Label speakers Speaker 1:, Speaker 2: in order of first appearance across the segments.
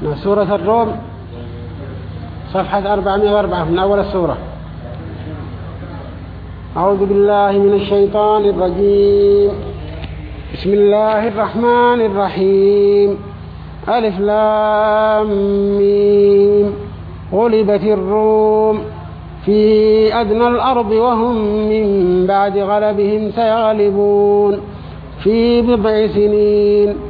Speaker 1: سورة الروم صفحة 404 من أول السورة. أعوذ بالله من الشيطان الرجيم. بسم الله الرحمن الرحيم. ألف لام ميم. غلبت الروم في أدنى الأرض وهم من بعد غلبهم سيغلبون في بضع سنين.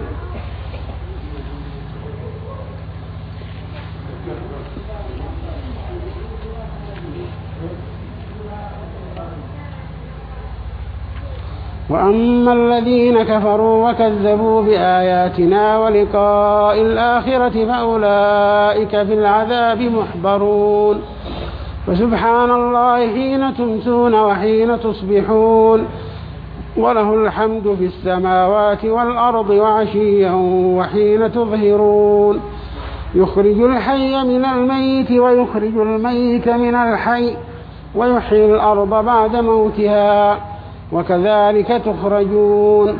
Speaker 1: وأما الذين كفروا وكذبوا بآياتنا ولقاء الآخرة فأولئك في العذاب محضرون. فسبحان الله حين تمسون وحين تصبحون. وله الحمد في السماوات والأرض وعشيا وحين تظهرون. يخرج الحي من الميت ويخرج الميت من الحي ويحيي الأرض بعد موتها. وكذلك تخرجون.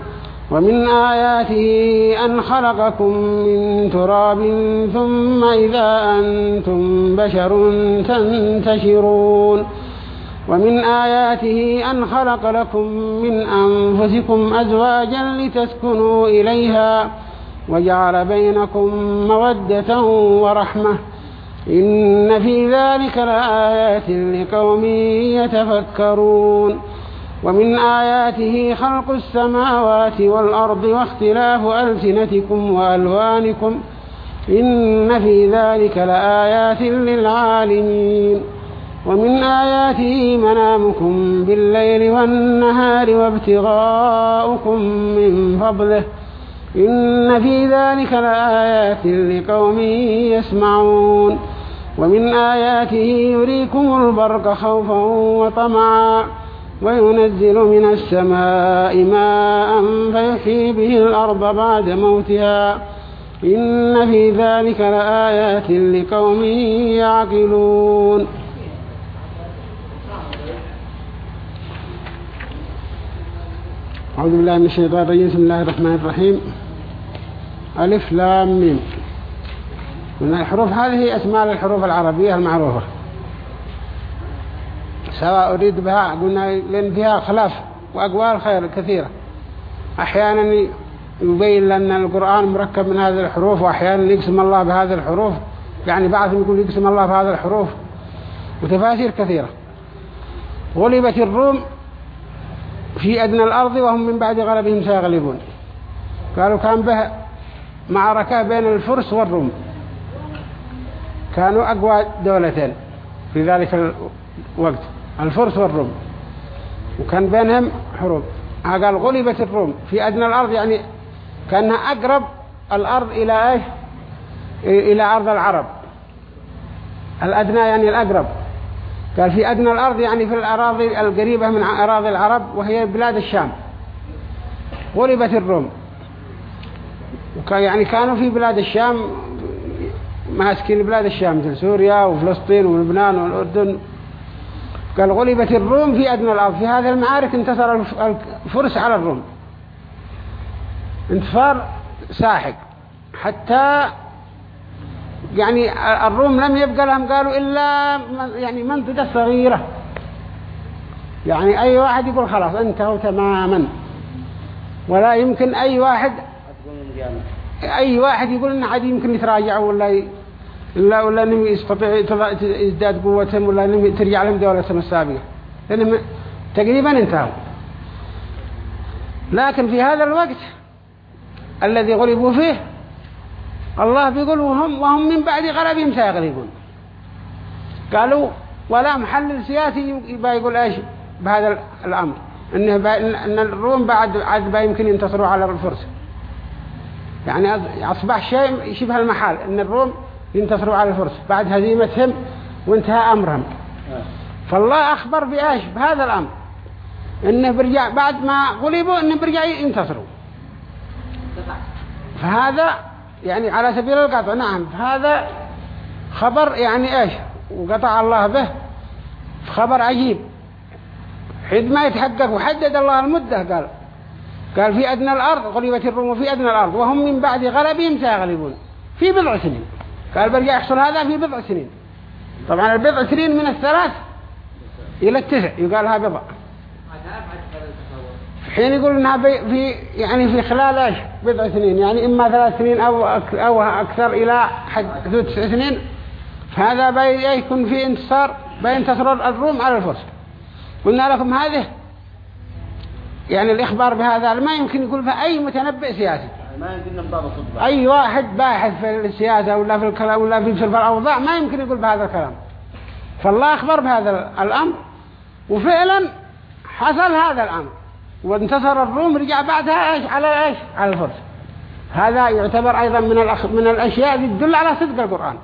Speaker 1: ومن آياته أن خلقكم من تراب ثم إذا أنتم بشر تنتشرون. ومن آياته أن خلق لكم من أنفسكم أزواجا لتسكنوا إليها وجعل بينكم مودة ورحمة. إن في ذلك لآيات لقوم يتفكرون. ومن آياته خلق السماوات والأرض واختلاف ألسنتكم وألوانكم إن في ذلك لآيات للعالمين ومن آياته منامكم بالليل والنهار وابتغاؤكم من فضله إن في ذلك لآيات لقوم يسمعون ومن آياته يريكم البرق خوفا وطمعا وينزل من السماء ماء فيحيي به الأرض بعد موتها. إن في ذلك لآيات لقوم يعقلون. أعوذ بالله من الشيطان الرجيم. بسم الله الرحمن الرحيم. ألف لام من الحروف هذه أسماء الحروف العربية المعروفة. سواء أريد بها قلنا لأن فيها خلاف وأقوال خير كثيرة. أحيانا يبين لنا القرآن مركب من هذه الحروف وأحيانا يقسم الله بهذه الحروف. يعني بعضهم يقول يقسم الله بهذه الحروف. وتفاسير كثيرة. غلبت الروم في أدنى الأرض وهم من بعد غلبهم سيغلبون. قالوا كان به معركة بين الفرس والروم. كانوا أقوى دولتين في ذلك الوقت. الفرس والروم. وكان بينهم حروب. قال غلبت الروم. في أدنى الأرض يعني كأنها أقرب الأرض إلى إيش؟ إلى أرض العرب. الأدنى يعني الأقرب. قال في أدنى الأرض يعني في الأراضي القريبة من أراضي العرب وهي بلاد الشام. غلبت الروم. يعني كانوا في بلاد الشام ماسكين بلاد الشام مثل سوريا وفلسطين ولبنان والأردن. قال غلبت الروم في أدنى الأرض. في هذه المعارك انتصر الفرس على الروم. انتصار ساحق. حتى يعني الروم لم يبقى لهم قالوا إلا يعني منطقة صغيرة. يعني أي واحد يقول خلاص انتهوا تماما. ولا يمكن أي واحد أي واحد يقول إن عادي يمكن يتراجعوا ولا ي... إلا ولا إنهم يستطيع يزداد قوتهم ولا إنهم ترجع لهم دولتهم السابقة لأنهم تقريبا انتهوا. لكن في هذا الوقت الذي غلبوا فيه الله بيقول وهم وهم من بعد غلبهم سيغلبون. قالوا ولا محلل سياسي يبقى يقول إيش بهذا الأمر. انه إن الروم بعد عاد يمكن ينتصروا على الفرس. يعني أصبح شيء شبه المحال. إن الروم ينتصروا على الفرس. بعد هزيمتهم وانتهى أمرهم. فالله أخبر بإيش؟ بهذا الأمر. إنه برجع بعد ما غلبوا إنه برجع ينتصروا. فهذا يعني على سبيل القطع. نعم هذا خبر يعني إيش؟ وقطع الله به. خبر عجيب. حد ما يتحقق. وحدد الله المدة قال. قال في أدنى الأرض. غلبت الروم في أدنى الأرض. وهم من بعد غلبهم سيغلبون. في بضع سنين. قال برجع يحصل هذا في بضع سنين. طبعا البضع سنين من الثلاث إلى التسع يقالها بضع. حين يقول إنها في يعني في خلال إيش؟ بضع سنين. يعني إما ثلاث سنين أو أو أكثر إلى حد تسع سنين. فهذا يكون في انتصار بينتصر الروم على الفرس. قلنا لكم هذه يعني الإخبار بهذا ما يمكن يقول في أي متنبئ سياسي. ما يمكن أي واحد باحث في السياسة ولا في الكلام ولا في الأوضاع ما يمكن يقول بهذا الكلام. فالله أخبر بهذا الأمر وفعلا حصل هذا الأمر. وانتصر الروم رجع بعدها إيش؟ على إيش؟ على الفرس. هذا يعتبر أيضا من الأخ... من الأشياء اللي تدل على صدق القرآن.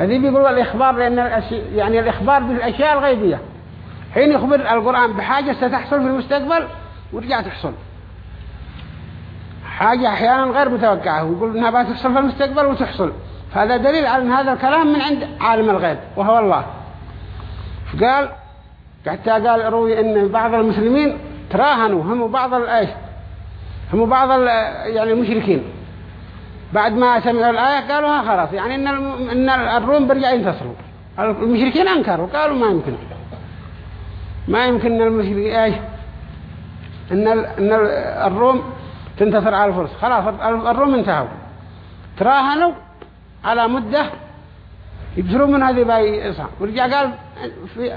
Speaker 1: هذه بيقول الإخبار لأن. يعني الإخبار بالأشياء الغيبية. حين يخبر القرآن بحاجة ستحصل في المستقبل ورجع تحصل. حاجة أحيانا غير متوقعة ويقول إنها بتحصل في المستقبل وتحصل. فهذا دليل على إن هذا الكلام من عند عالم الغيب وهو الله. فقال حتى قال روي إن بعض المسلمين تراهنوا هم بعض الايش هم بعض يعني المشركين بعد ما سمعوا الآية قالوا ها خلاص يعني إن إن الروم برجع ينتصروا. المشركين أنكروا قالوا ما يمكن. ما يمكن إن المشركين إن إن الروم تنتصر على الفرس. خلاص الروم انتهوا. تراهنوا على مدة يبصروا من هذه باي إصحاب ورجع قال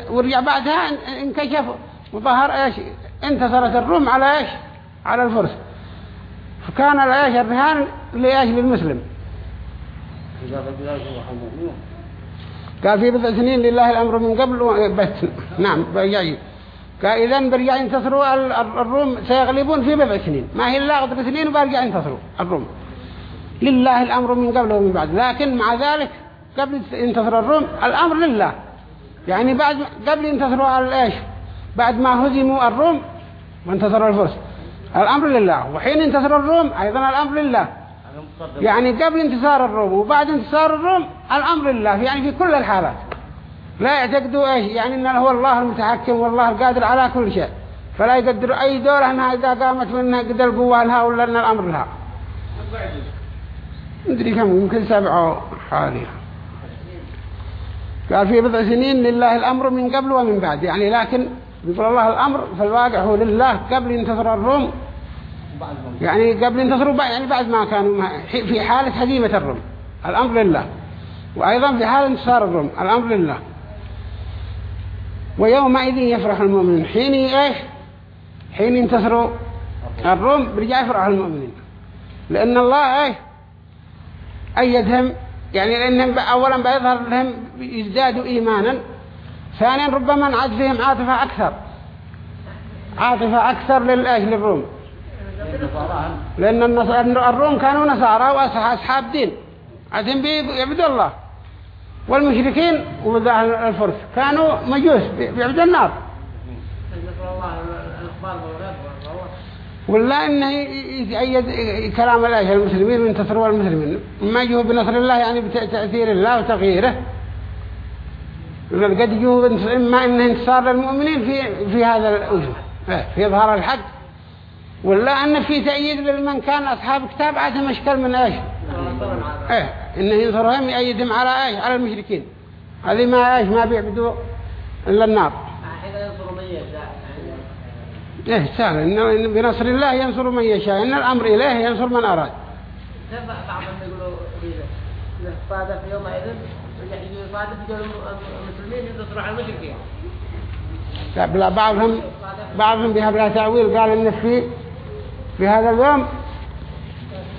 Speaker 1: ورجع بعدها انكشف. وظهر إيش؟ انتصرت الروم على إيش؟ على الفرس. فكان الايش الرهان لإيش؟ للمسلم. قال في بضع سنين لله الأمر من قبل بس. نعم جاي اذا برجع ينتصروا الروم سيغلبون في بضع سنين. ما هي الا قدر سنين وبرجع ينتصروا الروم. لله الأمر من قبل ومن بعد. لكن مع ذلك قبل ينتصر الروم الأمر لله. يعني بعد قبل ينتصروا على إيش؟ بعد ما هزموا الروم وانتصر الفرس. الأمر لله. وحين انتصر الروم أيضا الأمر لله. يعني قبل انتصار الروم وبعد انتصار الروم الأمر لله. يعني في كل الحالات. لا يعتقدوا إيش؟ يعني إن هو الله المتحكم والله القادر على كل شيء. فلا يقدر أي دولة إنها إذا قامت منها قد القوة لها ولا إن الأمر لها. ندري كم يمكن سبعة حاليا. قال في بضع سنين لله الأمر من قبل ومن بعد. يعني لكن يقول الله الأمر في الواقع هو لله قبل ينتصر الروم. يعني قبل ينتصروا يعني بعد ما كانوا في حالة هزيمة الروم. الأمر لله. وأيضا في حال انتصار الروم. الأمر لله. ويومئذ يفرح المؤمنين حين إيش؟ حين ينتصروا الروم برجع يفرحوا المؤمنين لأن الله إيه أيدهم يعني لأنهم أولا بيظهر لهم يزدادوا إيمانا ثانيا ربما انعاد فيهم عاطفة أكثر. عاطفة أكثر للأجل الروم. لأن الروم كانوا نصارى وأصحاب دين عدهم بيعبدوا الله. والمشركين ومذاهل الفرس كانوا مجوس بيعبدوا النار ولا انه يتأيد كلام الله المسلمين وينتصروا المسلمين ما يجوا بنصر الله يعني بتأثير الله وتغييره. قد يجوا إما إنه انتصار للمؤمنين في في هذا الوجه إيه، في إظهار الحق. ولا أن في تأييد لمن كان أصحاب كتاب عادهم أشكال من إيش إيه إنه ينصرهم يأيدهم على إيش على المشركين. هذه ما إيش؟ ما بيعبدوا إلا النار. إيه سهل. إنه بنصر الله ينصر من يشاء. إن الأمر إليه ينصر من أراد. بعضهم يقولوا صادف يومئذ لا بعضهم بعضهم بها بلا تأويل قال إن في في هذا اليوم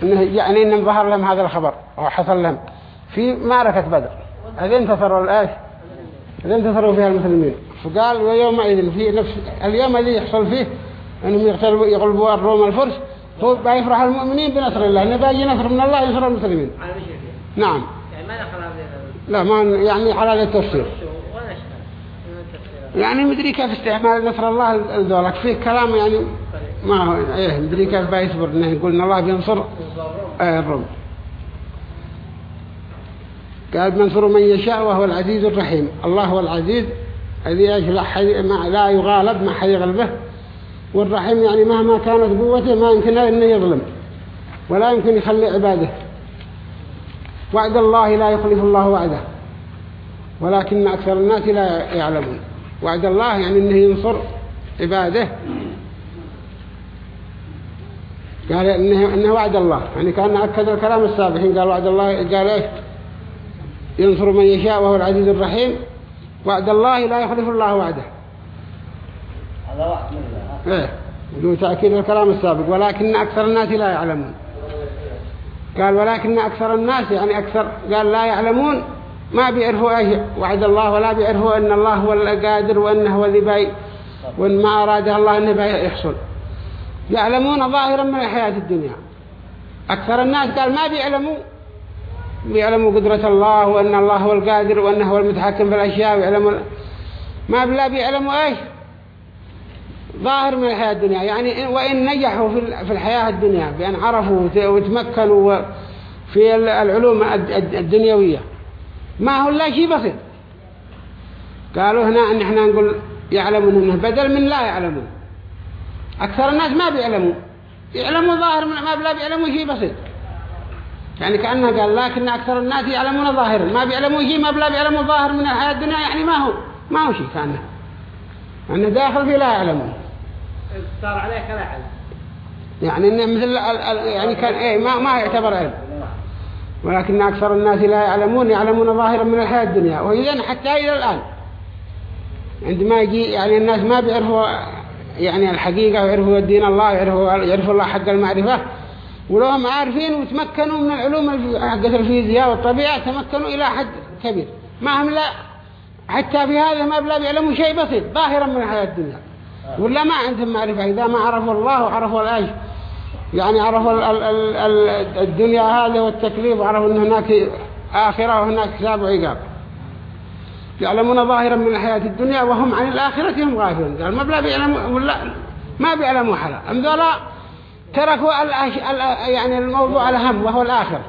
Speaker 1: إنه يعني إن ظهر لهم هذا الخبر أو حصل لهم. في معركة بدر. هذين انتصروا الآية هذين انتصروا فيها المسلمين. فقال ويومئذ في نفس اليوم الذي يحصل فيه أنهم يغلبوا, يغلبوا الروم الفرس هو بيفرح المؤمنين بنصر الله. إنه باجي نصر من الله ينصر المسلمين. نعم. يعني ما لا ما يعني على التفسير. يعني مدري كيف استعمال نصر الله الدولك فيه كلام يعني ما هو إيه مدري كيف بيصبر انه يقول ان الله بينصر. إيه الروم قال منصر من يشاء وهو العزيز الرحيم. الله هو العزيز الذي لا يغالب ما حد يغلبه والرحيم يعني مهما كانت قوته ما يمكن أنه يظلم ولا يمكن يخلي عباده. وعد الله لا يخلف الله وعده ولكن أكثر الناس لا يعلمون. وعد الله يعني أنه ينصر عباده. قال إنه, إنه وعد الله. يعني كأن أكد الكلام السابقين قال وعد الله قال إيش؟ ينصر من يشاء وهو العزيز الرحيم. وعد الله لا يخلف الله وعده. هذا وعد إيه. بدون تأكيد الكلام السابق. ولكن أكثر الناس لا يعلمون. قال ولكن أكثر الناس يعني أكثر قال لا يعلمون ما بيعرفوا إيش وعد الله ولا بيعرفوا إن الله هو القادر وإنه هو اللي باي وإن ما أراد الله إنه بيحصل. يعلمون ظاهرا من الحياة الدنيا. أكثر الناس قال ما بيعلموا؟ بيعلموا قدرة الله وأن الله هو القادر وأنه هو المتحكم في الأشياء ويعلموا ما بلا بيعلموا إيش؟ ظاهر من الحياة الدنيا. يعني وإن نجحوا في الحياة الدنيا بأن عرفوا وتمكنوا في العلوم الدنيوية. ما هو إلا شيء بسيط. قالوا هنا أن إحنا نقول يعلمون إنه بدل من لا يعلمون. أكثر الناس ما بيعلموا. يعلموا ظاهر ما بلا بيعلموا شيء بسيط. يعني كأنه قال لكن أكثر الناس يعلمون ظاهرا ما بيعلموا شيء ما بلا بيعلموا ظاهر من الحياة الدنيا يعني ما هو ما هو شيء كأنه أنه داخل في لا يعلمون. صار عليه كلا علم يعني إنه مثل يعني كان إيه ما ما يعتبر علم. ولكن أكثر الناس لا يعلمون يعلمون ظاهرا من الحياة الدنيا. وإذن حتى إلى الآن. عندما يجي يعني الناس ما بيعرفوا يعني الحقيقة ويعرفوا الدين الله ويعرفوا يعرفوا الله حق المعرفة. ولو هم عارفين وتمكنوا من العلوم حق الفيزياء والطبيعة تمكنوا إلى حد كبير. ما هم لا حتى في هذا ما بلا بيعلموا شيء بسيط ظاهرا من الحياة الدنيا. ولا ما عندهم معرفة. إذا ما عرفوا الله وعرفوا الأجل يعني عرفوا ال ال ال الدنيا هذه والتكليف وعرفوا أن هناك آخرة وهناك حساب وعقاب يعلمون ظاهرا من الحياة الدنيا وهم عن الآخرة هم غافلون. قال ما بلا بيعلموا ولا ما بيعلموا حلا أم ذولا تركوا الأش... يعني الموضوع الأهم وهو الآخر.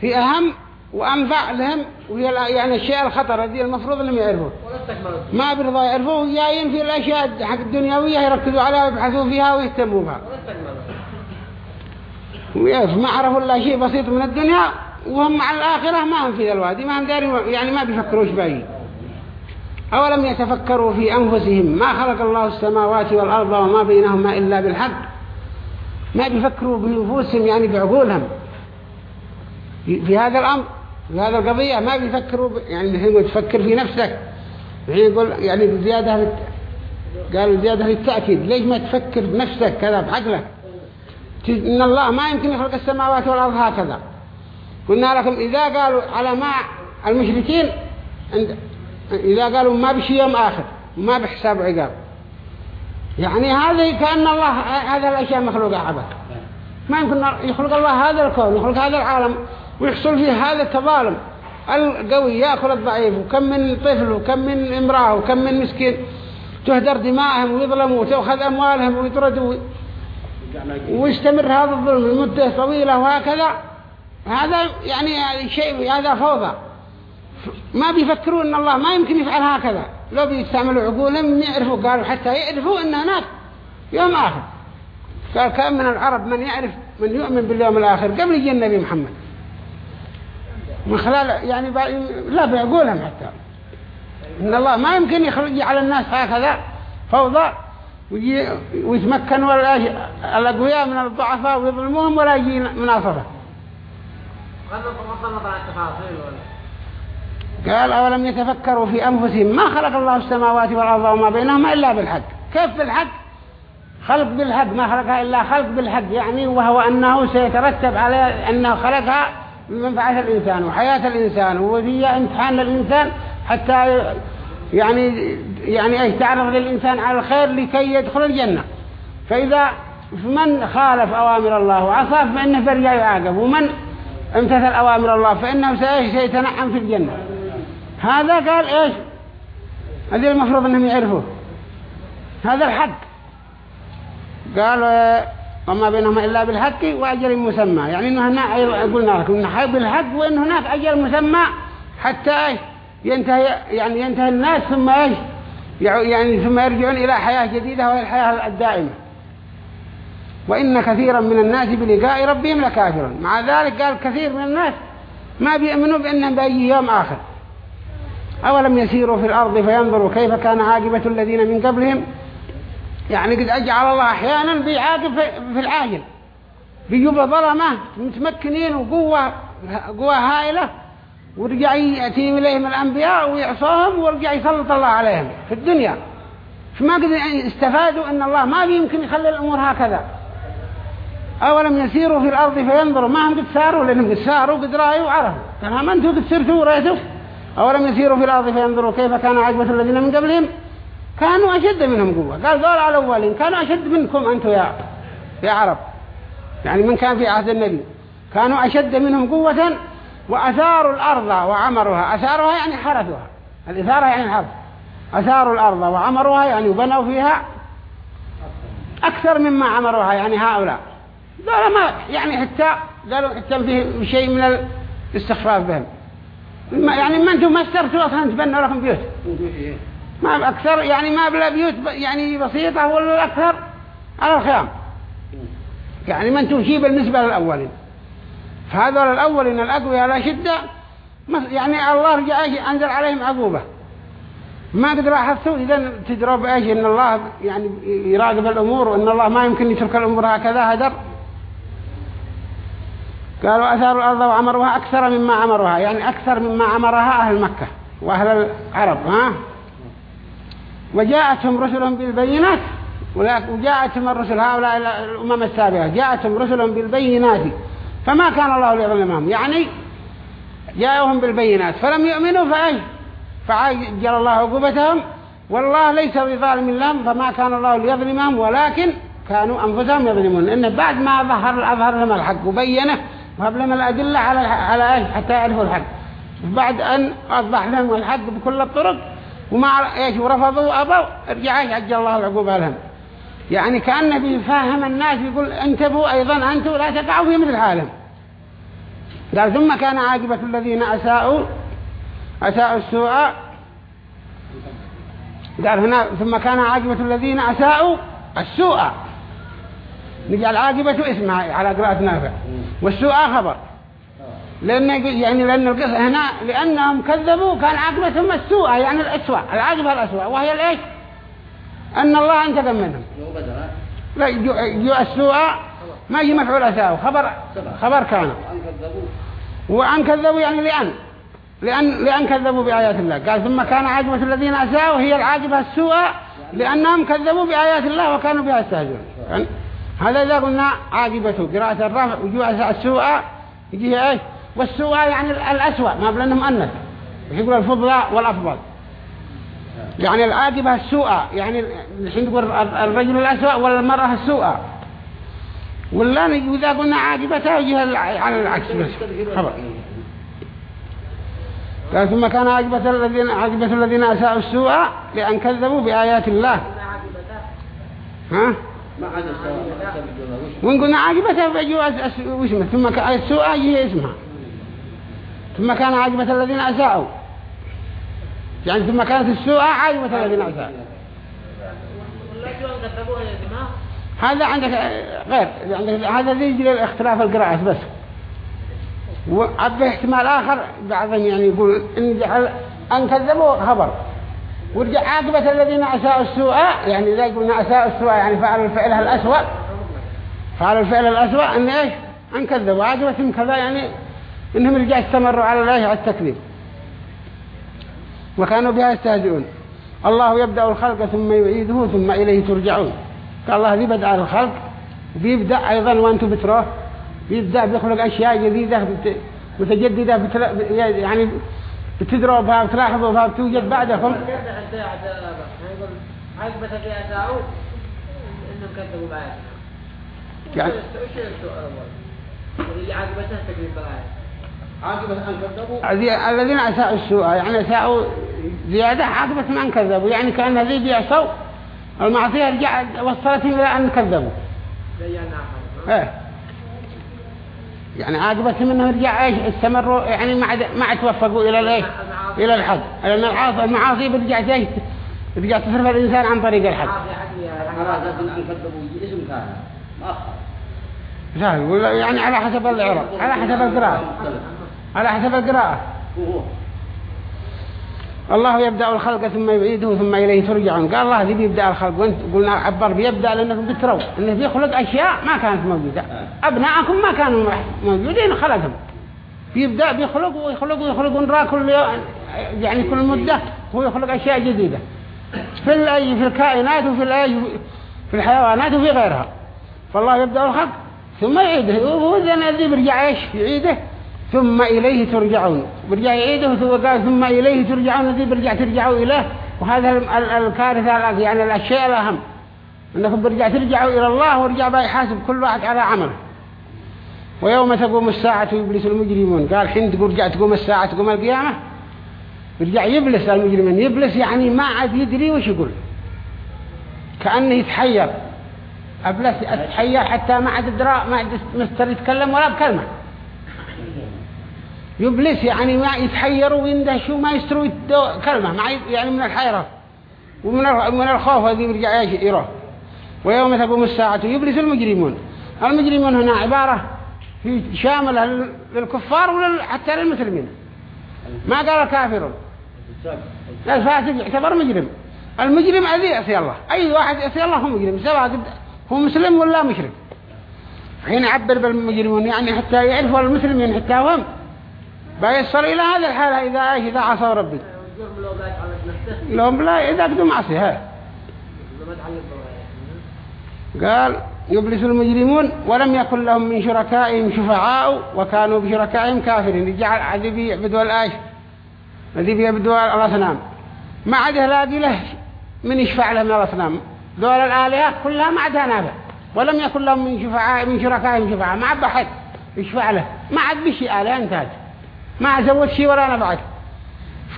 Speaker 1: في أهم وأنفع لهم وهي يعني الشيء الخطر الذي المفروض إنهم يعرفوه. ما بيرضوا يعرفوه جايين في الأشياء حق الدنيوية يركزوا عليها ويبحثوا فيها ويهتموا بها. ما عرفوا إلا شيء بسيط من الدنيا وهم مع الآخرة ما هم في الوادي ما هم داري يعني ما بيفكروش باقي أولم يتفكروا في أنفسهم ما خلق الله السماوات والأرض وما بينهما إلا بالحق؟ ما بيفكروا بنفوسهم يعني بعقولهم. في هذا الأمر في هذا القضية ما بيفكروا يعني مثل تفكر في نفسك. يعني يقول يعني بزيادة قال زيادة للتأكيد ليش ما تفكر بنفسك كذا بعقلك؟ إن الله ما يمكن يخلق السماوات والأرض هكذا. قلنا لكم إذا قالوا على ما المشركين إذا قالوا ما بشي يوم آخر ما بحساب عقاب. يعني هذا كأن الله هذا الأشياء مخلوقة عبث ما يمكن يخلق الله هذا الكون يخلق هذا العالم ويحصل فيه هذا التظالم. القوي يأكل الضعيف وكم من طفل وكم من امرأة وكم من مسكين. تهدر دماءهم ويظلموا وتأخذ أموالهم ويطردوا. ويستمر هذا الظلم لمدة طويلة وهكذا. هذا يعني شيء هذا فوضى. ما بيفكروا إن الله ما يمكن يفعل هكذا. لو بيستعملوا عقولهم يعرفوا قالوا حتى يعرفوا إن هناك يوم آخر. قال كان من العرب من يعرف من يؤمن باليوم الآخر قبل يجي النبي محمد. من خلال يعني لا بعقولهم حتى. إن الله ما يمكن يخرج على الناس هكذا فوضى ويتمكن الأقوياء من الضعفاء ويظلموهم ولا يجي مناصفة قال أولم يتفكروا في أنفسهم ما خلق الله السماوات والأرض وما بينهما إلا بالحق؟ كيف بالحق؟ خلق بالحق ما خلقها إلا خلق بالحق يعني وهو أنه سيترتب على أنه خلقها لمنفعة الإنسان وحياة الإنسان وهي امتحان للإنسان حتى يعني يعني إيش تعرض للإنسان على الخير لكي يدخل الجنة. فإذا من خالف أوامر الله وعصى فإنه برجع يعاقب ومن امتثل أوامر الله فإنه سيتنعم في الجنة. هذا قال إيش؟ هذه المفروض أنهم يعرفوه. هذا الحق. قال وما بينهما إلا بالحق وأجل مسمى. يعني إنه هنا قلنا لكم إنه بالحق وإن هناك أجل مسمى حتى ينتهي يعني ينتهي الناس ثم إيش؟ يعني ثم يرجعون إلى حياة جديدة وهي الحياة الدائمة. وإن كثيرا من الناس بلقاء ربهم لكافرون. مع ذلك قال كثير من الناس ما بيؤمنوا بأنهم بأي يوم آخر. أولم يسيروا في الأرض فينظروا كيف كان عاقبة الذين من قبلهم؟ يعني قد أجعل الله أحيانا بيعاقب في العاجل. بيجوا ظلمة متمكنين وقوة قوة هائلة ورجع يأتي إليهم الأنبياء ويعصوهم ورجع يسلط الله عليهم في الدنيا. فما قد استفادوا أن الله ما بيمكن يخلي الأمور هكذا. أولم يسيروا في الأرض فينظروا ما هم قد ساروا لأنهم قد ساروا قد رأيوا وعرفوا. تمام أنتوا قد سرتوا ورأيتوا؟ أولم يسيروا في الأرض فينظروا كيف كان عجبة الذين من قبلهم؟ كانوا أشد منهم قوة. قال دول على الأولين. كانوا أشد منكم أنتم يا يا عرب. يعني من كان في عهد النبي. كانوا أشد منهم قوة وأثاروا الأرض وعمروها. أثارها يعني حرثوها. الإثارة يعني حرث. أثاروا الأرض وعمروها يعني وبنوا فيها أكثر مما عمروها يعني هؤلاء. دول ما يعني حتى قالوا حتى فيه شيء من الاستخفاف بهم. يعني ما أنتم ما استرتوا أصلا تبنوا لكم بيوت. ما أكثر يعني ما بلا بيوت يعني بسيطة ولا الاكثر على الخيام. يعني ما أنتم شيء بالنسبة للأولين. فهذول الأولين الأقوياء لا شدة يعني الله رجع أنزل عليهم عقوبة. ما قد لاحظتوا إذا تدروا إيش إن الله يعني يراقب الأمور وإن الله ما يمكن يترك الأمور هكذا هدر. قالوا أثاروا الأرض وعمروها أكثر مما عمروها يعني أكثر مما عمرها أهل مكة وأهل العرب ها؟ وجاءتهم رسلهم بالبينات وجاءتهم الرسل هؤلاء الأمم السابقة جاءتهم رسلهم بالبينات. فما كان الله ليظلمهم يعني جاءهم بالبينات فلم يؤمنوا فأي فعجل الله عقوبتهم؟ والله ليس بظالم لهم فما كان الله ليظلمهم ولكن كانوا أنفسهم يظلمون. إن بعد ما ظهر أظهر لهم الحق وبينه وهب لهم الأدلة على على إيش حتى يعرفوا الحق. بعد أن أوضح لهم الحق بكل الطرق وما إيش ورفضوا أبوا ارجع إيش عجل الله العقوبة لهم. يعني كأنه بيفهم الناس يقول انتبهوا أيضا أنتم لا تقعوا في مثل حالهم. قال ثم كان عاقبة الذين أساءوا أساءوا السوء. قال هنا ثم كان عاقبة الذين أساءوا السوء. نجعل عاقبة اسمها على قراءة نافع. والسوء خبر. لأن يعني لأن القصة هنا لأنهم كذبوا كان عاقبتهم السوء يعني الأسوأ العاقبة الأسوأ. وهي الإيش؟ أن الله أنتقم منهم. لا جو السوء ما يجي مفعول أساء خبر خبر كان. وأن كذبوا يعني لأن. لأن لأن كذبوا بآيات الله. قال ثم كان عاقبة الذين أساءوا. هي العاقبة السوء لأنهم كذبوا بآيات الله وكانوا بها يستهزئون. هذا قلنا عاقبته قراءة الرفع وجوع السوء يجي إيش؟ والسوء يعني الأسوأ ما بلنهم أنث يقول الفضل والأفضل؟ يعني العاقبة السوء يعني الحين تقول الرجل الأسوأ والمرأة السوء. ولا إذا قلنا عاقبتها يجي على العكس بس. خبر. قال ثم كان عاقبة الذين عاقبة الذين أساءوا السوء لأن كذبوا بآيات الله. ها؟ وإن قلنا عاقبة اسمه؟ ثم السوء هي اسمها. ثم كان عاقبة الذين أساءوا. يعني ثم كانت السوء عاقبة الذين أساءوا. هذا عندك غير. عندك هذا يجي لاختلاف القراءة بس. وعبه احتمال آخر بعضهم يعني يقول إن جعل أن كذبوا خبر. ورجع عاقبة الذين أساءوا السوء يعني إذا قلنا أساءوا السوء يعني فعلوا الفعل الأسوأ. فعلوا الفعل الأسوأ أن إيش؟ أن كذبوا. عاقبتهم كذا يعني إنهم رجع استمروا على الله على التكذيب. وكانوا بها يستهزئون. الله يبدأ الخلق ثم يعيده ثم إليه ترجعون. قال الله ذي بدأ الخلق؟ بيبدأ أيضا وأنتم بتروه بيبدأ بيخلق أشياء جديدة متجددة يعني بتدروا بها وتلاحظوا بها بتوجد بعدكم
Speaker 2: عقبة في أساءوا إنهم كذبوا بآياتنا يعني وش السؤال؟ الأول عقبته
Speaker 1: بآياتنا الذين أساءوا السوء يعني أساءوا زيادة عاقبة من كذبوا. يعني كأن ذي بيعصوا المعصية رجع وصلتهم إلى أن كذبوا. إيه. يعني عاقبتهم انهم رجع إيش؟ استمروا يعني ما ما توفقوا إلى الايش إلى الحق لأن المعاصي برجع إيش رجع تصرف الإنسان عن طريق الحق يعني على حسب العرب على حسب القراءة. على حسب القراءة. الله يبدأ الخلق ثم يعيده ثم إليه ترجعون. قال الله ذي بيبدأ الخلق. وانت قلنا عبر بيبدأ لأنكم بتروا إنه بيخلق أشياء ما كانت موجودة. أبناءكم ما كانوا موجودين خلقهم. بيبدأ بيخلق ويخلق ويخلق. ونرى كل يعني كل مدة هو يخلق أشياء جديدة. في في الكائنات وفي في الحيوانات وفي غيرها. فالله يبدأ الخلق ثم يعيده. وهو ذي بيرجع إيش؟ يعيده. ثم إليه ترجعون. برجع يعيده قال ثم إليه ترجعون ذي برجع ترجعوا إليه. وهذا الكارثة يعني الشيء الأهم. أنكم برجع ترجعوا إلى الله ورجع يحاسب كل واحد على عمله. ويوم تقوم الساعة يبلس المجرمون. قال حين تقول رجع تقوم الساعة تقوم القيامة. برجع يبلس المجرمين يبلس يعني ما عاد يدري وش يقول. كأنه يتحير. أبلس أتحير حتى ما عاد يدرى ما عاد مستر يتكلم ولا بكلمة. يبلس يعني ما يتحيروا ويندهشوا ما يستروا كلمة ما يعني من الحيرة ومن من الخوف هذه يرجع يراه ويوم تقوم الساعة يبلس المجرمون. المجرمون هنا عبارة شاملة للكفار وحتى للمسلمين؟ ما قال الكافرون. الفاسق يعتبر مجرم. المجرم الذي يعصي الله. أي واحد يعصي الله هو مجرم سواء هو مسلم ولا مشرك. حين عبر بالمجرمون يعني حتى يعرفوا المسلمين حتى هم. بيصل إلى هذا الحالة إذا إيش إذا عصى ربي. لهم لا إذا قدوا معصي ها. قال يبلس المجرمون ولم يكن لهم من شركائهم شفعاء وكانوا بشركائهم كافرين. جعل عذبي يعبدوا الآيش الذي بيعبدوا الأصنام. ما عده لاقي له من يشفع لهم الأصنام. دول الآلهة كلها ما عدها نافع ولم يكن لهم من شفعاء من شركائهم شفعاء. ما عد أحد يشفع له. ما عد بشيء آلهة انتهت. ما زود شيء ولا نبعث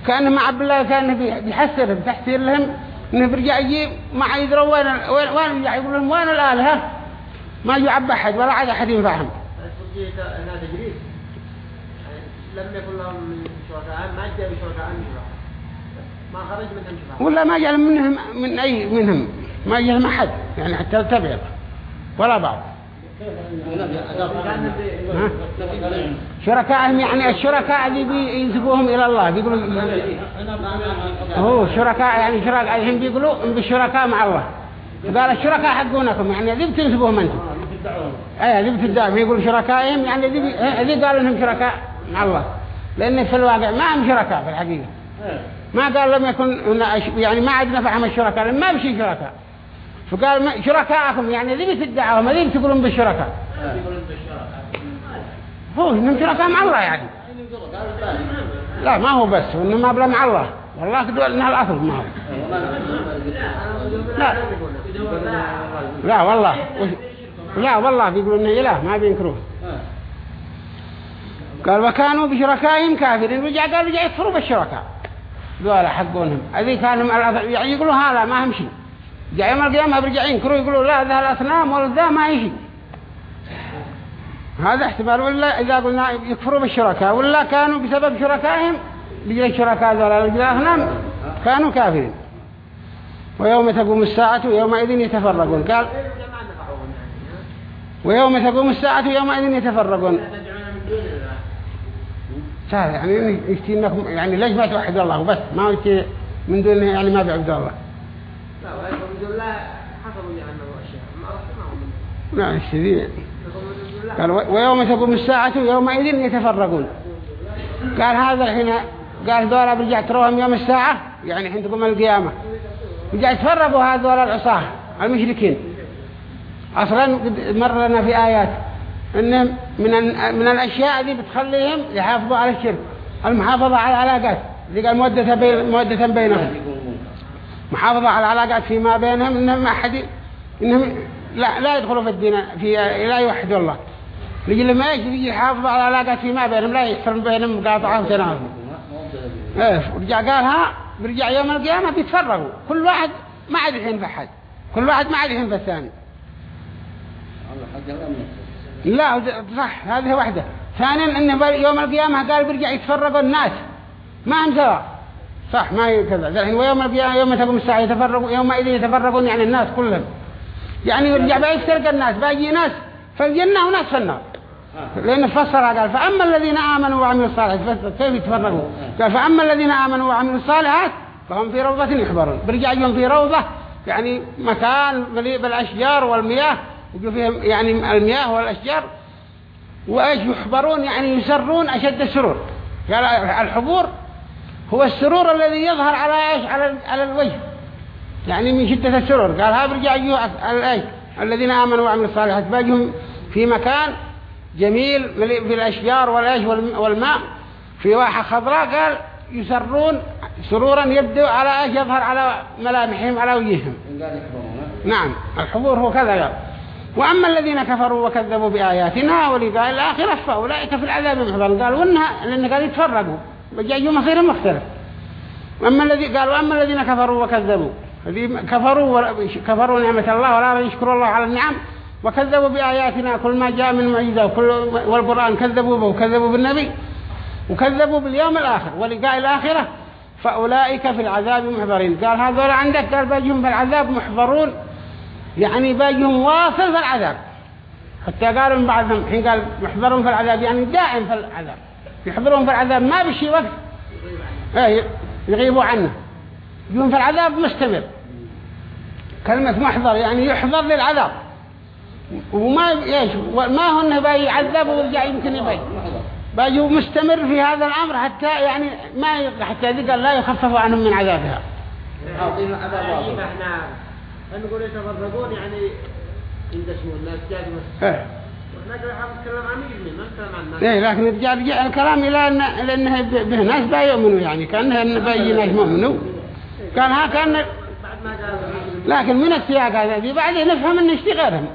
Speaker 1: كأنه مع الله كأنه بيحسر بتحسير لهم إنه برجع يجي ما يدروا وين وين وين يقول لهم وين الآلهة؟ ما يعب أحد ولا عاد أحد ينفعهم. لم يكن لهم من شركاء ما جاء بشركاء ما خرج منهم شفاعة ولا ما جاء منهم من أي منهم ما جاء ما حد يعني حتى التبعض ولا بعض. شركائهم يعني الشركاء اللي بينسبوهم إلى الله بيقولوا هو شركاء يعني شركاء الحين بيقولوا بالشركاء مع الله. قال الشركاء حقونكم يعني ذي بتنسبوهم أنتم. إيه ذي بتدعوا بيقولوا شركائهم يعني ذي ذي قالوا إنهم شركاء. مع الله. لأن في الواقع ما هم شركاء في الحقيقة. ما قال لم يكن يعني ما عاد نفعهم الشركاء لأن ما بشي شركاء. فقال شركاءكم يعني ذي بتدعوا ما ذي تقولون بالشركاء. هو إنهم شركاء مع الله يعني. لا ما هو بس انما بلا مع الله. والله تقول انها الأصل ما هو. لا. لا والله. لا والله بيقولوا إنه إله ما بينكروه. قال وكانوا بشركائهم كافرين. رجع قال رجع يكفروا بالشركاء. ذولا حقونهم. هذي كانوا يعني يقولوا هذا ما هم شيء جاء يوم القيامة بيرجع ينكروا يقولوا لا ذا الأصنام ولا ذا ما يشي هذا احتمال ولا إذا قلنا يكفروا بالشركاء ولا كانوا بسبب شركائهم بيجي الشركاء ذولا الأصنام كانوا كافرين. ويوم تقوم الساعة يومئذ يتفرقون. قال ويوم تقوم الساعة يومئذ يتفرقون. سهل. يعني يشتي انكم يعني ليش ما توحدوا الله؟ وبس. ما يشتي من دون يعني ما بيعبدوا الله.
Speaker 2: لا حصلوا لأنه أشياء ما رحمهم
Speaker 1: الشديد
Speaker 2: لله
Speaker 1: قال ويوم تقوم الساعة يومئذ يتفرقون. قال هذا الحين قال دولة برجع تروهم يوم الساعة. يعني حين تقوم القيامة. برجع يتفرقوا هذول العصاة المشركين. أصلا قد مر لنا في آيات. إنهم من من الأشياء دي بتخليهم يحافظوا على الشرك. المحافظة على العلاقات. اللي قال مودة بين مودة بينهم. محافظة على العلاقات فيما بينهم إنهم ما أحد إنهم لا لا يدخلوا في الدين في لا يوحدوا الله. لجي لما يجي يحافظوا على العلاقات فيما بينهم لا يحصل بينهم مقاطعة وتناظر إيه ورجع قالها برجع يوم القيامة بيتفرقوا. كل واحد ما عاد يحين في أحد. كل واحد ما عاد يحين في الثاني. لا صح هذه واحدة. ثانيا انه يوم القيامة قال بيرجع يتفرقوا الناس. ما هم سوا صح ما كذا. الحين ويوم القيامة يوم تقوم الساعة يتفرقوا يومئذ يتفرقون يعني الناس كلهم. يعني يرجع بقى يفترق الناس. باقي ناس في الجنة وناس في النار. لأن فسرها قال فأما الذين آمنوا وعملوا الصالحات فسر كيف يتفرقوا؟ قال فأما الذين آمنوا وعملوا الصالحات فهم في روضة يحبرون برجع يوم في روضة يعني مكان مليء بالأشجار والمياه. يجوا فيهم يعني المياه والأشجار وإيش يحبرون يعني يسرون أشد السرور. قال الحبور هو السرور الذي يظهر على إيش؟ على على الوجه. يعني من شدة السرور. قال ها برجع الأيش؟ الذين آمنوا وعملوا الصالحات. باجهم في مكان جميل مليء بالأشجار والأيش؟ والم- والماء. في واحة خضراء قال يسرون سرورا يبدو على إيش؟ يظهر على ملامحهم على وجوههم نعم. الحضور هو كذا قال. وأما الذين كفروا وكذبوا بآياتنا ولقاء الآخرة فأولئك في العذاب محضرون قال وإنها لأن قال يتفرقوا. وجاءوا مصير مختلف. وأما الذي قال وأما الذين كفروا وكذبوا. كفروا كفروا نعمة الله ولا يشكروا الله على النعم. وكذبوا بآياتنا كل ما جاء من معجزة وكل والقرآن كذبوا به وكذبوا بالنبي. وكذبوا باليوم الآخر ولقاء الآخرة. فأولئك في العذاب محضرين. قال هذول عندك؟ قال باجهم في العذاب محضرون. يعني باجهم واصل في العذاب. حتى قالوا من بعضهم حين قال محضرون في العذاب يعني دائم في العذاب. يحضرون في العذاب ما بشي وقت. إيه يغيبوا عنه. يكون في العذاب مستمر. كلمة محضر يعني يحضر للعذاب. وما إيش ما هو إنه باي يعذب ويرجع يمكن يبي باجي مستمر في هذا الأمر حتى يعني ما حتى ذي قال لا يخفف عنهم من عذابها.
Speaker 2: نقول يتفرقون يعني الناس جاءوا وإحنا كده عم نتكلم عن يجمي ما نتكلم عن الناس
Speaker 1: إيه لكن رجع رجع الكلام إلى ان لأنه به ناس با يؤمنوا يعني كانه إن باي ناس مؤمنوا. كان ها كان
Speaker 2: بعد ما قال
Speaker 1: لكن من السياق هذا؟ دي بعد نفهم ان اشتي غيرهم.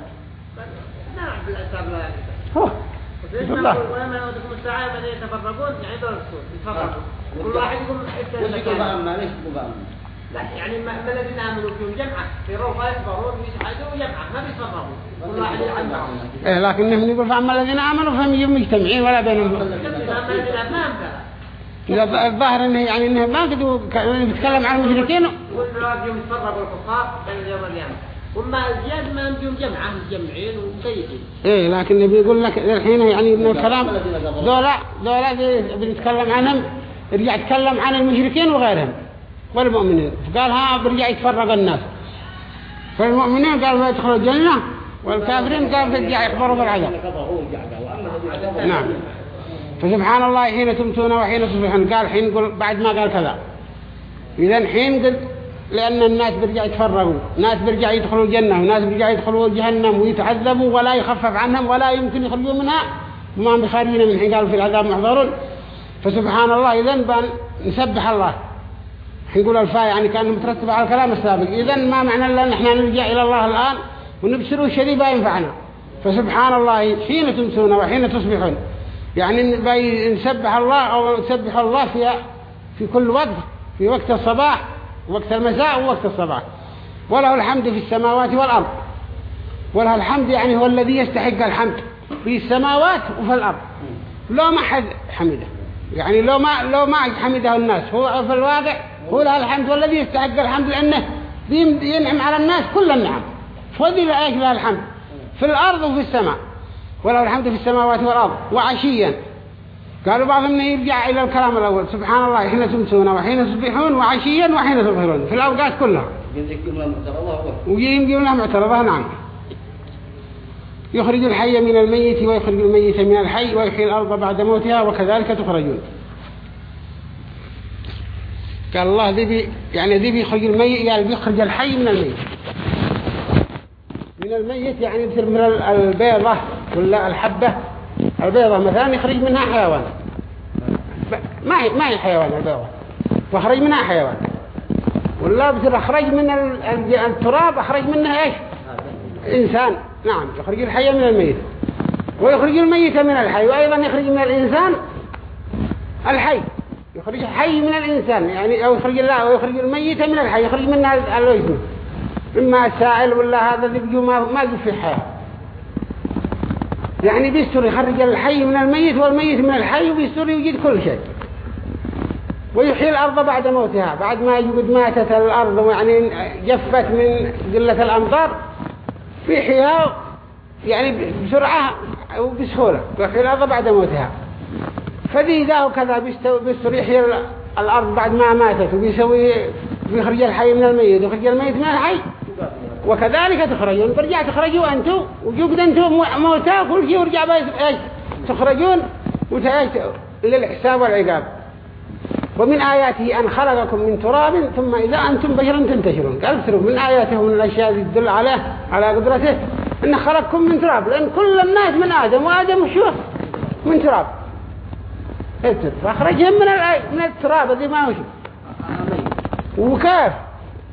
Speaker 2: نعم بالاسباب لا
Speaker 1: هو.
Speaker 2: ليش
Speaker 1: الله.
Speaker 2: يودكم من يتفرقون يعني دول يتفرقون كل واحد يقول حتى
Speaker 3: يقول يقول
Speaker 2: لا يعني ما ما الذين آمنوا فيهم جمعة في روضة يكبرون ويسعدوا جمعة ما بيتفرقوا كل واحد يلعب معهم
Speaker 1: إيه لكن نحن نقول فأما الذين آمنوا فهم يجوا مجتمعين ولا بينهم. إذا الظاهر إنه يعني إنه ما قدوا بيتكلم عن المشركين.
Speaker 2: والبلاد يوم يتفرقوا الكفار بين يوم القيامة. وما الزياد ما يوم جمعة متجمعين ومسيدين
Speaker 1: إيه لكن بيقول لك الحين يعني إن الكلام دولا دولا دي بنتكلم عنهم يرجع يتكلم عن المشركين وغيرهم. والمؤمنين فقال ها برجع يتفرق الناس. فالمؤمنين قال يدخلوا الجنة. والكافرين قال برجع يخبروا بالعذاب. نعم. فسبحان الله حين تمتون وحين تصبحون. قال حين قل بعد ما قال كذا. إذا حين قد لأن الناس برجع يتفرقوا. ناس برجع يدخلوا الجنة وناس برجع يدخلوا جهنم ويتعذبوا ولا يخفف عنهم ولا يمكن يخرجوا منها. وما بخارجين من حين قالوا في العذاب محضرون. فسبحان الله إذا نسبح الله. نقول الفاء يعني كأنه مترتب على الكلام السابق. إذا ما معنى إلا أن إحنا نرجع إلى الله الآن ونبشروا الشديد ينفعنا فسبحان الله حين تمسون وحين تصبحون. يعني نسبح الله أو نسبح الله في في كل وقت في وقت الصباح وقت المساء ووقت الصباح. وله الحمد في السماوات والأرض. وله الحمد يعني هو الذي يستحق الحمد في السماوات وفي الأرض. لو ما حد حمده. يعني لو ما لو ما حمده الناس هو في الواقع هو له الحمد والذي يستحق الحمد لأنه ينعم على الناس كل النعم. فضل إيش له الحمد. في الأرض وفي السماء. وله الحمد في السماوات والأرض. وعشيا. قالوا بعضهم يرجع إلى الكلام الأول. سبحان الله حين تمسون وحين تصبحون وعشيا وحين تظهرون في الأوقات كلها. ويجي لهم معترضة نعم. يخرج الحي من الميت ويخرج الميت من الحي ويحيي الأرض بعد موتها وكذلك تخرجون. قال الله ذي بي يعني ذي بيخرج الميت يعني بيخرج الحي من الميت. من الميت يعني يصير من البيضة ولا الحبة. البيضة مثلا يخرج منها حيوان. ما هي ما هي حيوان البيضة. وخرج منها حيوان. ولا بصير أخرج من التراب أخرج منها إيش؟ إنسان. نعم يخرج الحي من الميت. ويخرج الميت من الحي وأيضا يخرج من الإنسان الحي. يخرج الحي من الإنسان يعني أو يخرج الله ويخرج الميت من الحي يخرج منها الوجه. إما السائل ولا هذا اللي ما ما في حياة. يعني بيستر يخرج الحي من الميت والميت من الحي وبيستر يوجد كل شيء. ويحيي الأرض بعد موتها. بعد ما يقد ماتت الأرض يعني جفت من قلة الأمطار بيحييها يعني بسرعة وبسهولة. ويحيي الأرض بعد موتها. فذي ذا وكذا بيستر يحيي الأرض بعد ما ماتت وبيسوي بيخرج الحي من الميت ويخرج الميت من الحي. وكذلك تخرجون. برجع تخرجوا أنتم وجوكد أنتم موتا كل شيء ورجع تخرجون وتأيش للحساب والعقاب. ومن آياته أن خلقكم من تراب ثم إذا أنتم بشر تنتشرون. قال تروا من آياته من الأشياء اللي تدل عليه على قدرته أن خلقكم من تراب. لأن كل الناس من آدم وآدم شو؟ من تراب. فأخرجهم من من التراب هذه ما هو وكيف؟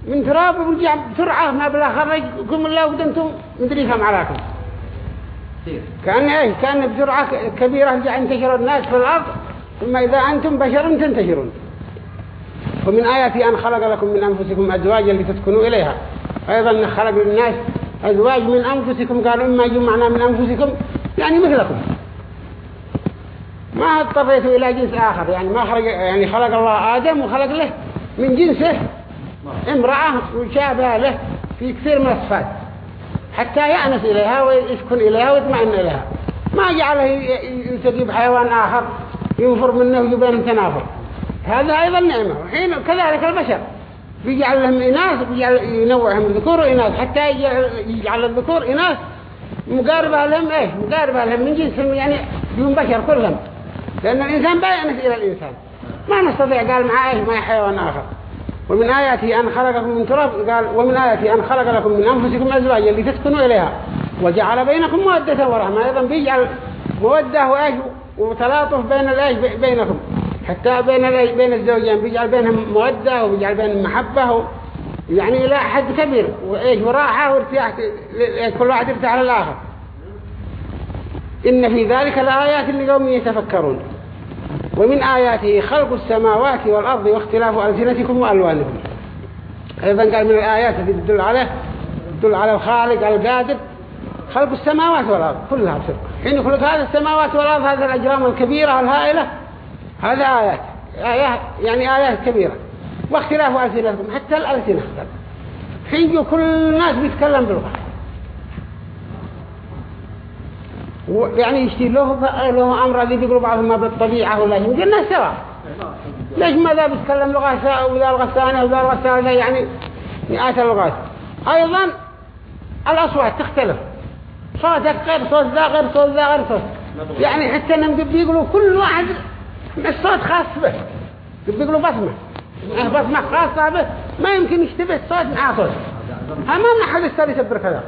Speaker 1: من تراب ورجع بسرعة ما بلا خرج قم الله ودنتم مدري كم عراكم كأن إيه كأن بسرعة كبيرة رجع انتشر الناس في الأرض ثم إذا أنتم بشر تنتشرون. ومن آياتي أن خلق لكم من أنفسكم أزواجا لتسكنوا إليها. أيضا خلق للناس أزواج من أنفسكم قالوا إما جمعنا من أنفسكم يعني مثلكم. ما اضطريتوا إلى جنس آخر يعني ما خلق يعني خلق الله آدم وخلق له من جنسه امرأة مشابهة له في كثير من الصفات حتى يأنس إليها ويسكن إليها ويطمئن إليها. ما جعله يتجيب حيوان آخر ينفر منه ويبين تنافر هذا أيضا نعمة. وحين كذلك البشر. بيجعل لهم إناث بيجعل ينوعهم ذكور وإناث حتى يجعل الذكور إناث مقاربة لهم إيش؟ مقاربة لهم من جنس يعني دون بشر كلهم. لأن الإنسان بيأنس إلى الإنسان. ما نستطيع. قال معاه إيش ما حيوان آخر. ومن آياته أن خلقكم من تراب. قال ومن آياته أن خلق لكم من أنفسكم أزواجا لتسكنوا إليها. وجعل بينكم مودة ورحمة. أيضا بيجعل مودة وإيش وتلاطف بين الإيش بينكم. حتى بين بين الزوجين. بيجعل بينهم مودة وبيجعل بينهم محبة. يعني إلى حد كبير. وإيش؟ وراحة وارتياح. كل واحد يرتاح للآخر. إن في ذلك الآيات لقوم يتفكرون. ومن آياته خلق السماوات والأرض واختلاف ألسنتكم وألوانكم. أيضا قال من الآيات التي تدل عليه تدل على الخالق القادر. خلق السماوات والأرض كلها بسر حين يخلق هذا السماوات والأرض هذه الأجرام الكبيرة الهائلة هذا آيات آيات يعني آيات كبيرة. واختلاف ألسنتكم حتى الألسنة. حين كل الناس بيتكلم بالغة. يعني يشتي له له أمر الذي يقولوا بعضهم ما بالطبيعة ولا يمكن الناس سوا ليش ماذا بيتكلم لغة وذا لغة ثانية وذا لغة ثالثة؟ يعني مئات اللغات. أيضا الأصوات تختلف. صوتك غير صوت ذا غير صوت ذا غير صوت. يعني حتى إنهم بيقولوا كل واحد الصوت خاص به. بيقولوا بصمة. بصمة خاصة به. ما يمكن يشتبه صوت مع صوت. ما من أحد يستطيع يسبر كذا.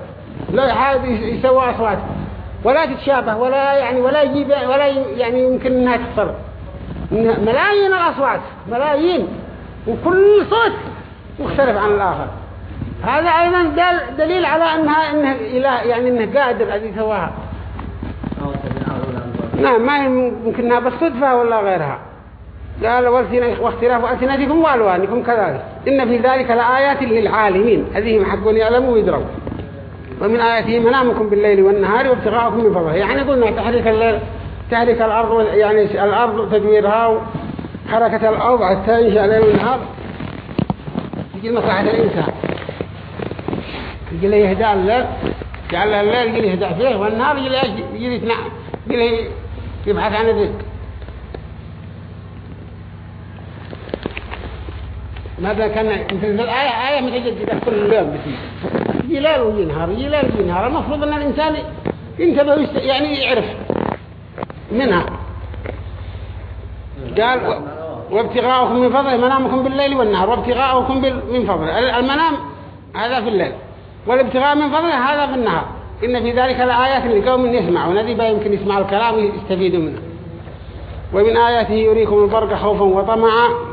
Speaker 1: لا يحاول يسوى أصوات. ولا تتشابه ولا يعني ولا يجيب ولا يعني يمكن إنها تحصل. ملايين الأصوات ملايين وكل صوت مختلف عن الآخر. هذا أيضا دل دليل على أنها إنه إله يعني إنه قادر الذي سواها نعم ما يمكنها بالصدفة ولا غيرها. قال واختلاف ألسنتكم وألوانكم كذلك. إن في ذلك لآيات للعالمين. هذه حقون يعلموا ويدروا. ومن آياته منامكم بالليل والنهار وابتغاءكم من فضله. يعني قلنا تحريك الليل تحريك الأرض يعني الأرض تدويرها وحركة حتى ينشأ الليل والنهار يجي مصلحة الإنسان. يجي له يهدى الليل جعل الليل يجي يهدى فيه والنهار يجي له يجي يبحث عن الرزق. ماذا كان مثل الآية؟ آية متجددة كل يوم بسيط يجي ليل ويجي نهار يجي ليل نهار المفروض أن الإنسان ينتبه يعني يعرف منها. قال وابتغاءكم من فضله منامكم بالليل والنهار. وابتغاءكم من فضله. المنام هذا في الليل. والابتغاء من فضله هذا في النهار. إن في ذلك الآيات لقوم يسمعون. ذي يمكن يسمع الكلام ويستفيدوا منه. ومن آياته يريكم البرق خوفا وطمعا.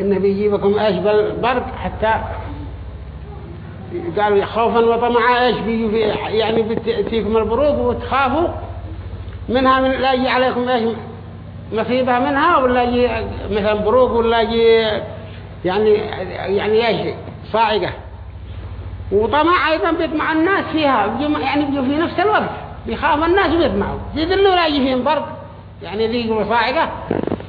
Speaker 1: إنه بيجيبكم إيش بالبرق حتى قالوا خوفا وطمعا إيش بيجي يعني بتيكم البروق وتخافوا منها من لا يجي عليكم إيش مصيبة منها ولا يجي مثلا بروق ولا يجي يعني يعني إيش صاعقة. وطمع أيضا بيطمع الناس فيها يعني بيجوا في نفس الوقت بيخاف الناس ويطمعوا يدلوا لا يجي فيهم برق يعني ذي صاعقة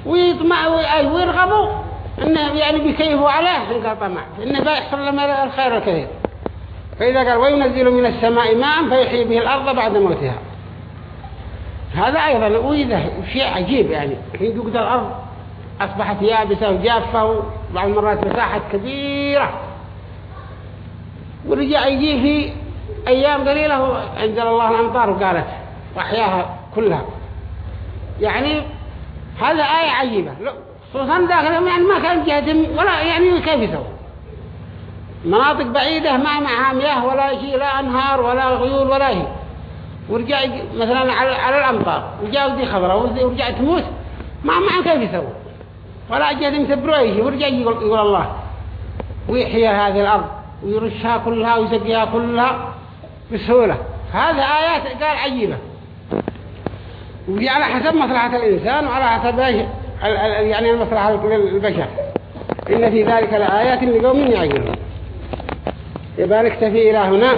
Speaker 1: ويطمعوا ويرغبوا إنه يعني بيكيفوا عليه يلقى طمع. إنه بيحصل لهم الخير الكثير فإذا قال وينزل من السماء ماء فيحيي به الأرض بعد موتها. هذا أيضا وإذا شيء عجيب يعني. حين توجد الأرض أصبحت يابسة وجافة وبعض المرات مساحة كبيرة. ورجع يجي في أيام قليلة أنزل الله الأمطار وقالت وأحياها كلها. يعني هذا آية عجيبة. خصوصا داخل يعني ما كان جهد ولا يعني كيف يسوي؟ مناطق بعيدة ما معها مياه ولا شيء لا أنهار ولا غيول ولا شيء. ورجع مثلا على على الأمطار. وجاء ودي خضراء ورجع تموت. ما معه كيف يسوي؟ ولا جهد يسبروا أي شيء ورجع يقول, يقول الله ويحيي هذه الأرض ويرشها كلها ويسقيها كلها بسهولة. هذا آيات قال عجيبة. وهي على حسب مصلحة الإنسان وعلى حسب يعني المصلحة للبشر. إن في ذلك لآيات لقوم يعقلون يبقى نكتفي إلى هنا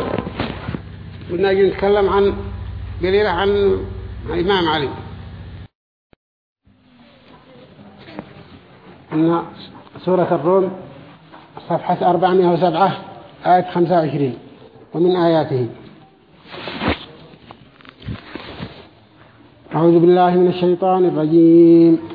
Speaker 1: ونجي نتكلم عن قليلا عن الإمام علي. إن سورة الروم صفحة 407 آية 25 ومن آياته. أعوذ بالله من الشيطان الرجيم.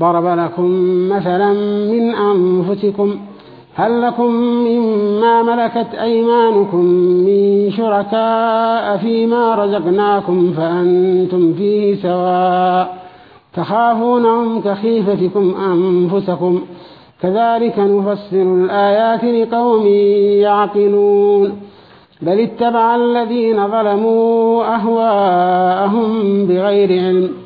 Speaker 1: ضرب لكم مثلا من أنفسكم هل لكم مما ملكت أيمانكم من شركاء فيما رزقناكم فأنتم فيه سواء تخافونهم كخيفتكم أنفسكم كذلك نفصل الآيات لقوم يعقلون بل اتبع الذين ظلموا أهواءهم بغير علم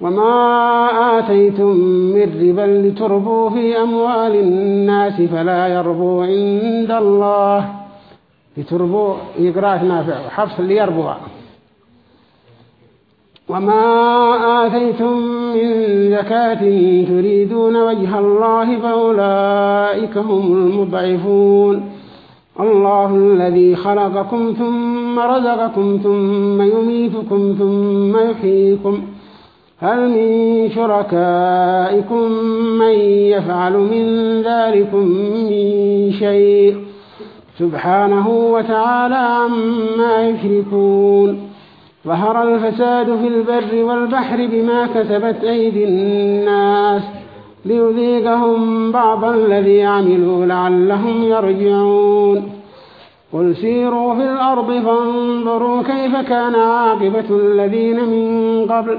Speaker 1: وما آتيتم من ربا لتربوا في أموال الناس فلا يربو عند الله لتربوا يقرأ نافع حفص ليربوا. وما آتيتم من زكاة تريدون وجه الله فأولئك هم المضعفون. الله الذي خلقكم ثم رزقكم ثم يميتكم ثم يحييكم. هل من شركائكم من يفعل من ذلكم من شيء؟ سبحانه وتعالى عما يشركون. ظهر الفساد في البر والبحر بما كسبت أيدي الناس ليذيقهم بعض الذي عملوا لعلهم يرجعون. قل سيروا في الأرض فانظروا كيف كان عاقبة الذين من قبل.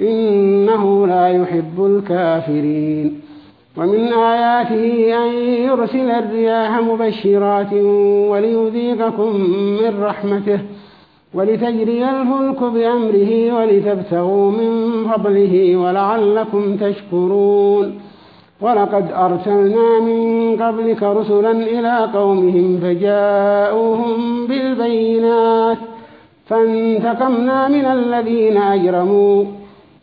Speaker 1: إنه لا يحب الكافرين. ومن آياته أن يرسل الرياح مبشرات وليذيقكم من رحمته ولتجري الفلك بأمره ولتبتغوا من فضله ولعلكم تشكرون. ولقد أرسلنا من قبلك رسلا إلى قومهم فجاءوهم بالبينات فانتقمنا من الذين أجرموا.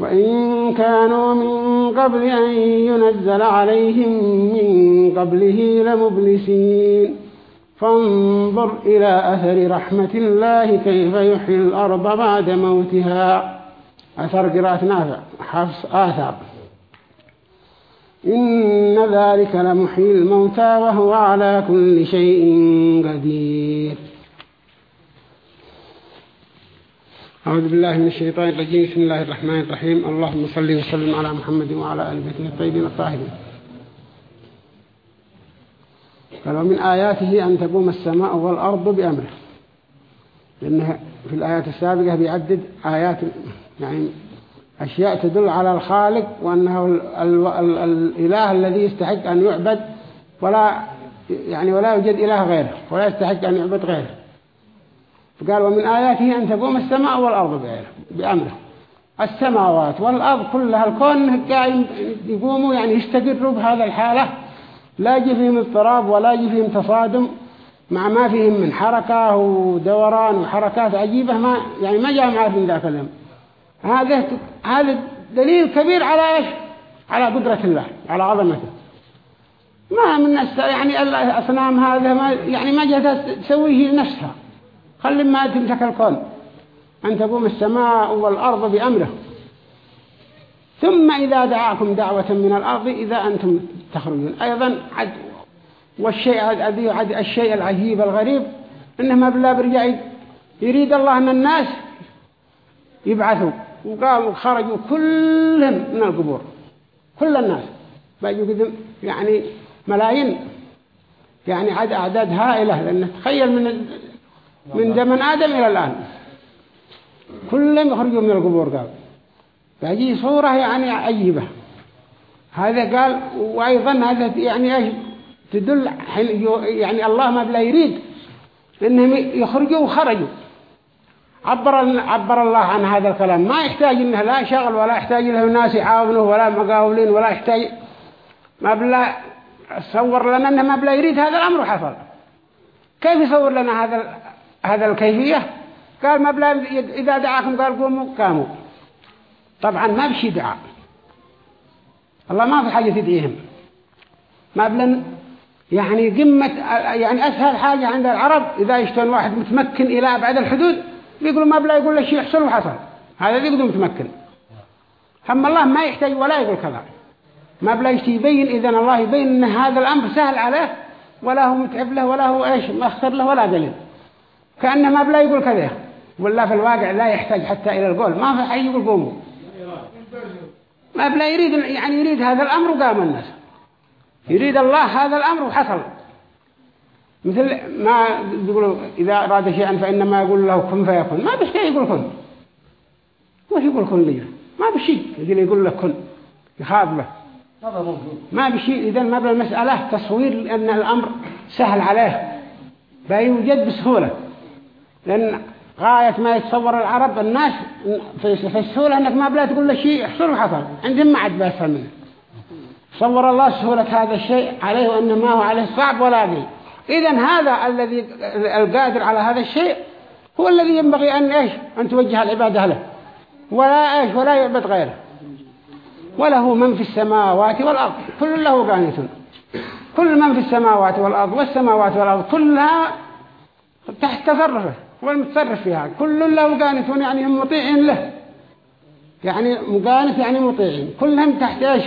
Speaker 1: وإن كانوا من قبل أن ينزل عليهم من قبله لمبلسين. فانظر إلى أثر رحمة الله كيف يحيي الأرض بعد موتها. أثر قراءة نافع حفص آثار. إن ذلك لمحيي الموتى وهو على كل شيء قدير. أعوذ بالله من الشيطان الرجيم. بسم الله الرحمن الرحيم. اللهم صل وسلم على محمد وعلى آل بيته الطيبين الطاهرين. قال ومن آياته أن تقوم السماء والأرض بأمره. لأنه في الآيات السابقة بيعدد آيات يعني أشياء تدل على الخالق وأنه ال ال ال الإله الذي يستحق أن يعبد ولا يعني ولا يوجد إله غيره ولا يستحق أن يعبد غيره. فقال ومن آياته أن تقوم السماء والأرض بأمره. السماوات والأرض كلها الكون قاعد يقوموا يعني يستقروا بهذا الحالة. لا يجي فيهم اضطراب ولا يجي فيهم تصادم. مع ما فيهم من حركة ودوران وحركات عجيبة ما يعني ما جاء عارفين ذاك اليوم. هذا هذا دليل كبير على إيش؟ على قدرة الله على عظمته. ما من. يعني الأصنام هذا ما يعني ما جهت تسويه لنفسها. خلي ما تمسك الكون. أن تقوم السماء والأرض بأمره. ثم إذا دعاكم دعوة من الأرض إذا أنتم تخرجون. أيضا عد والشيء عد الشيء العجيب الغريب إنه ما بلا برجع يريد الله أن الناس يبعثوا. وقالوا خرجوا كلهم من القبور. كل الناس. بيجوا قدم يعني ملايين. يعني عد أعداد هائلة. لأن تخيل من من زمن آدم إلى الآن. كلهم يخرجوا من القبور قال. فهذه صورة يعني عجيبة. هذا قال وأيضا هذا يعني إيش؟ تدل يعني الله ما بلا يريد إنهم يخرجوا وخرجوا. عبر عبر الله عن هذا الكلام. ما يحتاج إنه لا شغل ولا يحتاج له ناس يعاونوه ولا مقاولين ولا يحتاج. ما بلا صور لنا إنه ما بلا يريد هذا الأمر وحصل كيف يصور لنا هذا هذا الكيفية؟ قال ما بلا إذا دعاكم قال قوموا قاموا. طبعا ما بشي دعاء. الله ما في حاجة تدعيهم. ما بلا يعني قمة يعني أسهل حاجة عند العرب إذا يشتون واحد متمكن إلى أبعد الحدود بيقولوا ما بلا يقول له شيء يحصل وحصل. هذا يقولوا متمكن. هم الله ما يحتاج ولا يقول كذا. ما بلا يبين إذن الله يبين أن هذا الأمر سهل عليه ولا هو متعب له ولا هو إيش مخسر له ولا قليل. كأنه ما بلا يقول كذا. ولا في الواقع لا يحتاج حتى إلى القول. ما في حي يقول قوموا. ما بلا يريد يعني يريد هذا الأمر وقام الناس. يريد الله هذا الأمر وحصل. مثل ما يقولوا إذا أراد شيئا فإنما يقول له كن فيكون. ما بشيء يقول كن. وش يقول كن لي؟ ما بشيء. يقول يقول له كن. يخاطبه ما بشيء. إذا ما بالمسألة تصوير أن الأمر سهل عليه. بيوجد بسهولة. لأن غاية ما يتصور العرب الناس في السهولة أنك ما بلا تقول له شيء يحصل وحصل عندهم ما عاد بأسهل منه. صور الله سهولة هذا الشيء عليه وأنه ما هو عليه صعب ولا ذي إذن هذا الذي القادر على هذا الشيء هو الذي ينبغي أن إيش؟ أن توجه العبادة له. ولا إيش؟ ولا يعبد غيره. وله من في السماوات والأرض. كل له قانتون كل من في السماوات والأرض والسماوات والأرض كلها تحت تصرفه. هو المتصرف فيها. كل له قانتون يعني هم مطيعين له. يعني مقانت يعني مطيعين. كلهم تحت إيش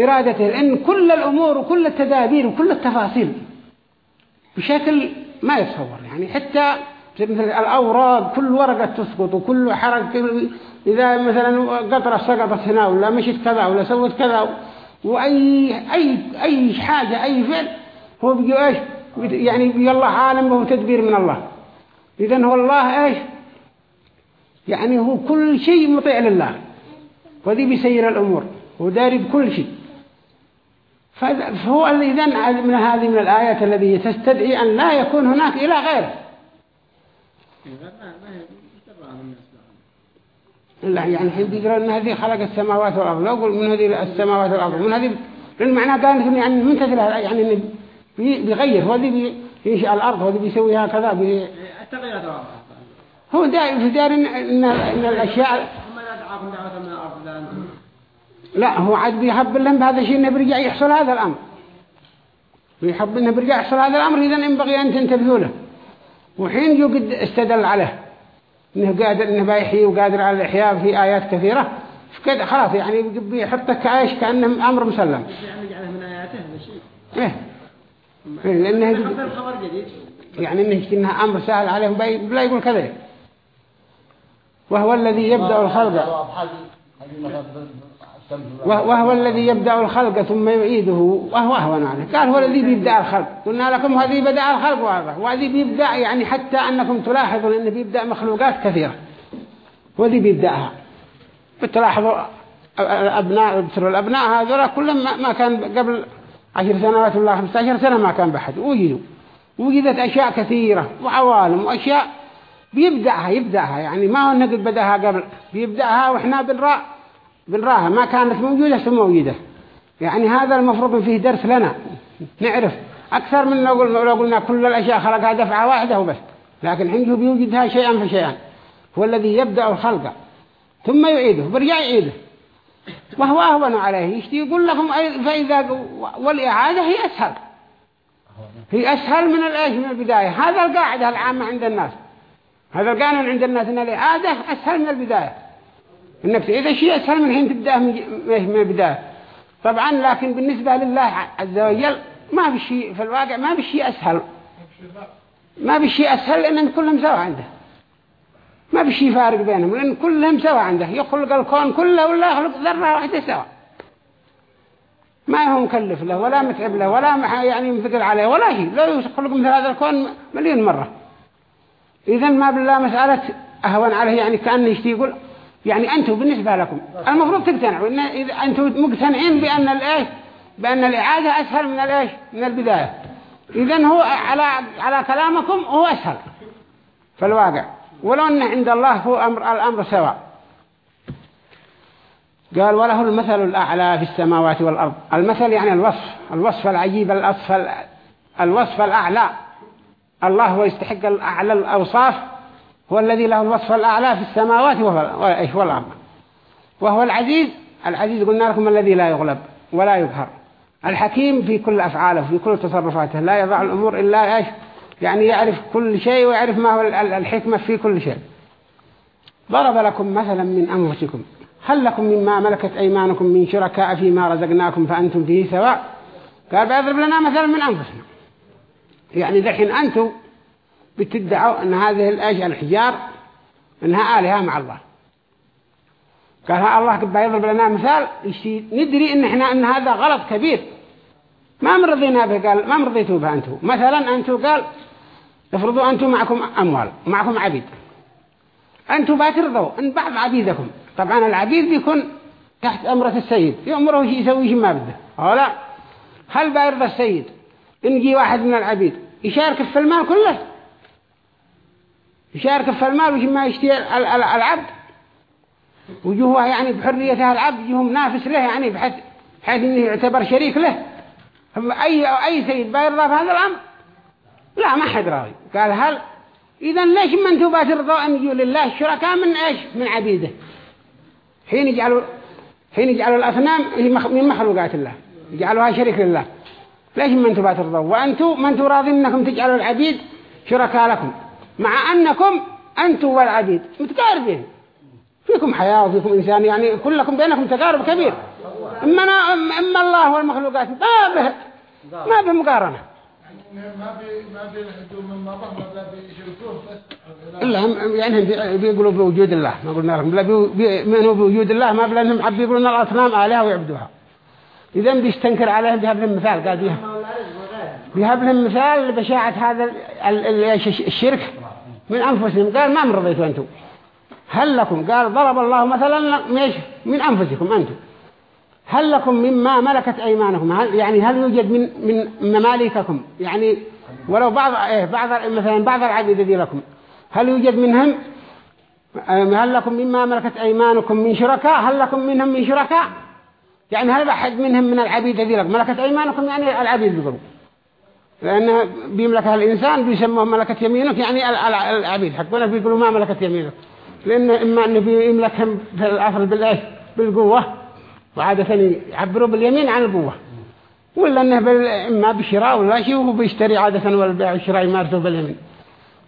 Speaker 1: إرادته لأن كل الأمور وكل التدابير وكل التفاصيل بشكل ما يتصور. يعني حتى مثل الأوراق كل ورقة تسقط وكل حركة. إذا مثلا قطرة سقطت هنا ولا مشت كذا ولا سوت كذا وأي أي أي حاجة أي فعل هو بيجي إيش؟ يعني الله عالم وهو تدبير من الله. إذن هو الله إيش؟ يعني هو كل شيء مطيع لله. وذي بيسير الأمور وداري بكل شيء. فهو إذن من هذه من الآيات الذي تستدعي أن لا يكون هناك إلى غيره. لا يعني الحين بيقرأ أن هذه خلق السماوات والأرض. لا أقول من هذه السماوات والأرض من هذه لأن معناه قال يعني كثير يعني بيغير. هو ذي الأرض هو ذي بيسويها كذا بي... هو داير في دار إن, إن, إن الأشياء لا هو عاد بيحب لهم بهذا الشيء إنه بيرجع يحصل هذا الأمر. بيحب إنه بيرجع يحصل هذا الأمر إذا ينبغي أن تنتبهوا له. وحين يوجد استدل عليه. إنه قادر إنه بيحيي وقادر على الإحياء في آيات كثيرة. فكده خلاص يعني بيحطك كعيش كأنه أمر مسلم.
Speaker 2: يعني من آياته
Speaker 1: إيه. إيه لأنه يعني إنه إنها أمر سهل عليهم لا يقول كذا وهو الذي يبدأ الخلق. وهو الذي يبدأ الخلق ثم يعيده. وهو أهون عليه قال هو الذي بيبدأ الخلق. قلنا لكم هذه بدأ الخلق واضح وهذه بيبدأ يعني حتى أنكم تلاحظوا أنه بيبدأ مخلوقات كثيرة. هو الذي بيبدأها. بتلاحظوا الأبناء بتروا الأبناء هذول كلهم ما كان قبل عشر سنوات ولا خمسة سنة ما كان بحد. وجدوا وجدت أشياء كثيرة وعوالم وأشياء بيبدأها يبدأها. يعني ما هو نقل بدأها قبل بيبدأها وإحنا بنرى بنراها ما كانت موجودة ثم موجودة. يعني هذا المفروض فيه درس لنا. نعرف. أكثر من لو قلنا, لو قلنا كل الأشياء خلقها دفعة واحدة وبس. لكن عنده بيوجدها شيئا فشيئا. هو الذي يبدأ الخلق. ثم يعيده برجع يعيده. وهو أهون عليه. يشتي يقول لكم فإذا والإعادة هي أسهل. هي أسهل من الإيش من البداية. هذا القاعدة العامة عند الناس. هذا القانون عند الناس أن الإعادة أسهل من البداية. إنك إذا شيء أسهل من حين تبدأ من البداية. طبعا لكن بالنسبة لله عز وجل ما بشيء في الواقع ما بشيء أسهل. ما بشيء أسهل لأن كلهم سوا عنده. ما بشيء فارق بينهم لأن كلهم سوا عنده. يخلق الكون كله ولا يخلق ذرة واحدة سوا. ما هو مكلف له ولا متعب له ولا يعني مثقل عليه ولا شيء. لا يخلق مثل هذا الكون مليون مرة. إذا ما بالله مسألة أهون عليه يعني كأنه يشتي يقول؟ يعني أنتم بالنسبة لكم. المفروض تقتنعوا إن إذا أنتم مقتنعين بأن الإيش؟ بأن الإعادة أسهل من الإيش؟ من البداية. إذا هو على على كلامكم هو أسهل في الواقع. ولو أن عند الله هو أمر الأمر سواء. قال وله المثل الأعلى في السماوات والأرض. المثل يعني الوصف الوصف العجيب الأصف الوصف الأعلى. الله هو يستحق الأعلى الأوصاف. هو الذي له الوصف الأعلى في السماوات والأرض وهو العزيز. العزيز قلنا لكم الذي لا يغلب ولا يقهر الحكيم في كل أفعاله في كل تصرفاته. لا يضع الأمور إلا إيش؟ يعني يعرف كل شيء ويعرف ما هو الحكمة في كل شيء. ضرب لكم مثلا من أنفسكم. هل لكم مما ملكت أيمانكم من شركاء فيما رزقناكم فأنتم فيه سواء؟ قال بيضرب لنا مثلا من أنفسنا. يعني ذحين أنتم بتدعوا أن هذه الأشياء الحجار أنها آلهة مع الله. قال الله يضرب لنا مثال ندري إن إحنا أن هذا غلط كبير. ما مرضينا به قال ما مرضيتوا به أنتم. مثلا أنتم قال افرضوا أنتم معكم أموال معكم عبيد. أنتم باترضوا أن بعض عبيدكم. طبعا العبيد بيكون تحت أمرة السيد. يأمره يسوي شيء ما بده. أو لا؟ هل بيرضى السيد؟ إن جي واحد من العبيد. يشارك في المال كله. يشارك في المال وش ما يشتري العبد. وجوه يعني بحريته العبد. وجوه منافس له يعني بحيث بحيث إنه يعتبر شريك له. اي أي سيد بيرضى في هذا الأمر؟ لا ما حد راضي. قال هل إذا ليش ما أنتم بترضوا ان يجوا لله الشركاء من إيش؟ من عبيده. حين يجعلوا حين يجعلوا الأصنام من مخلوقات الله. يجعلوها شريك لله. ليش ما أنتم بترضوا وأنتم ما أنتم راضين أنكم تجعلوا العبيد شركاء لكم. مع أنكم أنتم والعبيد. متقاربين. فيكم حياة وفيكم إنسان يعني كلكم بينكم تقارب كبير. إما, إما الله والمخلوقات. ما به ما به مقارنة. ما إلا هم يعني هم بيقولوا بوجود الله ما قلنا لكم لا بيؤمنوا بوجود الله ما بلانهم عب يقولون الأصنام آلهة ويعبدوها. إذا بيستنكر عليهم بيهب لهم مثال قال بيها بيهب لهم مثال لبشاعة هذا الشرك من أنفسهم. قال ما مرضيتوا أنتم؟ هل لكم؟ قال ضرب الله مثلا من أنفسكم أنتم. هل لكم مما ملكت أيمانكم؟ هل يعني هل يوجد من من ممالككم؟ يعني ولو بعض إيه بعض مثلا بعض العبيد ذي لكم. هل يوجد منهم؟ هل لكم مما ملكت أيمانكم من شركاء؟ هل لكم منهم من شركاء؟ يعني هل أحد منهم من العبيد ذي لكم؟ ملكت أيمانكم؟ يعني العبيد بيقولوا لأن بيملكها الإنسان بيسموه ملكة يمينك يعني العبيد حقنا بيقولوا ما ملكت يمينك. لأن إما أنه يملكهم في الأصل بالإيش؟ بالقوة. وعادة يعبروا باليمين عن القوة. ولا أنه بال... إما بشراء ولا شيء وهو بيشتري عادة والبيع والشراء يمارسوا باليمين.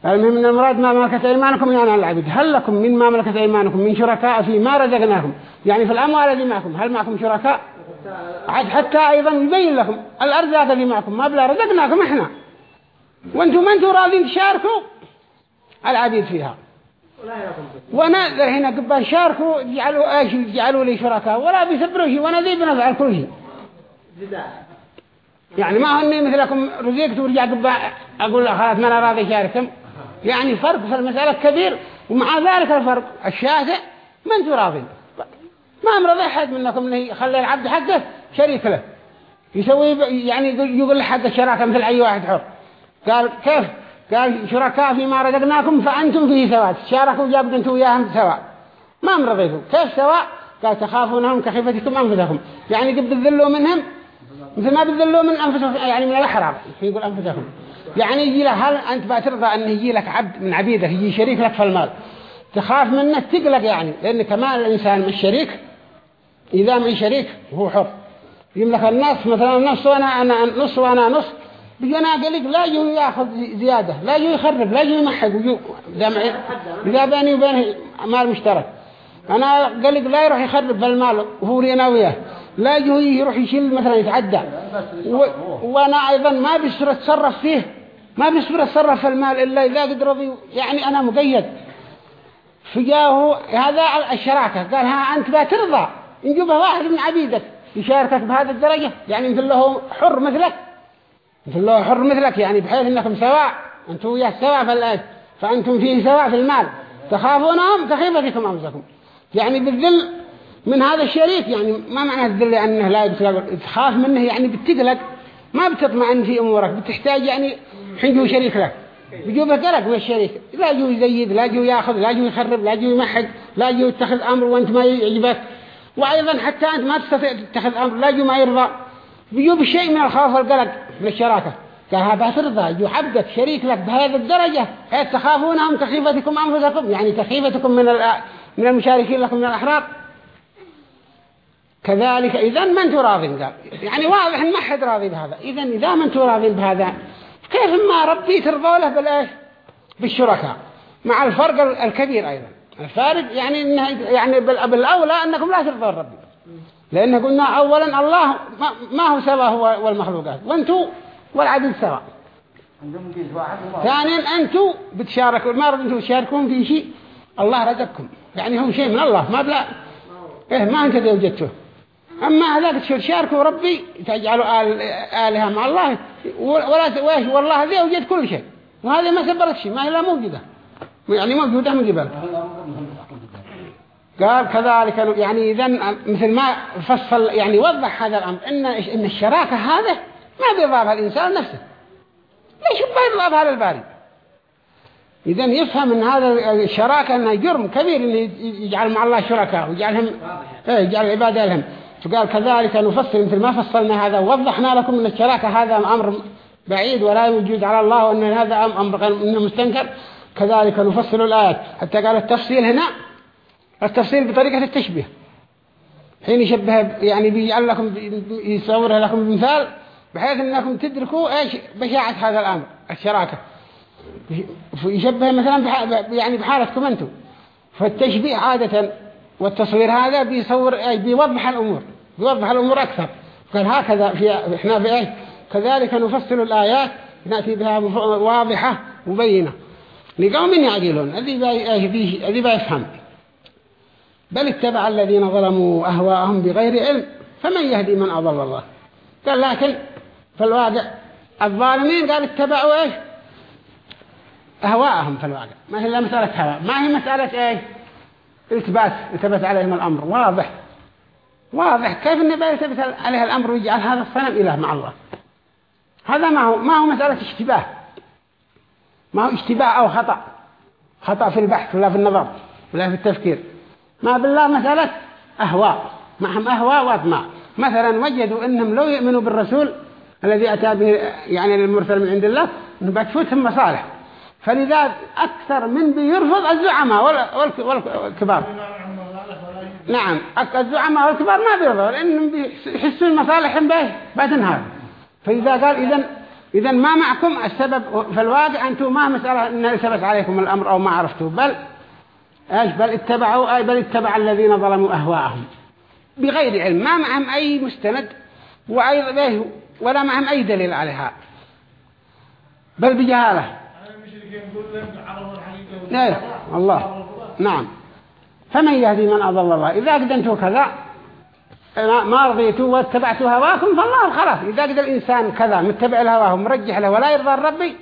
Speaker 1: المهم من المراد ما ملكت أيمانكم يعني العبد هل لكم من ما ملكت أيمانكم؟ من شركاء في ما رزقناكم. يعني في الأموال التي معكم هل معكم شركاء؟ عاد حتى أيضا يبين لكم الأرزاق التي معكم. ما بلا رزقناكم إحنا. وأنتم ما أنتم راضين تشاركوا العبيد فيها. وأنا هنا قبل شاركوا جعلوا إيش جعلوا لي شركاء ولا بيسبروا شيء وأنا ذي بنفعل كل شيء. يعني ما هو اني مثلكم رزقت ورجع قبل أقول خلاص ما أنا راضي أشارككم. يعني فرق في المسألة كبير ومع ذلك الفرق. الشاسع ما أنتوا راضين. ما امرض احد منكم إنه يخلي العبد حقه شريك له. يسوي يعني يقول حق الشراكة مثل أي واحد حر. قال كيف قال شركاء فيما رزقناكم فأنتم فيه سواء. شاركوا جابوا أنتم وياهم سواء. ما مرضيتوا كيف سواء؟ قال تخافونهم كخيفتكم أنفسكم. يعني قد بتذلوا منهم؟ مثل ما بتذلوا من أنفسهم يعني من الأحرار. يقول أنفسهم يعني يجي له هل أنت بترضى أن يجي لك عبد من عبيدك يجي شريك لك في المال. تخاف منه تقلق يعني. لأن كمان الإنسان مش شريك إذا معي شريك هو حر. يملك النص مثلا نص وأنا أنا نص وأنا نص بيجينا قال لا يجوا ياخذ زيادة لا يجوا يخرب لا يجوا يمحق إذا بيني وبينه مال مشترك. أنا قال لا يروح يخرب في المال وهو لينا وياه. لا يجوا يروح يشيل مثلا يتعدى. و... وأنا أيضا ما بيصير أتصرف فيه ما بيصير أتصرف في المال إلا إذا قد رضي يعني أنا مقيد. فجاه هذا الشراكة قال ها أنت بترضى نجيبه واحد من عبيدك يشاركك بهذه الدرجة. يعني مثل له حر مثلك. مثل له حر مثلك يعني بحيث إنكم سواء أنتم وياه سواء في فأنتم فيه سواء في المال. تخافونهم؟ كخيفتكم أنفسكم. يعني بالذل من هذا الشريك يعني ما معنى الذل؟ أنه لا تخاف منه يعني بتقلق. ما بتطمئن في أمورك بتحتاج يعني حين شريك لك. بيجوا من الشريك. لا جو يزيد لا جو ياخذ لا جو يخرب لا جو يمحق لا جو يتخذ أمر وأنت ما يعجبك. وأيضا حتى أنت ما تستطيع تتخذ أمر لا جو ما يرضى. بيجوا بشيء من الخوف والقلق من الشراكة. قال هذا ترضى جو حبك شريك لك بهذه الدرجة. حيث تخافونهم كخيفتكم أنفسكم يعني كخيفتكم من من المشاركين لكم من الأحرار كذلك إذا ما أنتم راضين قال. يعني واضح ما حد راضي بهذا. إذا إذا ما أنتم راضين بهذا كيف ما ربي ترضوا له بالإيش بالشركاء. مع الفرق الكبير أيضا. الفارق يعني إنه يعني بالأولى أنكم لا ترضوا ربي. لأن قلنا أولا الله ما هو سوا هو والمخلوقات. وأنتم والعدل سوا ثانيا أنتم بتشاركوا. ما أنتم تشاركون في شيء. الله رزقكم. يعني هو شيء من الله. ما بلا إيه ما أنت وجدته أما هذاك تشاركوا ربي تجعلوا آل آلهة مع الله. ولا والله ذي وجد كل شيء. وهذا ما سبرت شيء. ما هي لا موجودة. يعني موجودة من قبل. قال كذلك يعني إذا مثل ما فصل يعني وضح هذا الأمر إن إن الشراكة هذا ما بيضافها الإنسان نفسه. ليش بيضافها للباري؟ إذا يفهم أن هذا الشراكة أنه جرم كبير أنه يجعل مع الله شركاء ويجعلهم إيه، يجعل العبادة لهم. فقال كذلك نفصل مثل ما فصلنا هذا ووضحنا لكم أن الشراكة هذا أمر بعيد ولا يوجد على الله وأن هذا أمر إنه مستنكر. كذلك نفصل الآيات. حتى قال التفصيل هنا التفصيل بطريقة التشبيه. حين يشبه يعني بيجعل لكم يصورها لكم بمثال بحيث أنكم تدركوا إيش بشاعة هذا الأمر الشراكة. يشبه مثلا يعني بحالتكم أنتم. فالتشبيه عادة والتصوير هذا بيصور إيش؟ بيوضح الأمور بيوضح الأمور أكثر. قال هكذا في إحنا في إيش؟ كذلك نفصل الآيات نأتي بها واضحة مبينة. لقوم يعدلون الذي بيفهم بل اتبع الذين ظلموا أهواءهم بغير علم فمن يهدي من أضل الله؟ قال لكن في الواقع الظالمين قال اتبعوا إيش؟ أهواءهم في الواقع. ما هي إلا مسألة هواء. ما هي مسألة إيش؟ التباس التبس عليهم الأمر. واضح. واضح. كيف النبي يثبت عليه الأمر ويجعل هذا الصنم إله مع الله؟ هذا ما هو ما هو مسألة اشتباه. ما هو اشتباه أو خطأ. خطأ في البحث ولا في النظر ولا في التفكير. ما بالله مسألة أهواء. معهم أهواء وأطماع. مثلا وجدوا أنهم لو يؤمنوا بالرسول الذي أتى به يعني المرسل من عند الله أنه بتفوتهم مصالح. فلذا أكثر من بيرفض الزعماء والكبار. نعم الزعماء والكبار ما بيرضوا لأنهم بيحسون مصالحهم به بتنهار. فإذا قال إذا إذا ما معكم السبب في الواقع أنتم ما مسألة أن سبس عليكم الأمر أو ما عرفتوا بل إيش بل اتبعوا بل اتبع الذين ظلموا أهواءهم. بغير علم ما معهم أي مستند وأيضا ولا معهم أي دليل عليها. بل بجهالة. إيه الله. نعم. فمن يهدي من أضل الله؟ إذا قدنتوا كذا ما رضيتوا واتبعتوا هواكم فالله خلاص. إذا قد الإنسان كذا متبع الهواه مرجح له ولا يرضى ربي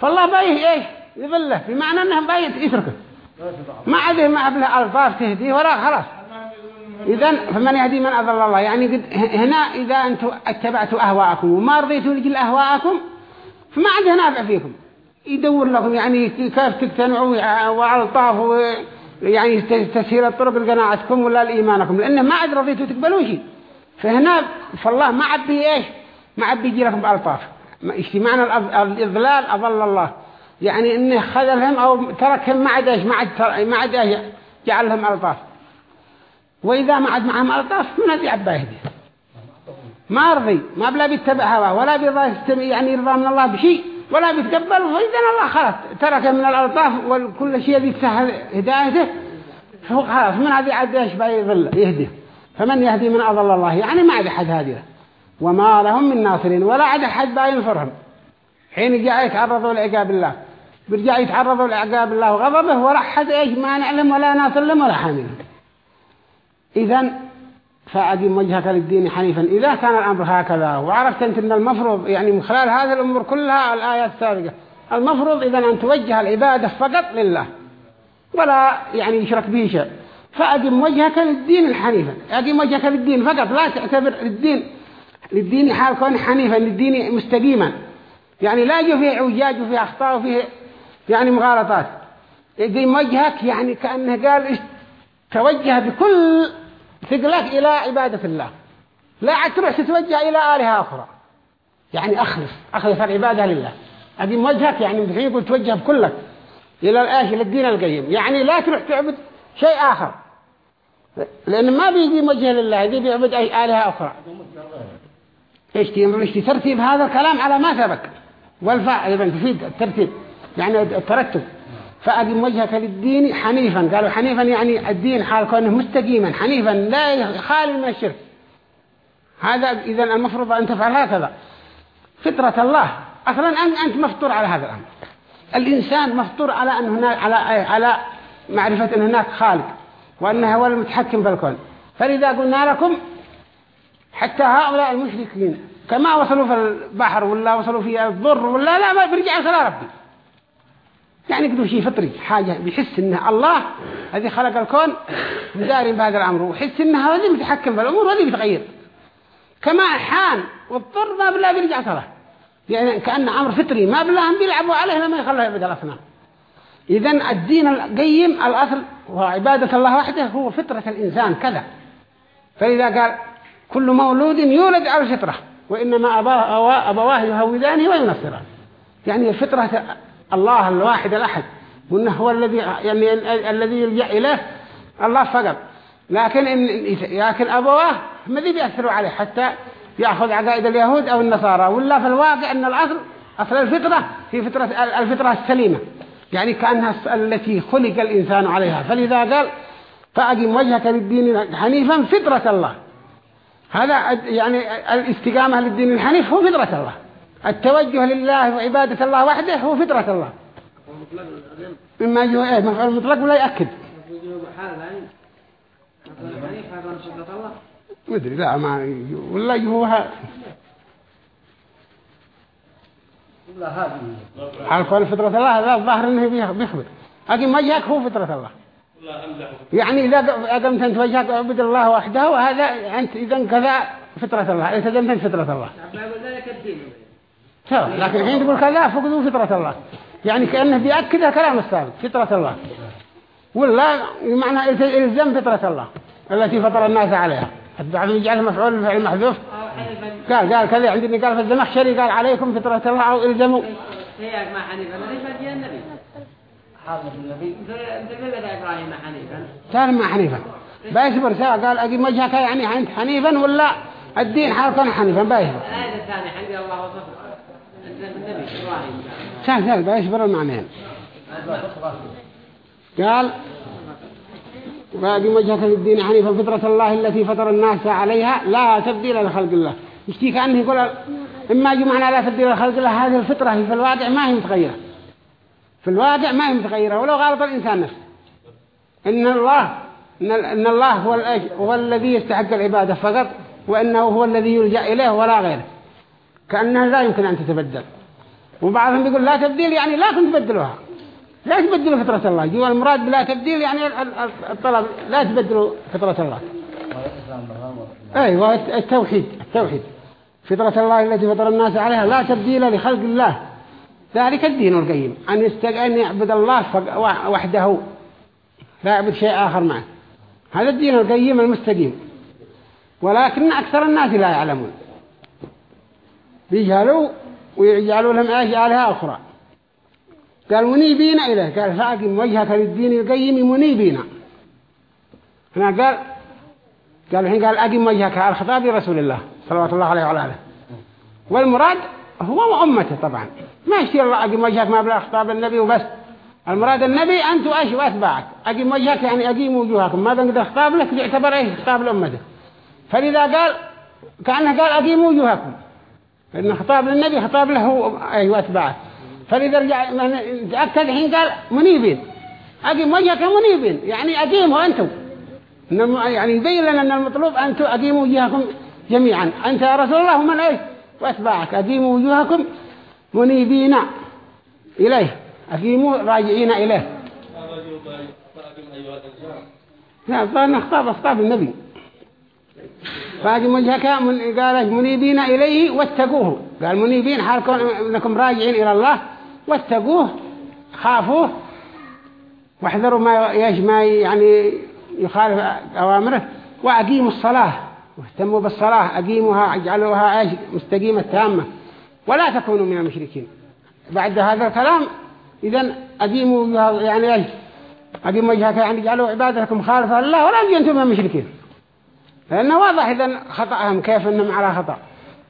Speaker 1: فالله بايه إيش؟ يظله بمعنى انه بايه؟ يتركه. ما عده ما أبله ألفاظ تهديه ولا خلاص. إذن فمن يهدي من أضل الله. يعني هنا إذا أنتم اتبعتوا أهواءكم وما رضيتوا لجل أهواءكم فما عنده نافع فيكم. يدور لكم يعني كيف تقتنعوا وألطاف يعني تسهيل الطرق لقناعتكم ولا لإيمانكم. لأنه ما عاد رضيتوا تقبلوا شيء. فهنا فالله ما عبي إيش؟ ما عبي يجي لكم بألطاف. اجتماعنا الإضلال أضل الله. يعني إنه خذلهم أو تركهم ما عاد إيش ما عاد ما عاد جعلهم ألطاف. وإذا ما عاد معهم ألطاف من الذي عبا يهدي؟ ما رضي ما بلا بيتبع هواه ولا بيرضى يعني يرضى من الله بشيء ولا بيتقبل فإذا الله خلاص ترك من الألطاف وكل شيء ذي تسهل هدايته فهو خلاص من هذه عاد إيش يضل يهدي؟ فمن يهدي من أضل الله؟ يعني ما عاد أحد هاديه وما لهم من ناصرين ولا عاد أحد ينصرهم حين جاء يتعرضوا لعقاب الله. برجع يتعرضوا لعقاب الله وغضبه ولا حد إيش ما نعلم ولا لهم ولا حاملهم إذا فأقم وجهك للدين حنيفا. إذا كان الأمر هكذا وعرفت أنت أن المفروض يعني من خلال هذه الأمور كلها الآيات السابقة المفروض إذا أن توجه العبادة فقط لله ولا يعني يشرك به شيء. فأقم وجهك للدين الحنيفا. أقم وجهك للدين فقط لا تعتبر الدين للدين حال كون حنيفا للدين مستقيما. يعني لا يجي فيه عوجاج وفيه أخطاء وفيه يعني مغالطات. أقم وجهك يعني كأنه قال توجه بكل ثقلك إلى عبادة الله. لا تروح تتوجه إلى آلهة أخرى. يعني أخلص أخلص العبادة لله. أقيم وجهك يعني الحين يقول توجه بكلك إلى الآش إلى الدين القيم. يعني لا تروح تعبد شيء آخر. لأن ما بيجي وجه لله يجي بيعبد أي آلهة أخرى. إيش ترتيب هذا الكلام على ما سبق. والفاء أيضا تفيد الترتيب. يعني الترتب فأقم وجهك للدين حنيفا. قالوا حنيفا يعني الدين حال كونه مستقيما حنيفا لا خالي من الشرك. هذا إذا المفروض أن تفعل هكذا. فطرة الله. أصلا أنت مفطور على هذا الأمر. الإنسان مفطور على أن هناك على على معرفة أن هناك خالق وأنه هو المتحكم في الكون فلذا قلنا لكم حتى هؤلاء المشركين كما وصلوا في البحر ولا وصلوا في الضر ولا لا ما برجع صلاة ربي. يعني كده شيء فطري حاجة بيحس إن الله الذي خلق الكون مداري بهذا الأمر ويحس إنه هذا متحكم بالأمور وهذا بيتغير كما حان واضطر ما بالله بيرجع صلاة يعني كأن أمر فطري ما بالله هم بيلعبوا عليه لما يخلوا يعبد الأصنام. إذا الدين القيم الأصل وعبادة الله وحده هو فطرة الإنسان كذا. فإذا قال كل مولود يولد على الفطرة وإنما أبواه يهودانه وينصران يعني الفطرة الله الواحد الأحد. وأنه هو الذي يعني الذي يلجأ إليه. الله فقط. لكن إن لكن أبواه ما ذي بيأثروا عليه حتى يأخذ عقائد اليهود أو النصارى. ولا في الواقع أن الأصل أصل الفطرة في فطرة الفطرة السليمة. يعني كأنها التي خلق الإنسان عليها. فلذا قال فأقم وجهك للدين حنيفا فطرة الله. هذا يعني الاستقامة للدين الحنيف هو فطرة الله. التوجه لله وعبادة الله وحده هو فطرة الله. مما يجوه إيه مفعول مطلق ولا يأكد مدري لا ما ولا يجوها حال كون فطرة الله هذا الظاهر إنه بيخبر. لكن وجهك هو فطرة الله. يعني إذا أقمت أنت وجهك اعبد الله وحده وهذا أنت إذا كذا فطرة الله أنت فطرة الله. لكن الحين تقول كذا فقدوا فطرة الله. يعني كأنه بيأكد كلام السابق فطرة الله. ولا معنى الزم فطرة الله التي فطر الناس عليها. بعد يجعل مفعول الفعل محذوف. قال قال كذا عندني قال في الزمخشري قال عليكم فطرة الله أو إلزموا.
Speaker 2: هي ما حنيفا ما النبي حاضر النبي إبراهيم حنيفا
Speaker 1: كان ما حنيفا بايصبر ساعة قال أجيب وجهك يعني حنيفا ولا الدين حال كان حنيفا بايصبر
Speaker 2: الآية الثانية حنيفا الله وصفه.
Speaker 1: سهل سهل بيصبر المعنيين قال باقي وجهك للدين حنيفا فطرة الله التي فطر الناس عليها لا تبديل لخلق الله. يشتي كأنه يقول إما جمعنا لا تبديل لخلق الله هذه الفطرة في الواقع ما هي متغيرة. في الواقع ما هي متغيرة ولو غالط الإنسان نفسه. إن الله إن الله هو, هو الذي يستحق العبادة فقط وإنه هو الذي يلجأ إليه ولا غيره. كأنها لا يمكن أن تتبدل. وبعضهم يقول لا تبديل يعني لا تبدلوها. لا تبدلوا فطرة الله. جوا المراد بلا تبديل يعني الطلب لا تبدلوا فطرة الله. أيوة التوحيد التوحيد. فطرة الله التي فطر الناس عليها لا تبديل لخلق الله. ذلك الدين القيم. أن يستقى أن يعبد الله وحده. لا يعبد شيء آخر معه. هذا الدين القيم المستقيم. ولكن أكثر الناس لا يعلمون. بيجهلوا ويجعلوا لهم إيش آلهة أخرى. قال منيبين إليه. قال فأقم وجهك للدين القيم منيبين. هنا قال قال الحين قال أقم وجهك على الخطاب لرسول الله صلى الله عليه وعلى آله. والمراد هو وأمته طبعا. ما يشتري الله أقم وجهك ما بلا خطاب النبي وبس. المراد النبي أنت وإيش وأتباعك أقم وجهك يعني أقيم وجوهكم. ما بنقدر خطاب لك يعتبر إيش؟ خطاب لأمته. فلذا قال كأنه قال أقيم وجوهكم. إن خطاب للنبي خطاب له أي وأتباعه فلذا رجع تأكد الحين قال منيبين. أقيم وجهك منيبين. يعني أقيموا أنتم. يعني يبين لنا أن المطلوب أن أقيموا وجوهكم جميعا. أنت يا رسول الله ومن إيش وأتباعك. أقيموا وجوهكم منيبين إليه. أقيموا راجعين إليه. لا ظن خطاب خطاب النبي. فأقيم وجهك من قال منيبين إليه واتقوه. قال منيبين حالكم أنكم راجعين إلى الله واتقوه خافوه واحذروا ما يجمع يعني يخالف أوامره وأقيموا الصلاة واهتموا بالصلاة أقيموها اجعلوها مستقيمة تامة. ولا تكونوا من المشركين. بعد هذا الكلام إذا أقيموا يعني أقيموا وجهك يعني اجعلوا عبادتكم خالفة لله ولا أنتم من المشركين. لأنه واضح إذا خطأهم كيف أنهم على خطأ.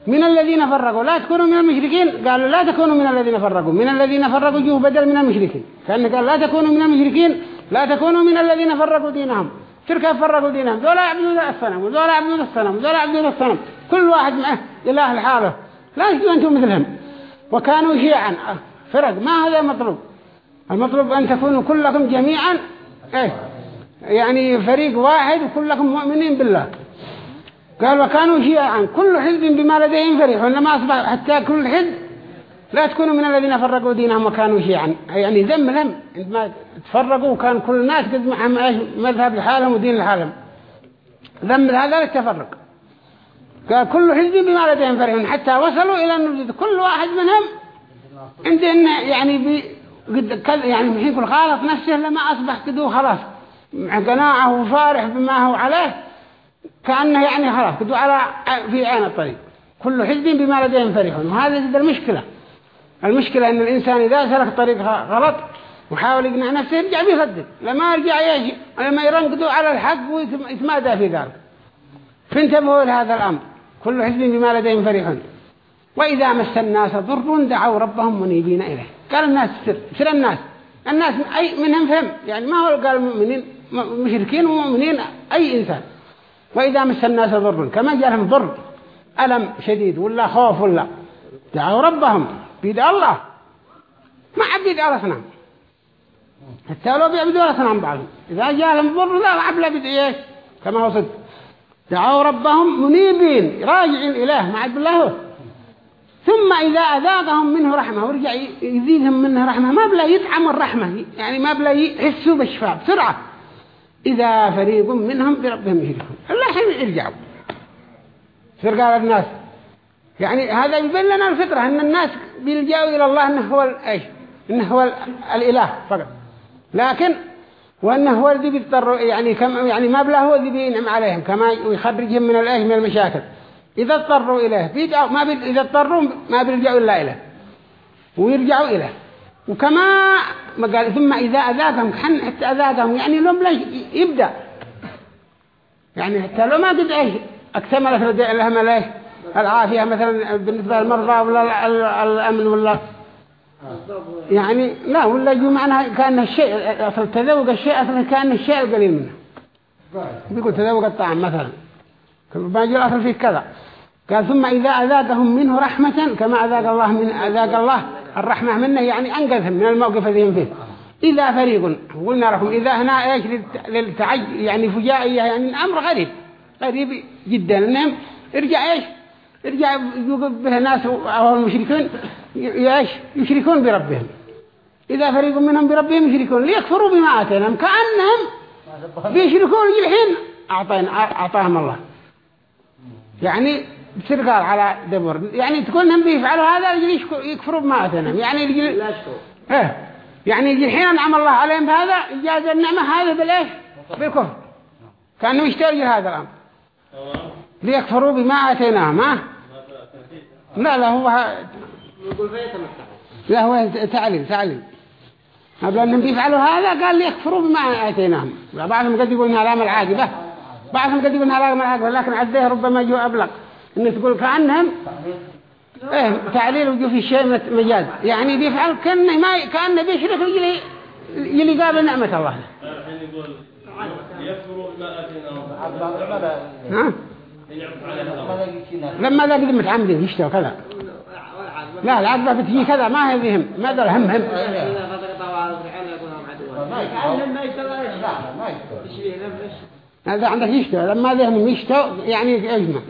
Speaker 1: من الذين فرقوا لا تكونوا من المشركين. قالوا لا تكونوا من الذين فرقوا. من الذين فرقوا جوه بدل من المشركين. كأنه قال لا تكونوا من المشركين لا تكونوا من الذين فرقوا دينهم. تركا فرقوا دينهم. ذولا يعبدون الصنم وذولا يعبدون الصنم وذولا يعبدون الصنم كل واحد معه إله لحاله لا تجدوا أنتم مثلهم. وكانوا شيعا. فرق. ما هذا المطلوب؟ المطلوب أن تكونوا كلكم جميعا إيه يعني فريق واحد وكلكم مؤمنين بالله. قال وكانوا شيعا كل حزب بما لديهم فريق ولما أصبح حتى كل حزب لا تكونوا من الذين فرقوا دينهم وكانوا شيعا يعني ذم لهم عندما تفرقوا وكان كل الناس قد معهم مذهب لحالهم ودين لحالهم. ذم هذا التفرق. قال كل حزب بما لديهم فريق حتى وصلوا إلى أن كل واحد منهم عنده يعني بي قد يعني الحين كل خالط نفسه لما أصبح كده خلاص. قناعه وفارح بما هو عليه كأنه يعني خلاص كده على في عين الطريق. كل حزب بما لديهم فرحون وهذا المشكلة. المشكلة أن الإنسان إذا سلك طريق غلط وحاول يقنع نفسه يرجع بيصدق. لما يرجع يجي لما يرنقدوا على الحق ويتمادى في ذلك. فانتبهوا لهذا الأمر. كل حزب بما لديهم فرحون وإذا مس الناس ضر دعوا ربهم منيبين إليه. قال الناس سر سر الناس. الناس أي منهم فهم. يعني ما هو قال مؤمنين مشركين ومؤمنين أي إنسان. وإذا مس الناس ضر كما جاء لهم ضر ألم شديد ولا خوف ولا دعوا ربهم بيد الله. ما حد يدعى الأصنام حتى لو بيعبدوا الأصنام بعضهم. إذا جاء لهم ضر لا عبد لا بدعيه كما هو صدق. دعوا ربهم منيبين راجعين إله ما عبد الله ثم إذا أذاقهم منه رحمة ورجع يزيدهم منه رحمة ما بلا يطعم الرحمة يعني ما بلا يحسوا بالشفاء بسرعة. إذا فريق منهم بربهم يشركون الله حين يرجعوا قال الناس يعني هذا يبين لنا الفطرة أن الناس بيلجأوا إلى الله أنه هو الإيش أنه هو الإله فقط. لكن وأنه هو الذي بيضطر يعني كم يعني ما بلا هو الذي بينعم عليهم كما يخرجهم من الإيش؟ من المشاكل. إذا اضطروا إليه بيدعوا ما بي إذا اضطروا ما بيرجعوا إلا إليه. ويرجعوا إليه. وكما ما قال ثم إذا أذاقهم حن حتى أذاقهم يعني لهم ليش يبدأ. يعني حتى لو ما قد إيش اكتملت لهم ليش العافية مثلا بالنسبة للمرضى ولا الأمن ولا. يعني لا ولا يجوا معناها كأن الشيء أصل تذوق الشيء أصلا كأن الشيء القليل منه. بيقول تذوق الطعام مثلا. ما يجي الأصل فيه كذا. قال ثم إذا أذاقهم منه رحمة كما أذاق الله من أذاق الله الرحمة منه يعني أنقذهم من الموقف الذي فيه إذا فريق قلنا لكم إذا هنا إيش للتعج يعني فجائية يعني أمر غريب غريب جدا. إنهم ارجع إيش؟ ارجع يوقف به ناس أو المشركون إيش؟ يشركون بربهم. إذا فريق منهم بربهم يشركون. ليكفروا بما آتيناهم. كأنهم بيشركون الحين أعطاهم الله. يعني بصير قال على دبر. يعني تكون هم بيفعلوا هذا يجي يكفروا بما أتنهم يعني يجي لا إيه. يعني يجي الحين أنعم الله عليهم بهذا إجاز النعمة هذا بالإيش بالكفر كانوا يشتري هذا الأمر. ليكفروا بما آتيناهم ما لا لا هو لا هو تعليل تعليل. قبل أنهم بيفعلوا هذا قال ليكفروا بما آتيناهم. بعضهم قد يقولون علامة العاقبة. بعضهم قد يقولون هذا من لكن عديه ربما جو أبلغ. إنه تقول كأنهم إيه تعليل وجو في شيء مجاز. يعني بيفعل كأنه ما كأنه بيشرك يلي يلي قابل نعمة الله. الحين يقول آتيناهم لما ذا قد متعمدين يشتوا كذا؟ لا العقبة بتجي كذا ما هي بهم ما ذا هم هم. هذا عندك يشتوا لما ذهنهم يشتوا يعني أجمع.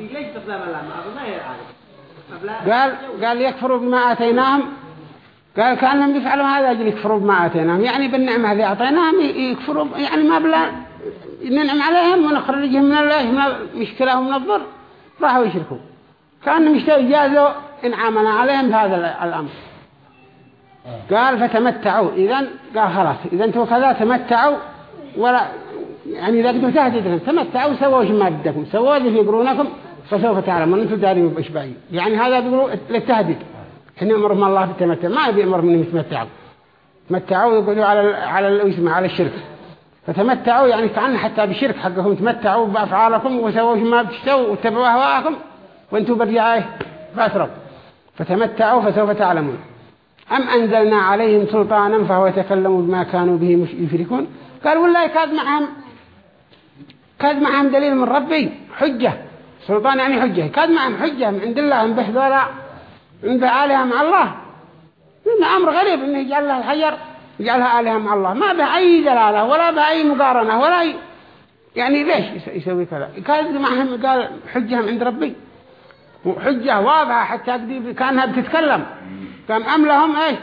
Speaker 1: قال قال يكفروا بما آتيناهم. قال كأنهم يفعلوا هذا أجل يكفروا بما آتيناهم. يعني بالنعمة هذه أعطيناهم يكفروا يعني ما بلا ننعم عليهم ونخرجهم من الله من مشكلة من الضر. راحوا يشركوا. كأنهم يجازوا إنعامنا عليهم بهذا الأمر. قال فتمتعوا. إذن قال خلاص. إذا أنتوا كذا تمتعوا ولا يعني إذا قدوا تهددهم تمتعوا سووا ما بدكم سووا ذي يقرونكم فسوف تعلمون. أنتم دارين بإشباعي يعني هذا بيقولوا للتهديد. حين أمرهم الله بالتمتع ما يبي أمر منهم يتمتعوا. تمتعوا يقولوا على على الاسم على الشرك. فتمتعوا يعني كأن حتى بشرك حقهم. تمتعوا بأفعالكم وسووا ما بتشتوا واتبعوا أهواءكم. وأنتم برجعيه فأسروا فتمتعوا فسوف تعلمون. أم أنزلنا عليهم سلطانا فهو يتكلم بما كانوا به يشركون؟ قال والله كاد معهم كاد معهم دليل من ربي حجة سلطان يعني حجة. كاد معهم حجة من عند الله انبه ذولا انبه آلهة مع الله. إنه أمر غريب إنه يجعل لها الحجر يجعلها آلهة مع الله. ما به أي دلالة ولا به أي مقارنة ولا أي يعني ليش يسوي كذا؟ كاد معهم قال حجة من عند ربي. وحجة واضحة حتى كأنها بتتكلم. كان أم لهم إيش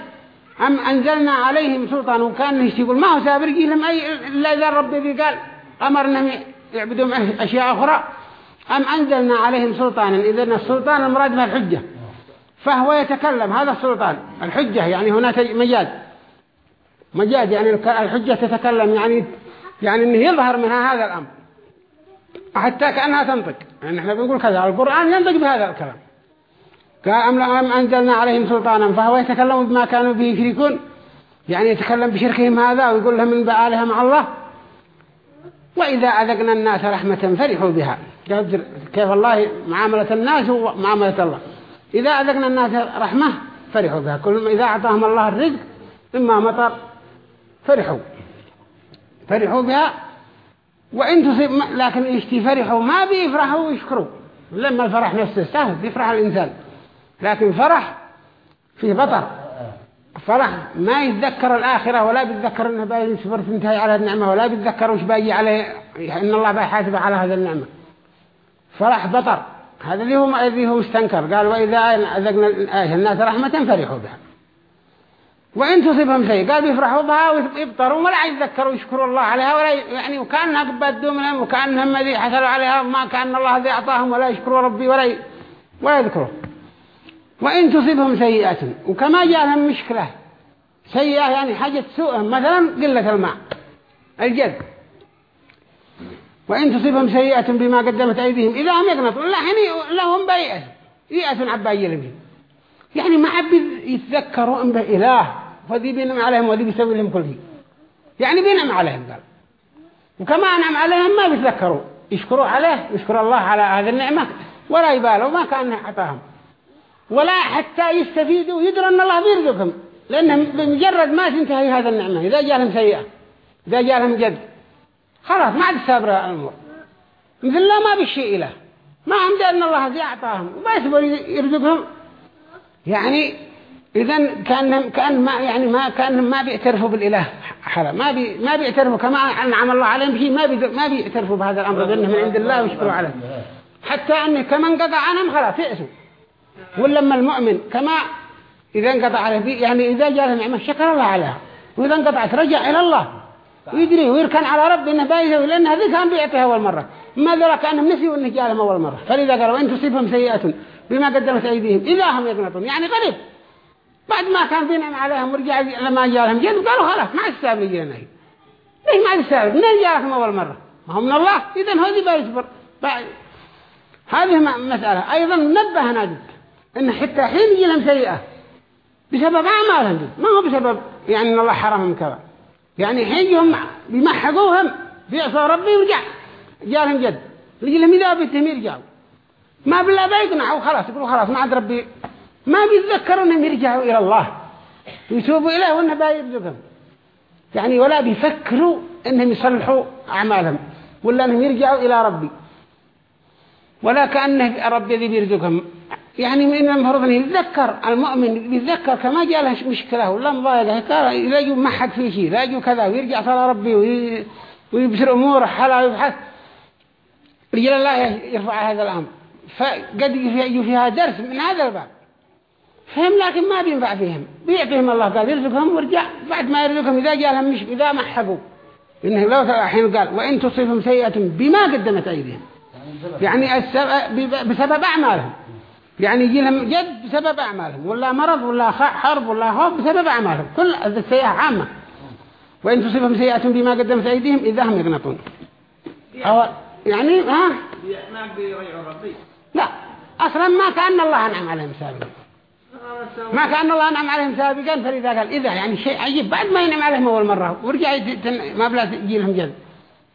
Speaker 1: أم أنزلنا عليهم سلطان وكان يقول ما هو سابر لهم أي إلا إذا ربي قال أمرنا يعبدون أشياء أخرى أم أنزلنا عليهم سلطانا؟ إذن السلطان المراد من الحجة. فهو يتكلم هذا السلطان. الحجة يعني هنا مجاز مجاز يعني الحجة تتكلم يعني يعني إنه يظهر منها هذا الأمر. حتى كأنها تنطق. يعني إحنا بنقول كذا القرآن ينطق بهذا الكلام. قال أم أنزلنا عليهم سلطانا؟ فهو يتكلم بما كانوا به يشركون. يعني يتكلم بشركهم هذا ويقول لهم من بآلها مع الله وإذا أذقنا الناس رحمة فرحوا بها. كيف الله معاملة الناس ومعاملة الله. إذا أذقنا الناس رحمة فرحوا بها. كل إذا أعطاهم الله الرزق إما مطر فرحوا. فرحوا بها. وإن تصيب لكن يشتي فرحوا؟ ما بيفرحوا ويشكروا. لما الفرح نفسه سهل بيفرح الإنسان. لكن فرح فيه بطر. فرح ما يتذكر الآخرة ولا بيتذكر أنه باي صبر تنتهي على النعمة ولا بيتذكر وش باجي عليه إن الله بيحاسب على هذا النعمة. فرح بطر هذا اللي هو الذي هو استنكر قال وإذا أذقنا الناس رحمة فرحوا بها. وإن تصيبهم شيء قال بيفرحوا بها ويبطروا ولا يتذكروا يشكروا الله عليها ولا يعني وكأنها قبادوا منهم وكأنهم ذي حصلوا عليها ما كأن الله ذي أعطاهم ولا يشكروا ربي ولا. ولا يذكروا. وإن تصيبهم سيئة. وكما جاء لهم مشكلة. سيئة يعني حاجة سوء. مثلا قلة الماء. الجد وإن تصيبهم سيئة بما قدمت أيديهم. إذا هم يقنطون. لا حين لهم بيئة. يئة عباية لهم يعني ما عبد يتذكروا أن به إله فذي بينم عليهم وذي بيسوي لهم كل شيء. يعني بينم عليهم قال. وكما أنعم عليهم ما بيتذكروا. يشكروا عليه. يشكروا الله على هذه النعمة. ولا يبالوا. ما كان أعطاهم. ولا حتى يستفيدوا ويدروا أن الله بيرزقهم. لأنهم بمجرد ما تنتهي هذا النعمة إذا جالهم سيئة إذا جالهم جد خلاص ما عاد سابر الأمور. مثل الله ما بالشيء إله ما عمد أن الله زي أعطاهم وما يسبر يرزقهم. يعني إذا كأن كأن ما يعني ما كأن ما بيعترفوا بالإله حلا ما بي ما بيعترفوا كما أنعم الله عليهم بشيء ما بي ما بيعترفوا بهذا الأمر بأنه من عند الله ويشكروا عليه. حتى أنه كمان قضى عنهم خلاص يأسوا ولما المؤمن كما إذا انقطع عليه يعني إذا جاء نعمة شكر الله عليها. وإذا انقطعت رجع إلى الله. ويدري ويركن على ربه إنه بايزه لأن هذه كان بيعطيها أول مرة. ما ذلك كأنهم نسيوا إنه جاء لهم أول مرة. فلذا قالوا إن تصيبهم سيئة بما قدمت أيديهم. إذا هم يقنطون. يعني غريب. بعد ما كان بينعم عليهم ورجع لما جاء لهم جد قالوا خلاص ما السابق يجينا ليش ما السابق منين جاء لكم أول مرة؟ ما هو من الله. إذا هو ذي بيصبر هذه مسألة. أيضا نبه نادد إن حتى حين يجي لهم سيئة بسبب أعمالهم ما هو بسبب يعني إن الله حرمهم كذا. يعني حين يهم بيمحقوهم بيعصوا ربي ورجع جالهم جد. يجي لهم إذا بيتهم يرجعوا. ما بالله بيقنعوا خلاص يقولوا خلاص ما عاد ربي. ما بيتذكروا إنهم يرجعوا إلى الله. ويتوبوا إليه وإنه بيرزقهم يعني ولا بيفكروا إنهم يصلحوا أعمالهم. ولا إنهم يرجعوا إلى ربي. ولا كأنه ربي ذي بيرزقهم. يعني من المفروض أن يتذكر المؤمن يتذكر كما جاء له مشكلة ولا مضايقة. قال يلاقوا ما حد فيه شيء يلاقوا كذا ويرجع صلى ربي ويبصر أموره حلا ويبحث رجل الله يرفع هذا الأمر. فقد يجي فيها درس من هذا الباب. فهم لكن ما بينفع فيهم. بيعطيهم الله قال يرزقهم ورجع بعد ما يرزقهم إذا جاء لهم مش إذا ما حقوا. إنه لو الحين قال وإن تصيبهم سيئة بما قدمت أيديهم. يعني بسبب أعمالهم. يعني يجي لهم جد بسبب أعمالهم ولا مرض ولا حرب ولا خوف بسبب أعمالهم. كل السيئة عامة. وإن تصيبهم سيئة بما قدمت أيديهم إذا هم يقنطون أو يعني ها؟ لا. أصلا ما كأن الله أنعم عليهم سابقا. ما كأن الله أنعم عليهم سابقا فلذا قال إذا يعني شيء عجيب بعد ما ينعم عليهم أول مرة ورجع ما بلا تجي لهم جد.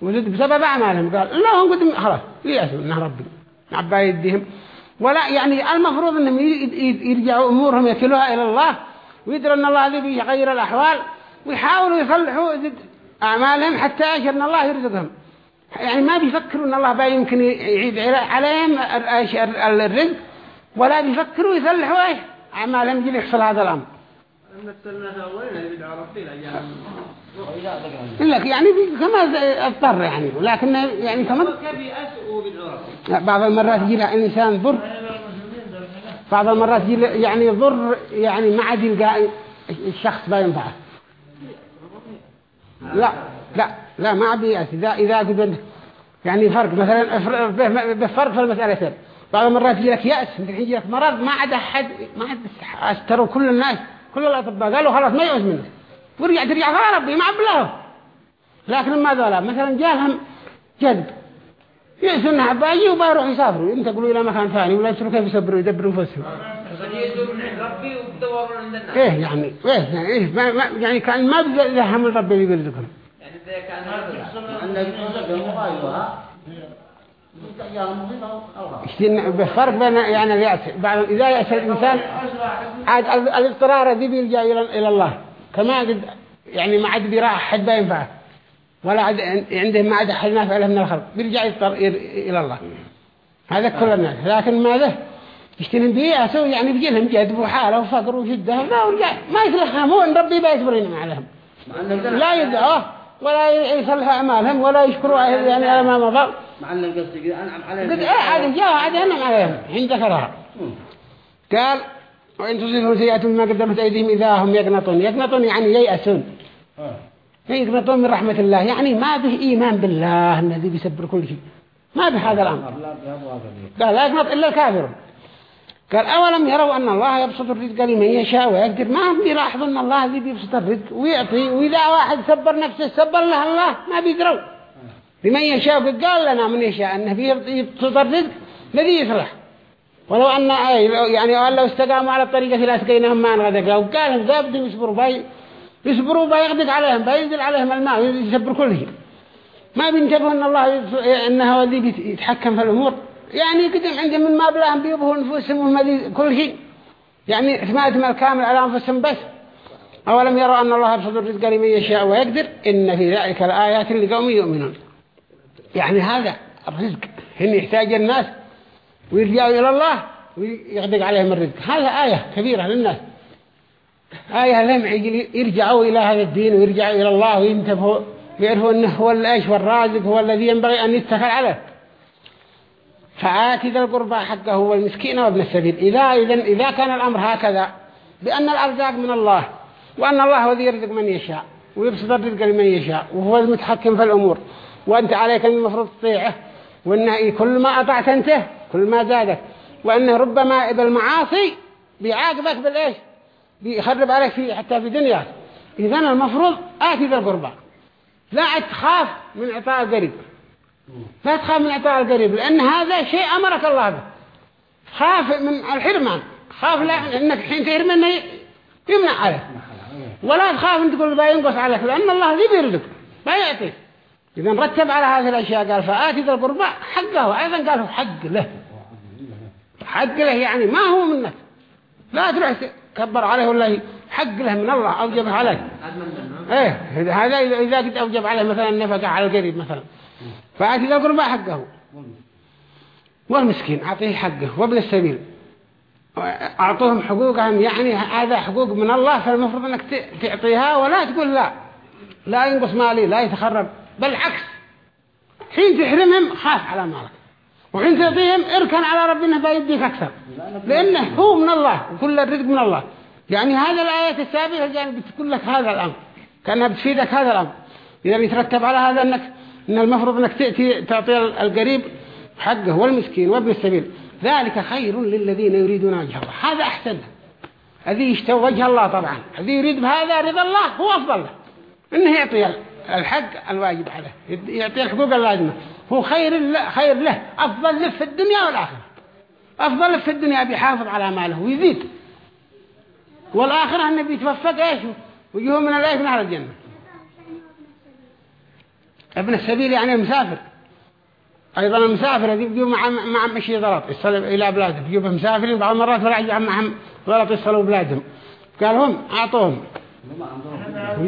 Speaker 1: وزد بسبب أعمالهم قال لا هم قدم خلاص ليأسوا إنه ربي عبا يديهم. ولا يعني المفروض أنهم يرجعوا أمورهم يكلوها إلى الله ويدروا أن الله ذي بيغير الأحوال ويحاولوا يصلحوا أعمالهم حتى أن الله يرزقهم. يعني ما بيفكروا أن الله بقى يمكن يعيد عليهم الرزق ولا بيفكروا يصلحوا إيه أعمالهم يجي يحصل هذا الأمر. لك يعني كما اضطر يعني لكن يعني كمان بعض المرات يجي له إنسان ضر بعض المرات يجي يعني ضر يعني ما عاد يلقى الشخص ما ينفعه. لا لا لا ما بيأس إذا إذا قد يعني فرق مثلا بفرق في المسألة بعض المرات يجي لك يأس مثل يجي لك مرض ما عاد أحد ما عاد استروا كل الناس كل الأطباء قالوا خلاص ما يعوز منه ورجع ترجع ربي ما عبله لكن ما ذولا مثلا جالهم جذب يأسوا انها باجي وبيروح يسافروا. إنت تقولوا إلى مكان ثاني ولا يسروا كيف يسبروا يدبروا فسهم إيه يعني إيه يعني إيه ما ما يعني كان ما بذهم الرب اللي يرزقهم يعني إذا كان بفرق بين يعني اليأس بعد إذا يأس الإنسان عاد الاضطرار ذي بيلجأ إلى الله. كما قد يعني ما عاد بيراح حد بينفعه ولا عاد عنده ما عاد حل نافع له من الخلق بيرجع يضطر إلى الله. هذا كل الناس. لكن ماذا؟ يشترين بيه أسوي يعني بيجي لهم جذب وحاله وفقر وشدة. لا ورجع. ما يسلحهم أن ربي بيصبرين عليهم. لا يدعوه ولا يصلح أعمالهم ولا يشكروا يعني على ما مضى. مع أن القصد أنعم عليهم. قد إيه عاد جاء عاد أنعم عليهم. حين ذكرها قال وإن تصيبهم سيئة ما قدمت أيديهم إذا هم يقنطون. يقنطون يعني ييأسون. يقنطون من رحمة الله. يعني ما به إيمان بالله الذي بيسبر كل شيء. ما به هذا الأمر. لا يقنط إلا الكافر. قال أولم يروا أن الله يبسط الرزق لمن يشاء ويقدر؟ ما هم بيلاحظوا أن الله ذي بيبسط الرزق ويعطي وإذا واحد سبر نفسه سبر له الله ما بيدروا لمن يشاء قال لنا من يشاء أنه بيبسط الرزق الذي يصلح. ولو أن يعني لو استقاموا على الطريقة لأسقيناهم ماء غدقا لو قال بدهم يصبروا باي يصبروا باي يغدق عليهم باي ينزل عليهم الماء يسبر كل شيء ما بينتبهوا أن الله أنه هو ذي يتحكم في الأمور. يعني قدم عندهم من ما بلاهم بيبهوا نفوسهم كل شيء يعني اعتمادهم الكامل على أنفسهم بس. أولم يروا أن الله يبسط الرزق لمن يشاء ويقدر؟ إن في ذلك لآيات لقوم يؤمنون. يعني هذا الرزق هن يحتاج الناس ويرجعوا إلى الله ويغدق عليهم الرزق هذا آية كبيرة للناس. آية لهم يرجعوا إلى هذا الدين ويرجعوا إلى الله وينتبهوا ويعرفوا أنه هو الأيش والرازق هو الذي ينبغي أن يتخل عليه. فآتي القربى حقه هو المسكين وابن السبيل. إذا, إذا, إذا كان الأمر هكذا بأن الأرزاق من الله وأن الله هو الذي يرزق من يشاء ويبسط الرزق لمن يشاء وهو المتحكم في الأمور. وأنت عليك المفروض تطيعه وأنه كل ما أطعت أنته كل ما زادك وأنه ربما بالمعاصي بيعاقبك بالإيش؟ بيخرب عليك في حتى في دنياك. إذا المفروض آتي ذا لا تخاف من إعطاء القريب. لا تخاف من إعطاء القريب لأن هذا شيء أمرك الله به. خاف من الحرمان. خاف لا إنك حين تهرم إنه يمنع عليك. ولا تخاف أن تقول بينقص عليك لأن الله ذي بيرزق بيعطيك إذا رتب على هذه الأشياء قال فآتي ذا القربى حقه. أيضا قال حق له. حق له يعني ما هو منك. لا تروح تكبر عليه ولا حق له من الله أوجب عليه. إيه هذا إذا قد أوجب عليه مثلا النفقة على القريب مثلا. فآتي ذا القربى حقه. والمسكين أعطيه حقه وابن السبيل. أعطوهم حقوقهم يعني هذا حقوق من الله فالمفروض أنك تعطيها ولا تقول لا. لا ينقص مالي لا يتخرب. بالعكس حين تحرمهم خاف على مالك. وحين تعطيهم اركن على ربنا فيديك أكثر. لأنه هو من الله وكل الرزق من الله. يعني هذا الآية السابقة يعني بتقول لك هذا الأمر كأنها بتفيدك هذا الأمر. إذا يترتب على هذا أنك إن المفروض أنك تأتي تعطي القريب حقه والمسكين وابن السبيل. ذلك خير للذين يريدون وجه الله. هذا أحسن. الذي يشتوى وجه الله طبعا. الذي يريد بهذا رضا الله هو أفضل. له إنه يعطي. الحق الواجب عليه. يعطي الحقوق اللازمة. هو خير له, خير له أفضل له في الدنيا والآخرة. أفضل له في الدنيا بيحافظ على ماله ويزيد. والآخرة أنه بيتوفق إيش؟ ويجيه من الإيش أهل الجنة. ابن السبيل يعني المسافر أيضا المسافر هذي بيجوا مع مع مشي غلط. يصل إلى بلادهم بيجوا مسافرين بعض المرات ولا يجوا معهم غلط يصلوا بلادهم قال هم أعطوهم.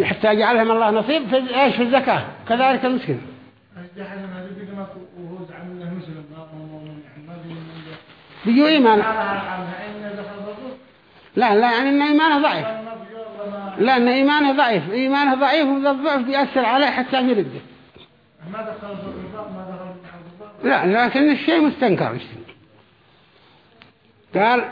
Speaker 1: حتى يجعلهم الله نصيب في إيش في الزكاة. كذلك المسكين. بيجوا إيمان. لا لا يعني إن إيمانه ضعيف. لا إن إيمانه ضعيف. إيمانه ضعيف وذا الضعف بيأثر عليه حتى ما دخل لا لكن الشيء مستنكر. قال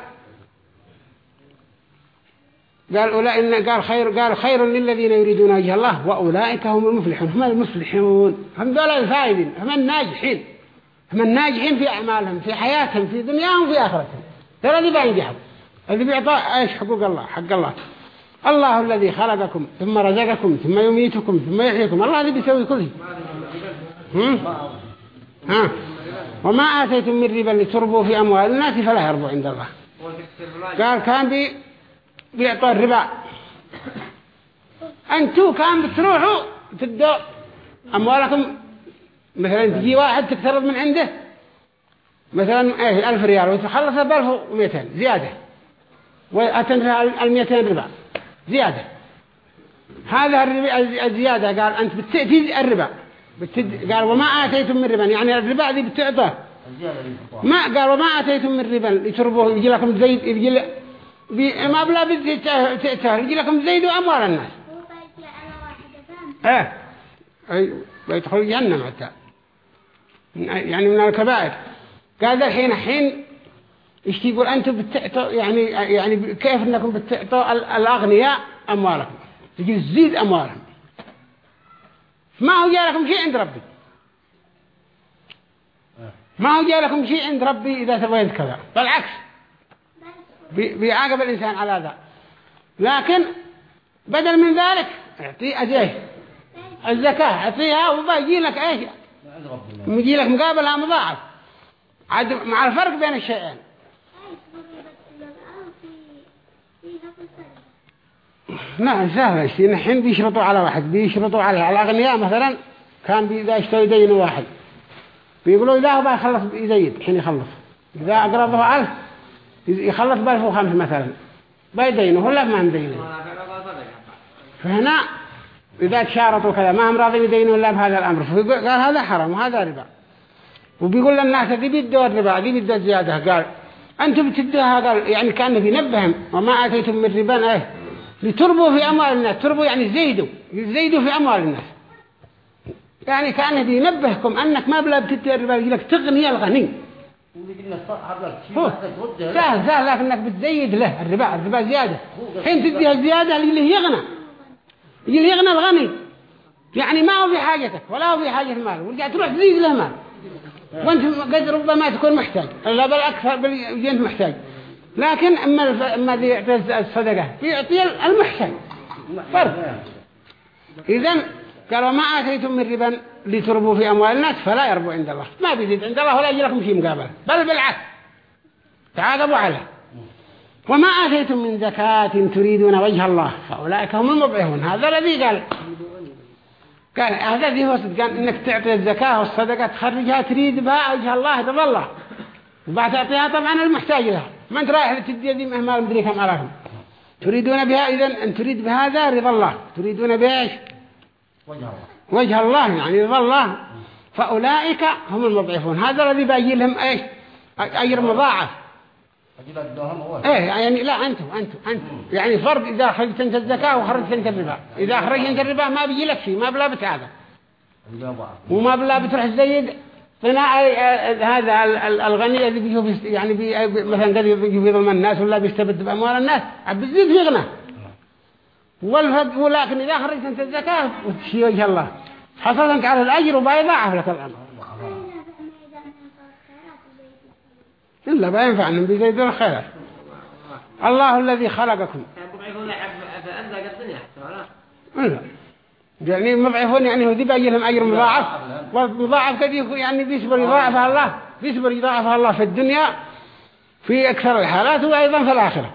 Speaker 1: قال أولئك قال خير قال خير للذين يريدون وجه الله وأولئك هم المفلحون. هم المفلحون. هم دول الفائزين هم الناجحين. هم الناجحين في أعمالهم في حياتهم في دنياهم في آخرتهم. ترى اللي بينجحوا اللي بيعطى إيش؟ حقوق الله حق الله. الله الذي خلقكم ثم رزقكم ثم يميتكم ثم يحييكم. الله الذي بيسوي كل شيء. ها؟ وما آتيتم من ربا لتربوا في أموال الناس فلا يربو عند الله. قال كان بي بيعطوا الربا. أنتوا كان بتروحوا تدوا أموالكم. مثلا تجي واحد تقترض من عنده مثلا إيه ألف ريال وتخلصها بألف ومئتين زيادة. وأتنفع المئتين ربا زيادة. هذا الربا الزيادة قال أنت بتأتي الربا. بتد... قال وما آتيتم من ربا. يعني الربا دي بتعطى. ما قال وما آتيتم من ربا. لتربوه يجي لكم زيد يجي. ما بلا بدي يجي لكم زيد وأموال الناس. إيه. أي ويدخل جهنم حتى. يعني من الكبائر. قال الحين حين إيش تقول أنتم بتعطوا يعني يعني كيف إنكم بتعطوا الأغنياء أموالكم؟ تجي تزيد أموالهم. ما هو جاء لكم شيء عند ربي. ما هو جاء لكم شيء عند ربي إذا سويت كذا. بالعكس. بيعاقب الإنسان على ذا لكن بدل من ذلك اعطي أجيه الزكاة. اعطيها وبيجي لك إيش؟ يجي لك مقابلها مضاعف عاد مع الفرق بين الشيئين. نعم سهل. الشيء نحن بيشرطوا على واحد. بيشرطوا عليه على الأغنياء مثلا كان إذا اشتروا يدينوا واحد. بيقولوا إذا هو بيخلص يزيد حين يخلص. إذا أقرضه ألف يخلص بألف وخمس مثلا. بيدينه ولا ما مدينه فهنا إذا تشارطوا كذا ما هم راضين يدينوا إلا بهذا الأمر. فقال هذا حرام وهذا ربا. وبيقول للناس دي بيدوا الربا دي بيدوا الزيادة قال أنتم بتدوها؟ قال يعني كأنه بينبهم وما آتيتم من ربا إيه؟ لتربوا في أموال الناس. تربوا يعني زيدوا. زيدوا في أموال الناس. يعني كأنه بينبهكم أنك ما بلا بتتربى لك تغني الغني. سهل سهل لكنك بتزيد له الربا الربا زيادة. حين تديها الزيادة اللي يغنى. اللي يغنى الغني. يعني ما هو في حاجتك ولا هو في حاجة المال ورجع تروح تزيد له مال. وأنت قد ربما تكون محتاج. لا بل أكثر بل انت محتاج. لكن أما أما يعطي الصدقة يعطي المحسن فرق. إذن قالوا ما آتيتم من ربا لتربوا في أموال الناس فلا يربوا عند الله. ما بيزيد عند الله ولا يجي لكم شيء مقابل. بل بالعكس. تعاقبوا عليه وما آتيتم من زكاة تريدون وجه الله. فأولئك هم المبعهون هذا الذي قال. قال هذا ذي هو صدق. إنك تعطي الزكاة والصدقة تخرجها تريد بها وجه الله رضا الله. وبعد تعطيها طبعا المحتاج لها. ما أنت رايح لتدي ذي مهما مدري كم أراكم. تريدون بها إذا أن تريد بهذا رضا الله. تريدون بها
Speaker 3: وجه الله
Speaker 1: يعني رضا الله. فأولئك هم المضعفون. هذا الذي باجي لهم إيش؟ أجر مضاعف. إيه يعني لا أنتم أنتم أنتم. يعني فرق إذا خرجت أنت الزكاة وخرجت أنت الربا. إذا خرجت أنت الربا ما بيجي لك شيء ما بلا بتعادل وما بلا بتروح تزيد قناع هذا ال- ال- الغني الذي بيست- يعني بي مثلا قد بيظلم الناس ولا بيستبد بأموال الناس بتزيد في والفد ولكن إذا خرجت أنت الزكاة وتشي وجه الله. حصلت على الأجر وبيضاعف لك الأمر. إلا بينفعنا بيزيدون الخيرات الله الذي خلقكم. يعني مضعفون يعني هو ذي لهم أجر مضاعف. والمضاعف قد يكون يعني بيصبر يضاعفها الله. بيصبر يضاعفها الله في الدنيا في أكثر الحالات وأيضا في الآخرة.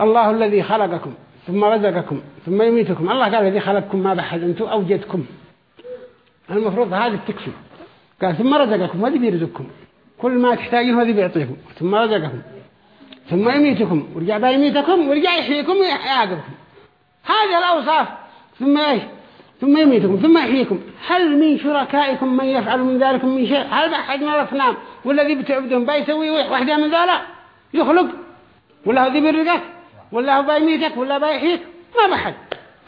Speaker 1: الله الذي خلقكم. ثم رزقكم ثم يميتكم. الله قال الذي خلقكم ما بحد أنتم أوجدكم. المفروض هذا تكفي قال ثم رزقكم وذي بيرزقكم. كل ما تحتاجون وذي بيعطيكم ثم رزقكم ثم يميتكم. ورجع بقى يميتكم ورجع يحييكم ويعاقبكم هذه الأوصاف. ثم إيش؟ ثم يميتكم ثم يحييكم. هل من شركائكم من يفعل من ذلك من شيء؟ هل بحد من الأصنام والذي بتعبدهم بيسوي واحدة من ذلك يخلق. ولا هو ذي بيرزقك ولا هو بيميتك ولا بيحييك ما بحد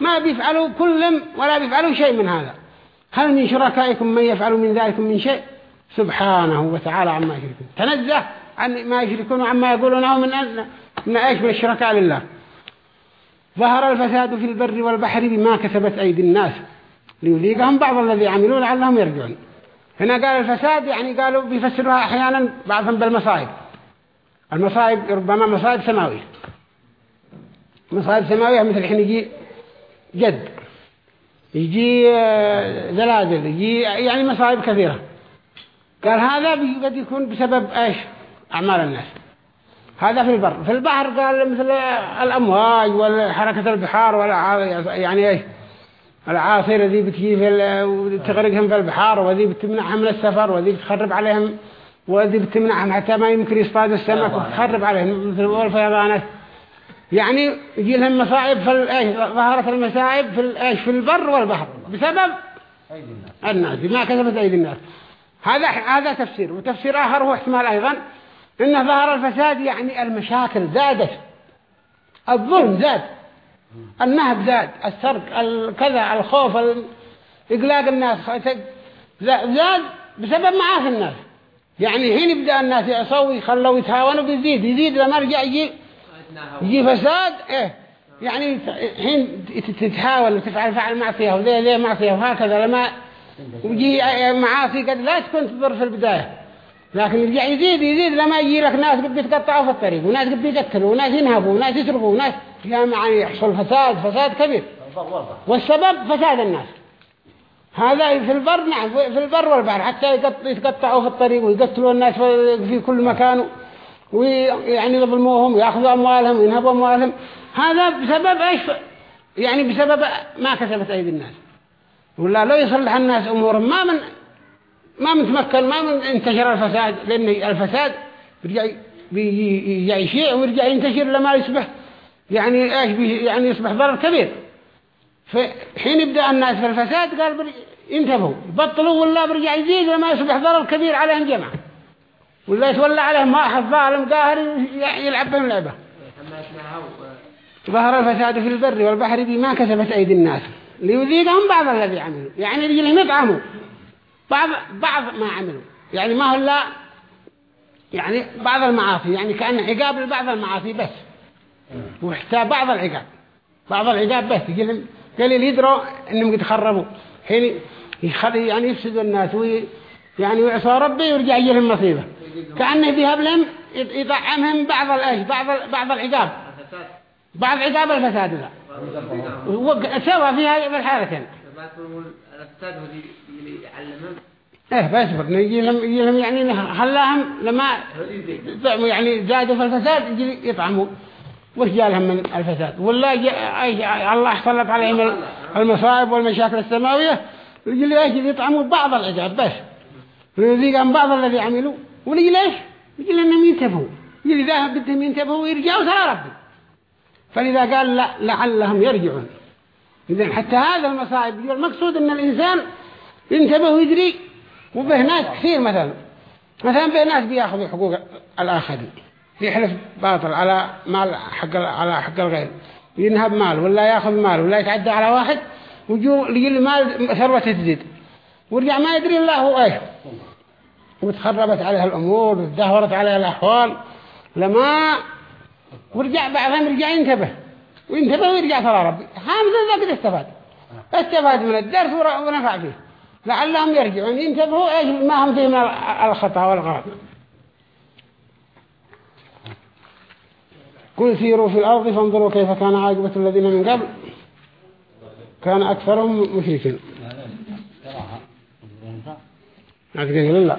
Speaker 1: ما بيفعلوا كلهم ولا بيفعلوا شيء من هذا. هل من شركائكم من يفعل من ذلك من شيء؟ سبحانه وتعالى عما يشركون. تنزه عن ما يشركون وعما يقولونه من أن إيش من الشركاء لله. ظهر الفساد في البر والبحر بما كسبت أيدي الناس. ليذيقهم بعض الذي عملوا لعلهم يرجعون. هنا قال الفساد يعني قالوا بيفسروها أحيانا بعضهم بالمصائب. المصائب ربما مصائب سماوية. مصائب سماوية مثل الحين يجي جد يجي آه، زلازل يجي يعني مصائب كثيرة. قال هذا قد يكون بسبب إيش؟ أعمال الناس. هذا في البر. في البحر قال مثل الأمواج وحركة البحار والع... يعني إيش؟ العاصرة ذي بتجي في. وتغرقهم في البحار وذي بتمنعهم من السفر وذي بتخرب عليهم وذي بتمنعهم حتى ما يمكن يصطاد السمك وتخرب عليهم. مثل والفيضانات يعني يجي لهم مصائب في ال- إيش؟ ظهرت المصائب في ال- إيش؟ في البر والبحر. بسبب
Speaker 3: أيدي الناس.
Speaker 1: الناس بما كسبت أيدي الناس. هذا هذا تفسير. وتفسير آخر هو احتمال أيضا إن ظهر الفساد يعني المشاكل زادت. الظلم زاد. النهب زاد. السرق الكذا الخوف ال- إقلاق الناس. زاد زاد بسبب معاصي الناس. يعني حين يبدأ الناس يعصوا يخلوا يتهاونوا بيزيد. يزيد لما رجع يجي يجي فساد إيه يعني حين تتحاول وتفعل فعل معصية وذي ذي معصية وهكذا لما ويجي معاصي قد لا تكون تضر في البداية. لكن يرجع يزيد يزيد لما يجي لك ناس قد بيتقطعوا في الطريق وناس قد بيقتلوا وناس ينهبوا وناس يسرقوا وناس جامعا يحصل فساد فساد كبير. والسبب فساد الناس. هذا في البر نعم في البر والبحر حتى يتقطعوا في الطريق ويقتلوا الناس في في كل مكان. ويعني يظلموهم ويأخذوا أموالهم وينهبوا أموالهم. هذا بسبب إيش؟ يعني بسبب ما كسبت أيدي الناس. ولا لو يصلح الناس أمورهم ما من ما متمكن ما من انتشر الفساد لأن الفساد بيرجع بيرجع يشيع ويرجع ينتشر لما يصبح يعني بي- يعني يصبح ضرر كبير. فحين يبدأ الناس في الفساد قال انتبهوا بطلوا ولا برجع يزيد لما يصبح ضرر كبير عليهم جمع ولا يتولى عليهم واحد ظالم قاهر يلعب بهم
Speaker 2: اسمها
Speaker 1: ظهر الفساد في البر والبحر بما كسبت أيدي الناس. ليذيقهم بعض الذي عملوا. يعني رجلهم يطعموا. بعض بعض ما عملوا. يعني ما هو لا يعني بعض المعاصي. يعني كأن عقاب لبعض المعاصي بس. وحتى بعض العقاب. بعض العقاب بس. يجي لهم قليل يدروا إنهم يتخربوا حين يخلي يعني يفسدوا الناس وي يعني يعصوا ربي ويرجع يجي لهم مصيبة. كأنه بيهب لهم يط- يطعمهم بعض الايش بعض بعض العقاب بعض عقاب الفساد هو سوى فيها
Speaker 2: يعلمهم
Speaker 1: إيه بس يجي لهم يجي لهم يعني خلاهم لما يعني زادوا في الفساد يجي يطعموا وش جالهم من الفساد. ولا الله سلط عليهم ال- المصائب والمشاكل السماوية يجي ليش؟ يطعموا بعض العذاب بس. ويذيقهم بعض الذي عملوا. وليجي ليش؟ يجي لأنهم ينتبهوا. يجي إذا بدهم ينتبهوا ويرجعوا ترى ربي. فلذا قال لا لعلهم يرجعون. إذن حتى هذا المصائب المقصود أن الإنسان ينتبه ويدري. وبه ناس كثير مثلا. مثلا به ناس بيأخذوا حقوق الآخرين. يحلف باطل على مال حق على حق الغير. ينهب مال ولا يأخذ مال ولا يتعدى على واحد. وجو لي مال ثروة تزيد. ورجع ما يدري الله هو إيش. وتخربت عليها الأمور وتدهورت عليها الأحوال. لما ورجع بعضهم رجع ينتبه. وينتبه ويرجع ترى ربي هذا ذاك استفاد. استفاد من الدرس ونفع فيه. لعلهم يرجعون. ينتبهوا إيش ما هم فيه من الخطأ والغلط. قل سيروا في الأرض فانظروا كيف كان عاقبة الذين من قبل. كان أكثرهم مشركين. لا.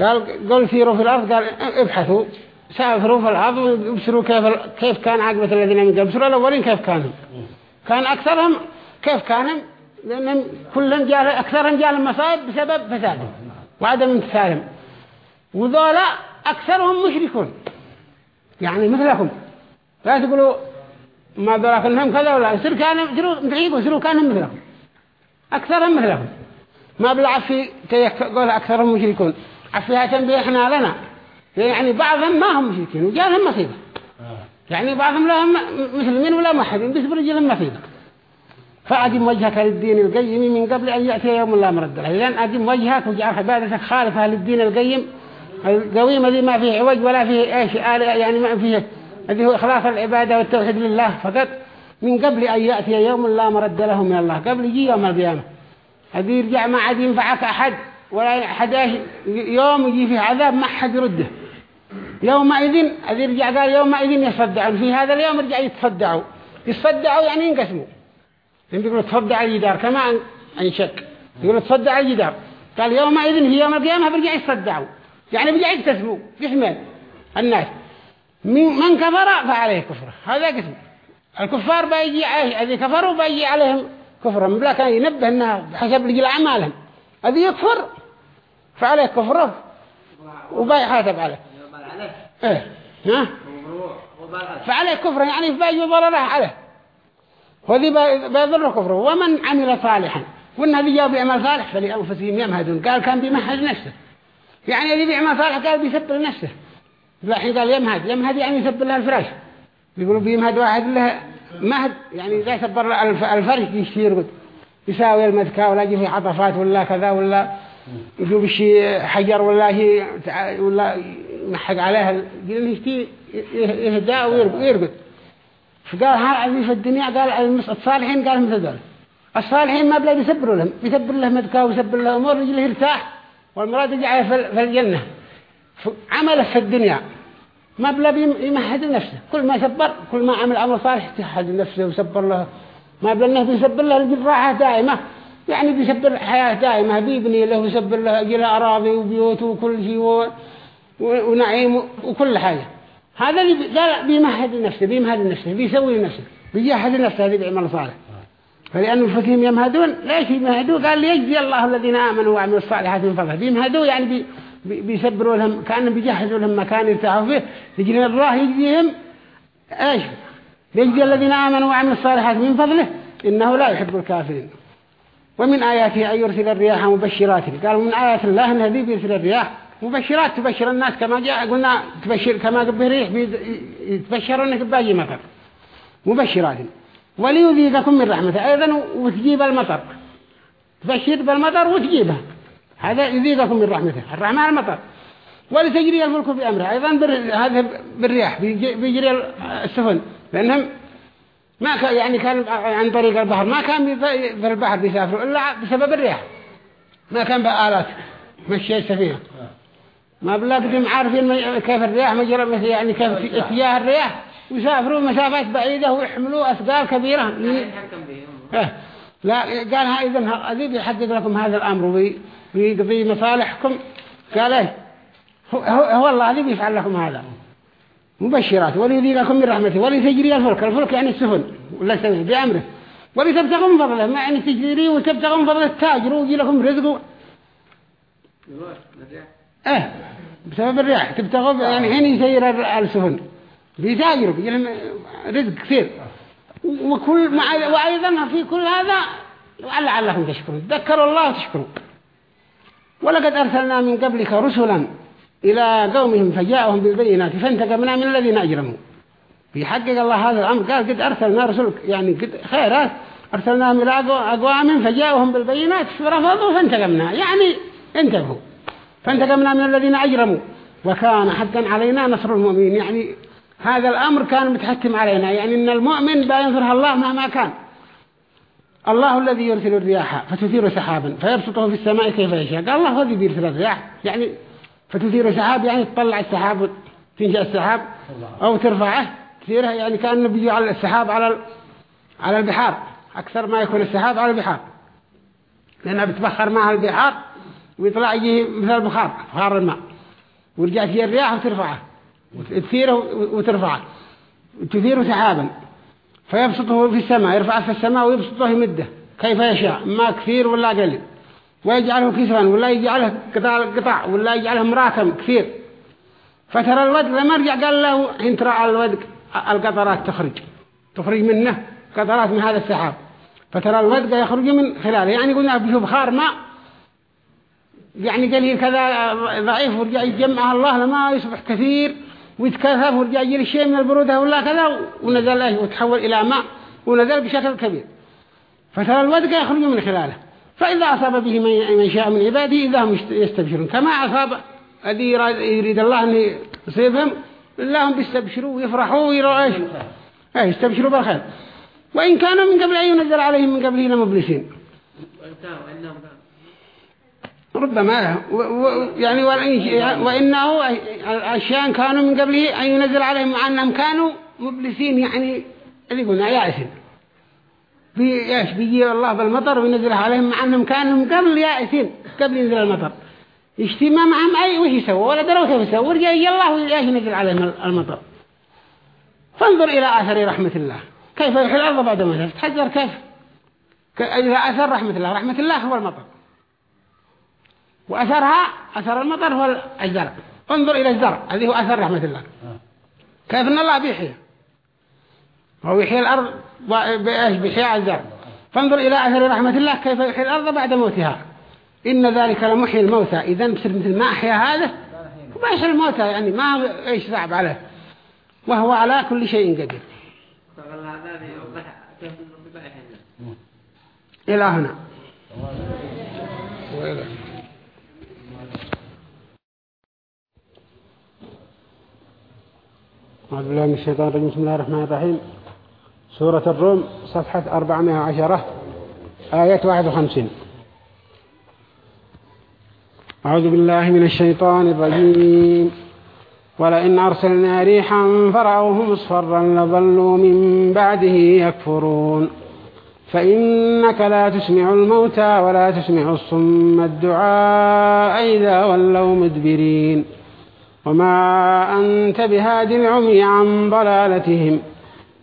Speaker 1: قال قل سيروا في الأرض قال ابحثوا سافروا في الأرض وابصروا كيف كيف كان عاقبة الذين من قبل. الأولين كيف كانوا؟ كان أكثرهم كيف كانوا؟ لأنهم كلهم جال أكثرهم جال المصائب بسبب فسادهم وعدم امتثالهم وذولا أكثرهم مشركون. يعني مثلكم. لا تقولوا ما دراك انهم كذا ولا يصير كانوا يصيروا يصيروا كانوا مثلهم. أكثرهم مثلهم. ما بلعب في قول أكثرهم مشركون. عفيها تنبيه إحنا لنا. يعني بعضهم ما هم مشركين وجالهم مصيبة. يعني بعضهم لهم مسلمين ولا موحدين بس برجلهم مصيبة. فأدم وجهك للدين القيم من قبل أن يأتي يوم لا مرد له. لأن أدم وجهك وجعل عبادتك خالفة للدين القيم القويم الذي ما فيه عوج ولا فيه إيش يعني ما فيه الذي هو إخلاص العبادة والتوحيد لله فقط. من قبل أن يأتي يوم لا مرد له من الله قبل يجي يوم القيامة. هذه يرجع ما عاد ينفعك أحد. ولا أحد يوم يجي فيه عذاب ما حد يرده. يومئذ هذه يرجع قال يومئذ يصدعون. في هذا اليوم يرجع يتصدعوا. يتصدعوا يعني ينقسموا. هم يقولوا تصدع الجدار كما انشك يقولوا تصدع الجدار. قال يومئذ هي يوم القيامة بيرجع يصدعوا. يعني بيرجع يكتسبوا قسمين الناس. من كفر فعليه كفر. هذا قسم. الكفار بيجي عليه الذي كفروا بيجي عليهم كفرهم بلا كان ينبه إنها بحسب رجل أعمالهم. الذي يكفر فعليه كفره وبيحاسب عليه إيه. ها؟ فعليه كفره يعني بيجي ضرره عليه. وذي بيضر كفره. ومن عمل صالحا. والنبي جاء بيعمل صالح فلأنفسهم يمهدون. قال كان بيمهد نفسه. يعني الذي بيعمل صالح قال بيسبر نفسه الحين قال يمهد. يمهد يعني يسبر له الفراش. بيقولوا بيمهد واحد له مهد. يعني إذا سبر الفرش يشير يساوي المذكاء ولا يجي في عطفات ولا كذا ولا يجيب شيء حجر ولا شيء ولا يمحق عليها يشتي يهدى ويرقد. فقال هذا في الدنيا قال الصالحين قال مثل ذلك. الصالحين ما بلا يسبروا لهم يسبر له مذكاء ويسبر له أمور رجله يرتاح. والمراد يجعله في الجنة. عمله في الدنيا. ما بلا يمهد نفسه. كل ما سبر كل ما عمل عمل صالح تحد نفسه وسبر له. ما بلا إنه بيسبر له الراحة دائمة. يعني بيسبر حياة دائمة بيبني له ويسبر له أجل أراضي وبيوت وكل شيء. ونعيم وكل حاجة. هذا اللي بيمهد نفسه بيمهد نفسه بيسوي نفسه بيجهد نفسه هذه بيعمل صالح. فلأن الفكهم يمهدون ليش يمهدوا قال ليجزي الله الذين آمنوا وعملوا الصالحات من فضله. بيمهدوا يعني بي بيسبروا لهم كأنهم بيجهزوا لهم مكان يرتاحوا فيه. يجري الله يجزيهم. إيش؟ يجزي الذين آمنوا وعملوا الصالحات من فضله. إنه لا يحب الكافرين. ومن آياته أن يرسل الرياح مبشرات. قالوا من آيات الله أن هذه بيرسل الرياح مبشرات. تبشر الناس كما جاء قلنا تبشر كما قبل ريح تبشر أنك باجي مطر. مبشرات. وليذيقكم من رحمته. أيضا وتجيب المطر. تبشر بالمطر وتجيبها. هذا يذيقكم من رحمته. الرحمة المطر. ولتجري الملك بأمره. أيضا هذا بالرياح. بيجري السفن. لأنهم ما كان يعني كان عن طريق البحر. ما كان في البحر بيسافروا إلا بسبب الرياح. ما كان بآلات مشي السفينة. ما بلاقدم عارفين كيف الرياح مجرى يعني كيف اتجاه الرياح. ويسافروا مسافات بعيدة ويحملوا أثقال كبيرة. إيه. لا قال إذن هذا بيحقق لكم هذا الأمر. ويقضي مصالحكم. قال إيه هو, هو الله الذي بيفعل لكم هذا. مبشرات وليذيقكم من رحمته ولتجري الفلك الفلك يعني السفن ولا سفن بأمره. ولتبتغوا فضله ما يعني تجري وتبتغوا من فضله تاجروا ويجي لكم رزق. آه بسبب الرياح. تبتغوا يعني حين يسير ال- السفن. بيتاجروا بيجي لهم رزق كثير. وكل مع وأيضا في كل هذا لعلكم تشكرون. تذكروا الله وتشكروا ولقد أرسلنا من قبلك رسلا إلى قومهم فجاءهم بالبينات فانتقمنا من الذين أجرموا. بيحقق الله هذا الأمر. قال قد أرسلنا رسل يعني قد خيرات. أرسلناهم إلى أقو- أقوام فجاءهم بالبينات فرفضوا فانتقمنا. يعني انتبهوا. فانتقمنا من الذين أجرموا. وكان حقا علينا نصر المؤمنين. يعني هذا الأمر كان متحتم علينا. يعني أن المؤمن بينصرها الله مهما كان. الله الذي يرسل الرياح فتثير سحابا فيبسطه في السماء كيف يشاء. قال الله الذي بيرسل الرياح. يعني فتثير سحاب يعني تطلع السحاب تنشأ السحاب أو ترفعه تثيرها يعني كأنه بيجي على السحاب على على البحار. أكثر ما يكون السحاب على البحار. لأنها بتبخر معها البحار ويطلع يجي مثل بخار بخار الماء. ورجع فيه الرياح وترفعه. تثيره وترفعه. تثير سحابا. فيبسطه في السماء يرفعه في السماء ويبسطه يمده. كيف يشاء ما كثير ولا قليل. ويجعله كسرا ولا يجعله قطع قطع ولا يجعله مراكم كثير. فترى الودق لما رجع قال له حين ترى الودق القطرات تخرج. تخرج منه قطرات من هذا السحاب. فترى الودق يخرج من خلاله. يعني قلنا بشوف بخار ماء. يعني قليل كذا ضعيف ورجع يجمعها الله لما يصبح كثير. ويتكاثف ورجع يجي شيء من البرودة ولا كذا ونزل إيش وتحول إلى ماء ونزل بشكل كبير. فترى الودق يخرج من خلاله. فإذا أصاب به من شاء من عباده إذا هم يست- يستبشرون. كما أصاب الذي يريد الله أن يصيبهم إلا هم بيستبشروا ويفرحوا ويروا إيش؟ إيه يستبشروا بالخير. وإن كانوا من قبل أن ينزل عليهم من قبله
Speaker 2: كانوا
Speaker 1: ربما يعني وإن- وإنه الشان كانوا من قبله أن ينزل عليهم مع أنهم كانوا مبلسين يعني اللي قلنا يائسين. في إيش؟ بيجي الله بالمطر وينزلها عليهم مع أنهم كانوا قبل يائسين قبل ينزل المطر. يشتي ما معهم أي وش يسووا ولا دروا كيف يسووا ورجع يجي الله وإيش ينزل عليهم المطر. فانظر إلى آثار رحمة الله. كيف يحيي الأرض بعد ما تحذر كيف؟ إذا أثر رحمة الله رحمة الله هو المطر. وأثرها أثر المطر هو الزرع. انظر إلى الزرع هذه هو أثر رحمة الله. كيف أن الله بيحيي؟ هو يحيي الأرض بإيش؟ بيحيي الزرع. فانظر إلى أثر رحمة الله كيف يحيي الأرض بعد موتها. إن ذلك لمحيي الموتى. إذا بصير مثل ما أحيا هذا وبيحيي الموتى يعني ما إيش صعب عليه. وهو على كل شيء قدير. إلى هنا. أعوذ بالله من الشيطان الرجيم. بسم الله الرحمن الرحيم. سورة الروم صفحة 410 آية 51 أعوذ بالله من الشيطان الرجيم. ولئن أرسلنا ريحا فرعوه مصفرا لظلوا من بعده يكفرون. فإنك لا تسمع الموتى ولا تسمع الصم الدعاء إذا ولوا مدبرين. وما أنت بهاد العمي عن ضلالتهم.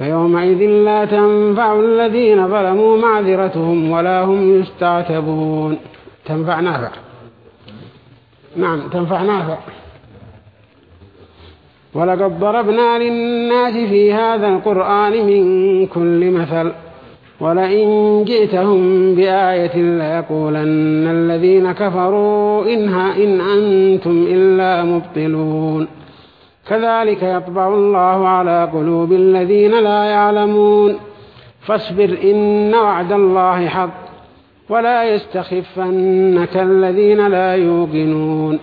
Speaker 1: فيومئذ لا تنفع الذين ظلموا معذرتهم ولا هم يستعتبون. تنفع نافع. نعم تنفع نافع. ولقد ضربنا للناس في هذا القرآن من كل مثل ولئن جئتهم بآية ليقولن الذين كفروا إنها إن أنتم إلا مبطلون. كذلك يطبع الله على قلوب الذين لا يعلمون. فاصبر إن وعد الله حق ولا يستخفنك الذين لا يوقنون.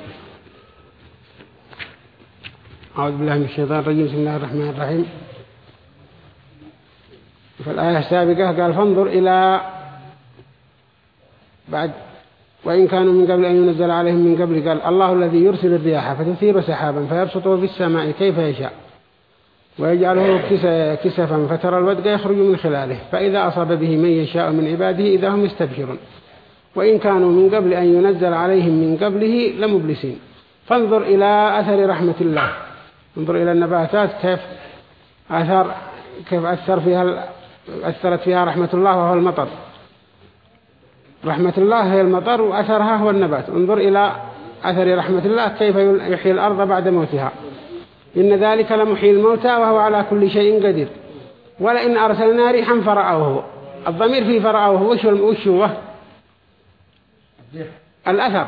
Speaker 1: أعوذ بالله من الشيطان الرجيم بسم الله الرحمن الرحيم. في الآية السابقة قال فانظر إلى بعد وإن كانوا من قبل أن ينزل عليهم من قبل قال الله الذي يرسل الرياح فتثير سحابا فيبسطه في السماء كيف يشاء ويجعله كسفا فترى الودق يخرج من خلاله فإذا أصاب به من يشاء من عباده إذا هم يستبشرون وإن كانوا من قبل أن ينزل عليهم من قبله لمبلسين فانظر إلى أثر رحمة الله انظر إلى النباتات كيف أثر كيف أثر فيها أثرت فيها رحمة الله وهو المطر رحمة الله هي المطر وأثرها هو النبات. انظر إلى أثر رحمة الله كيف يحيي الأرض بعد موتها. إن ذلك لمحيي الموتى وهو على كل شيء قدير. ولئن أرسلنا ريحا فرأوه. الضمير في فرأوه وش وش هو؟ الأثر.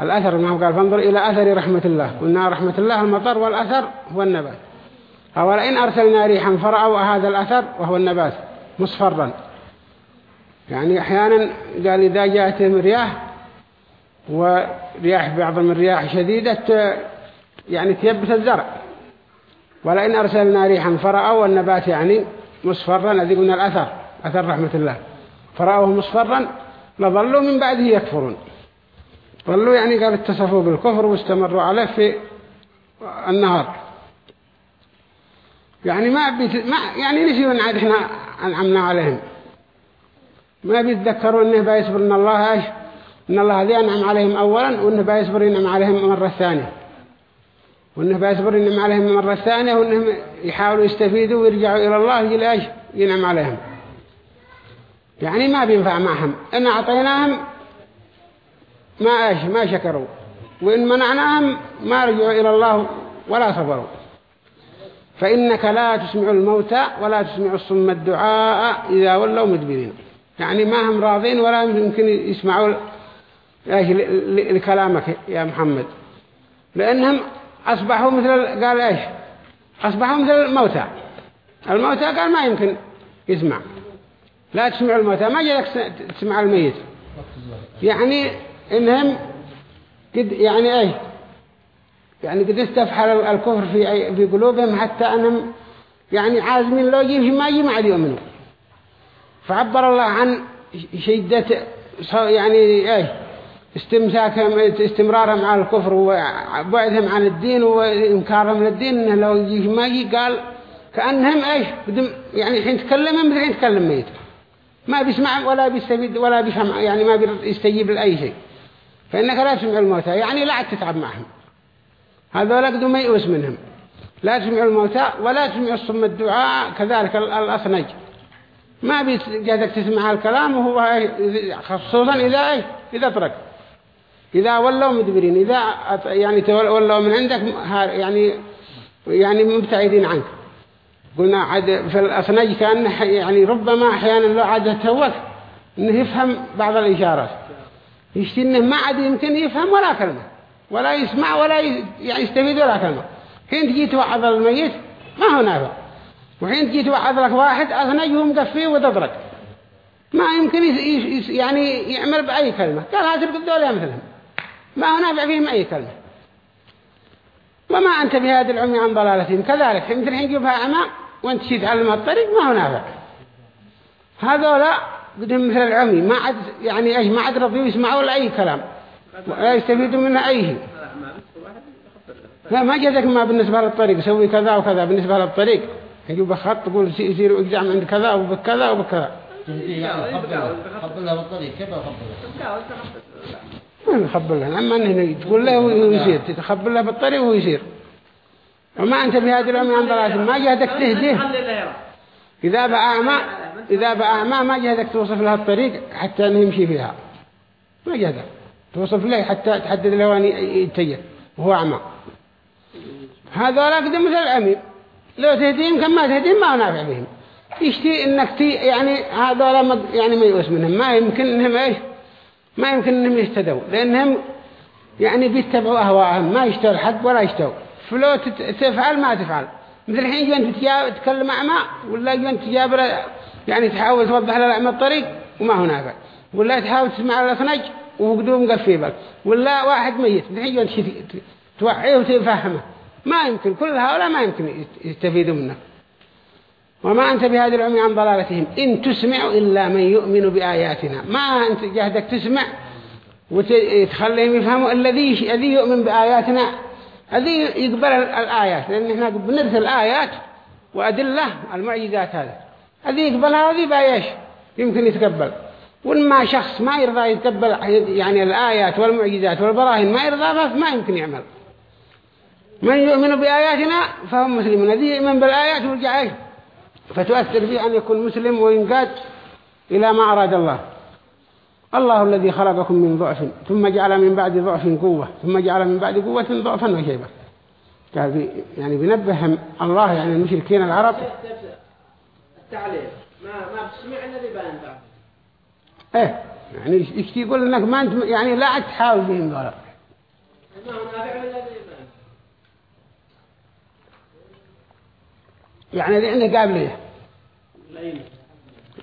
Speaker 1: الأثر ما هو قال فانظر إلى أثر رحمة الله. قلنا رحمة الله المطر والأثر هو النبات. ولئن أرسلنا ريحا فرأوا هذا الأثر وهو النبات مصفرا. يعني أحيانا قال إذا جاءتهم رياح ورياح بعض من الرياح شديدة يعني تيبس الزرع. ولئن أرسلنا ريحا فرأوا النبات يعني مصفرا الذي قلنا الأثر أثر رحمة الله. فرأوه مصفرا لظلوا من بعده يكفرون. ظلوا يعني قال اتصفوا بالكفر واستمروا عليه في النهار. يعني ما بيت... ما يعني نسيوا عاد إحنا أنعمنا عليهم؟ ما بيتذكروا إنه بيصبر إن الله إيش؟ إن الله ذي أنعم عليهم اولا وإنه بيصبر ينعم عليهم مرة ثانية. وإنه بيصبر ينعم عليهم مرة ثانية وإنهم يحاولوا يستفيدوا ويرجعوا إلى الله يجي إيش ينعم عليهم. يعني ما بينفع معهم. إن أعطيناهم ما إيش؟ ما شكروا. وإن منعناهم ما رجعوا إلى الله ولا صبروا. فإنك لا تسمع الموتى ولا تسمع الصم الدعاء إذا ولوا مدبرين. يعني ما هم راضين ولا يمكن يسمعوا إيش لكلامك يا محمد. لأنهم أصبحوا مثل قال إيش؟ أصبحوا مثل الموتى. الموتى قال ما يمكن يسمع. لا تسمع الموتى ما جلك تسمع الميت. يعني إنهم قد يعني إيش يعني قد استفحل الكفر في في قلوبهم حتى أنهم يعني عازمين لو يجي ما يجي ما عاد يؤمنوا. فعبر الله عن شدة يعني إيه استمساكهم استمرارهم على الكفر وبعدهم عن الدين وإنكارهم للدين إنه لو يجي ما يجي قال كأنهم إيش يعني حين تكلمهم مثل حين تكلم ميت ما بيسمع ولا بيستفيد ولا بيسمع يعني ما بيستجيب لأي شيء. فإنك لا تسمع الموتى يعني لا تتعب معهم. هذول قدوا ما يؤس منهم. لا تسمع الموتى ولا تسمع الصم الدعاء كذلك الأصنج. ما بيجادك تسمع الكلام وهو خصوصا إذا إيه؟ إذا ترك. إذا ولوا مدبرين. إذا يعني ولوا من عندك يعني يعني مبتعدين عنك. قلنا عاد في الأصنج كان يعني ربما أحيانا لو عاد توك إنه يفهم بعض الإشارات. يشتي إنه ما عاد يمكن يفهم ولا كلمة. ولا يسمع ولا يعني يستفيد ولا كلمة. حين تجي توعظ الميت ما هو نافع. وحين تجي توعظ لك واحد أثنجه مقفيه وتضرك ما يمكن يعني يعمل بأي كلمة. قال هذا الدولة مثلهم. ما هو نافع فيهم أي كلمة. وما أنت بهذا العمي عن ضلالتهم كذلك حين الحين جيبها أعمى وأنت تشيد على الطريق ما هو نافع. هذولا بدهم مثل العمي ما عد يعني إيش ما عد رضيوا يسمعوا ولا أي كلام. ولا يستفيدوا منه شيء لا ما جدك ما بالنسبة للطريق سوي كذا وكذا بالنسبة للطريق. يجيب خط تقول يصير إجزام عند كذا وبكذا وبكذا.
Speaker 3: خبل له بالطريق كيف
Speaker 1: ما نخبل له أما أنه تقول له ويصير تخبل له بالطريق ويصير وما أنت بهذه الأمي عن ضلالة ما جهدك تهديه إذا بقى أعمى إذا بقى أعمى ما جهدك توصف له الطريق حتى أنه يمشي فيها. ما جهدك توصف له حتى تحدد له أن يتجه وهو أعمى. هذا لا قد مثل العمي لو تهديهم كما تهديهم ما نافع بهم. يشتي إنك تي يعني هذا ما يعني ما يؤس منهم. ما يمكن إنهم إيش؟ ما يمكن إنهم يهتدوا. لأنهم يعني بيتبعوا أهواءهم. ما يشتوا الحق ولا يشتوا فلو تفعل ما تفعل. مثل الحين جوان تتكلم أعمى ولا جوان تجابر يعني تحاول توضح له الأعمى الطريق وما هو نافع. ولا تحاول تسمع الأخنج وقدوم قفيبك. ولا واحد ميت. الحين جوان توعيه وتفهمه. ما يمكن كل هؤلاء ما يمكن يستفيدوا منه. وما أنت بهذه العمي عن ضلالتهم. إن تسمع إلا من يؤمن بآياتنا. ما أنت جهدك تسمع وتخليهم يفهموا الذي الذي يؤمن بآياتنا. الذي يقبل الآيات. لأن إحنا بنرسل آيات وأدلة المعجزات هذا الذي يقبلها هذه بأيش؟ يمكن يتقبل. وإما شخص ما يرضى يتقبل يعني الآيات والمعجزات والبراهين ما يرضى ما يمكن يعمل. من يؤمن بآياتنا فهم مسلمون. الذي يؤمن بالآيات ورجع فتؤثر فيه أن يكون مسلم وينقاد إلى ما أراد الله. الله الذي خلقكم من ضعف ثم جعل من بعد ضعف قوة ثم جعل من بعد قوة ضعفا وشيبة. يعني بنبهم الله يعني المشركين العرب.
Speaker 2: التعليم ما ما بتسمع الذي بان بعد
Speaker 1: إيه يعني إيش يقول انك ما انت يعني لا تحاول بهم ضرر
Speaker 2: ما هو نافع الذي بان
Speaker 1: يعني ذي عنده قابلية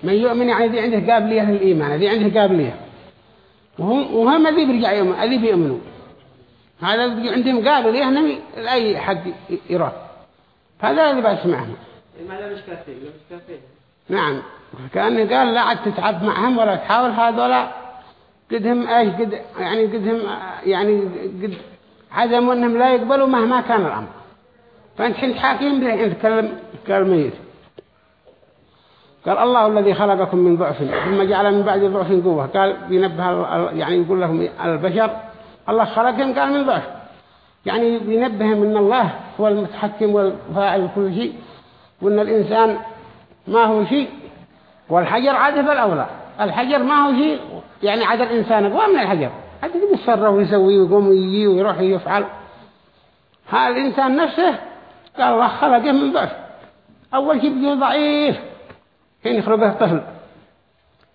Speaker 1: من يؤمن يعني ذي عنده قابلية للإيمان ذي عنده قابلية وهم وهم ذي بيرجع يوم ذي بيؤمنوا هذا عندهم قابلية إنهم أي حد يراه. هذا اللي بسمعهم
Speaker 2: ماذا مش كافي مش كافي
Speaker 1: نعم. كأنه قال لا عاد تتعب معهم ولا تحاول هذولا. قدهم إيش؟ قد يعني قدهم يعني قد عزموا إنهم لا يقبلوا مهما كان الأمر. فأنت حين حاكم به تكلم كالميت قال الله الذي خلقكم من ضعف ثم جعل من بعد ضعف قوة. قال بينبه يعني يقول لهم البشر الله خلقهم قال من ضعف. يعني بينبههم إن الله هو المتحكم والفاعل كل شيء وإن الإنسان ما هو شيء والحجر عاد الأولى. الحجر ما هو شيء يعني عاد الإنسان أقوى من الحجر. عاد يتصرف ويسوي ويقوم ويجي ويروح ويفعل. هذا الإنسان نفسه قال الله خلقه من ضعف أول شيء بيجي ضعيف. حين يخرجه الطفل.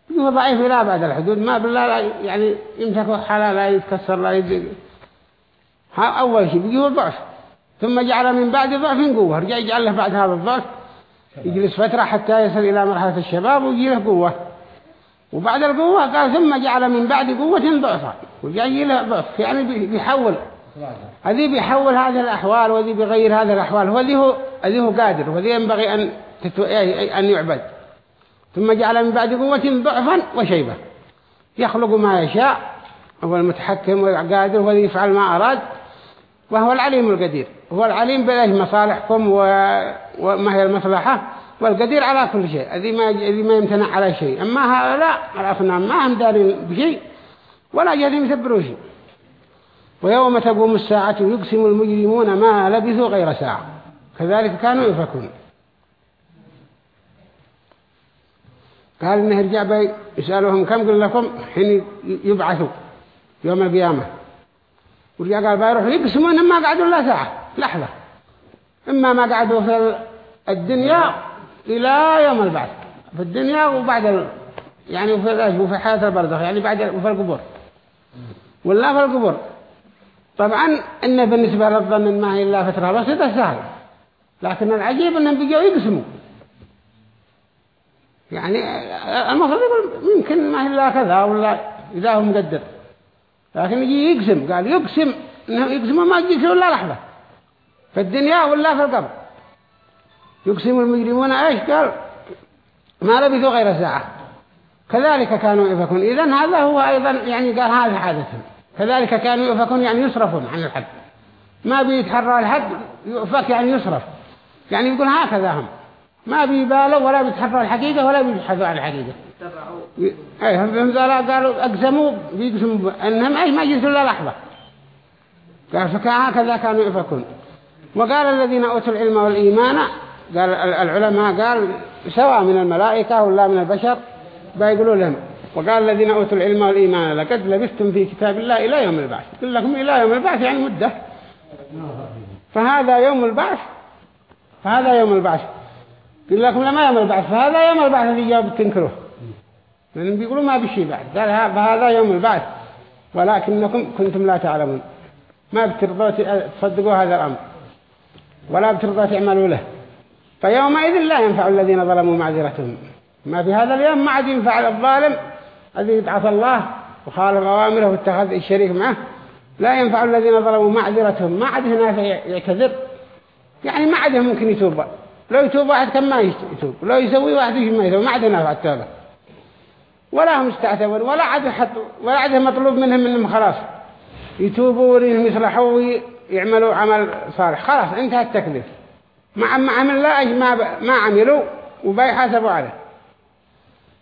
Speaker 1: بيجي ضعيف إلى بعد الحدود. ما بالله لا يعني يمسك حلا لا يتكسر لا يدق ها أول شيء بيجي ضعف. ثم جعل من بعد ضعف قوة. رجع يجعل له بعد هذا الضعف. يجلس فترة حتى يصل إلى مرحلة الشباب ويجي له قوة. وبعد القوة قال ثم جعل من بعد قوة ضعفا. وجاي له ضعف. يعني بيحول. هذه بيحول هذه الأحوال وذي بيغير هذه الأحوال. وذي هو هذه هو قادر وذي ينبغي أن تتو... أن يعبد. ثم جعل من بعد قوة ضعفا وشيبة. يخلق ما يشاء هو المتحكم والقادر وذي يفعل ما أراد وهو العليم القدير. هو العليم بإيش مصالحكم وما هي المصلحة والقدير على كل شيء. الذي ما الذي ما يمتنع على شيء. أما هؤلاء الأصنام ما هم دارين بشيء ولا جادين يسبروا شيء. ويوم تقوم الساعة يقسم المجرمون ما لبثوا غير ساعة. كذلك كانوا يفكون. قال إنه رجع يسألهم كم قل لكم؟ حين يبعثوا يوم القيامة. ورجع قال بيروح يقسمون إما قعدوا لا ساعة لحظة. إما ما قعدوا في الدنيا إلى يوم البعث. في الدنيا وبعد ال... يعني وفي وفي حياة البرزخ يعني بعد وفي القبور. ولا في القبور. طبعا إن بالنسبة للظن ما هي إلا فترة بسيطة سهل لكن العجيب إنهم بيجوا يقسموا. يعني المفروض يقول يمكن ما هي إلا كذا ولا إذا هو مقدر. لكن يجي يقسم قال يقسم إنه يقسم ما يجيش ولا لحظة في الدنيا ولا في القبر. يقسم المجرمون إيش؟ قال ما لبثوا غير ساعة. كذلك كانوا يفكون إذن هذا هو أيضا يعني قال هذا حادثهم كذلك كانوا يفكون يعني يصرفون عن الحد. ما بيتحرى الحد يؤفك يعني يصرف. يعني يقول هكذا هم. ما بيبالوا ولا بيتحرى الحقيقة ولا بيبحثوا عن الحقيقة. اي هم قالوا أقسموا بيقسموا أنهم إيش ما جلسوا إلا لحظة. قال فكهكذا كانوا يفكون وقال الذين أوتوا العلم والإيمان قال العلماء قال سواء من الملائكة ولا من البشر بيقولوا لهم وقال الذين أوتوا العلم والإيمان لقد لبثتم في كتاب الله إلى يوم البعث. قل لكم إلى يوم البعث يعني مدة. فهذا يوم البعث؟ فهذا يوم البعث. يقول لكم لما يوم البعث؟ فهذا يوم البعث اللي جاب تنكره. لأنهم بيقولوا ما بشي بعد. قال هذا يوم البعث. ولكنكم كنتم لا تعلمون. ما بترضوا تصدقوا هذا الأمر. ولا بترضوا تعملوا له. فيومئذ لا ينفع الذين ظلموا معذرتهم. ما في هذا اليوم ما عاد ينفع الظالم. الذي يبعث الله وخالف أوامره واتخذ الشريك معه لا ينفع الذين ظلموا معذرتهم. ما عاد هنا يعتذر. يعني ما عاد ممكن يتوب. لو يتوب واحد كم ما يتوب. لو يسوي واحد ما يتوب. ما عاد نافع التوبة. ولا هم استعتبر ولا عاد حط ولا عاد مطلوب منهم منهم خلاص يتوبوا وينهم يصلحوا ويعملوا عمل صالح. خلاص انتهى التكليف. ما ما عمل لا ما عملوا وبيحاسبوا عليه.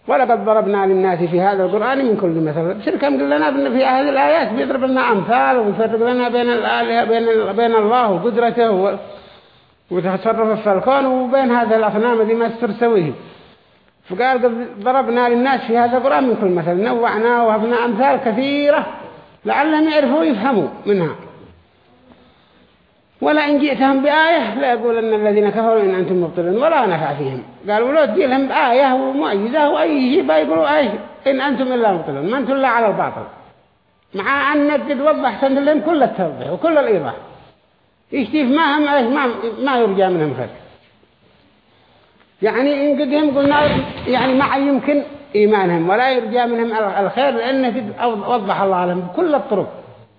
Speaker 1: ولقد ضربنا للناس في هذا القرآن من كل مثل. بسر كم قلنا في هذه الآيات بيضرب لنا أمثال ويفرق لنا بين الآلهة بين بين الله وقدرته وتصرف في الكون وبين هذه الأصنام دي ما تسترسويه فقال ضربنا للناس في هذا القرآن من كل مثل. نوعنا وهبنا أمثال كثيرة لعلهم يعرفوا ويفهموا منها. ولا إن جئتهم بآية لا يقول أن الذين كفروا إن أنتم مبطلون ولا نفع فيهم. قالوا لو تجي لهم بآية ومعجزة وأي شيء بيقولوا أي إن أنتم إلا مبطلون. ما أنتم إلا على الباطل. مع أن قد وضح لهم كل التوضيح وكل الإيضاح. يشتيف ما هم ما, ما يرجى منهم خير. يعني إن قدهم قلنا يعني ما يمكن إيمانهم ولا يرجى منهم الخير لأنه وضح الله لهم بكل الطرق.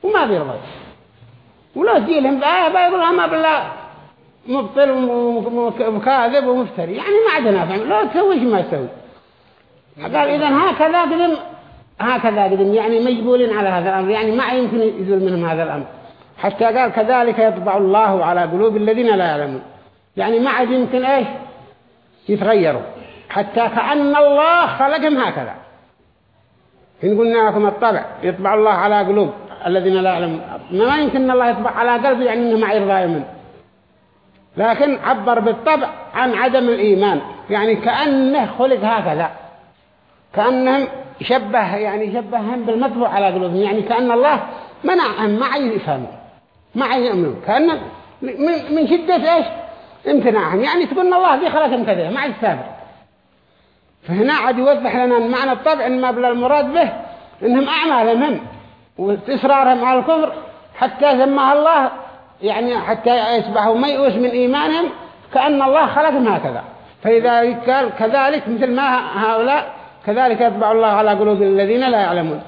Speaker 1: وما بيرضى. ولو تجيلهم بآية بيقولوا ما بالله مبطل ومكاذب ومفتري. يعني ما عندنا فهم لا تسوي ما تسوي؟ قال إذا هكذا قدم هكذا قدم. يعني مجبولين على هذا الأمر. يعني ما يمكن يزول منهم هذا الأمر. حتى قال كذلك يطبع الله على قلوب الذين لا يعلمون. يعني ما عاد يمكن إيش؟ يتغيروا. حتى كأن الله خلقهم هكذا. إن قلنا لكم الطبع يطبع الله على قلوب. الذين لا يعلمون ما يمكن الله يطبع على قلبه يعني إنه ما يرضى منه لكن عبر بالطبع عن عدم الإيمان. يعني كأنه خلق هكذا. كأنهم شبه يعني شبههم بالمطبوع على قلوبهم. يعني كأن الله منعهم ما يفهموا ما يؤمنوا كأن من شدة إيش؟ امتناعهم. يعني تقول الله دي خلقهم كذا. ما عاد سابق فهنا عاد يوضح لنا معنى الطبع إن ما بلا المراد به إنهم أعمالهم هم وإصرارهم على الكفر حتى سماها الله يعني حتى يصبحوا ميؤوس من إيمانهم كأن الله خلقهم هكذا. فإذا قال كذلك مثل ما هؤلاء كذلك يطبع الله على قلوب الذين لا يعلمون.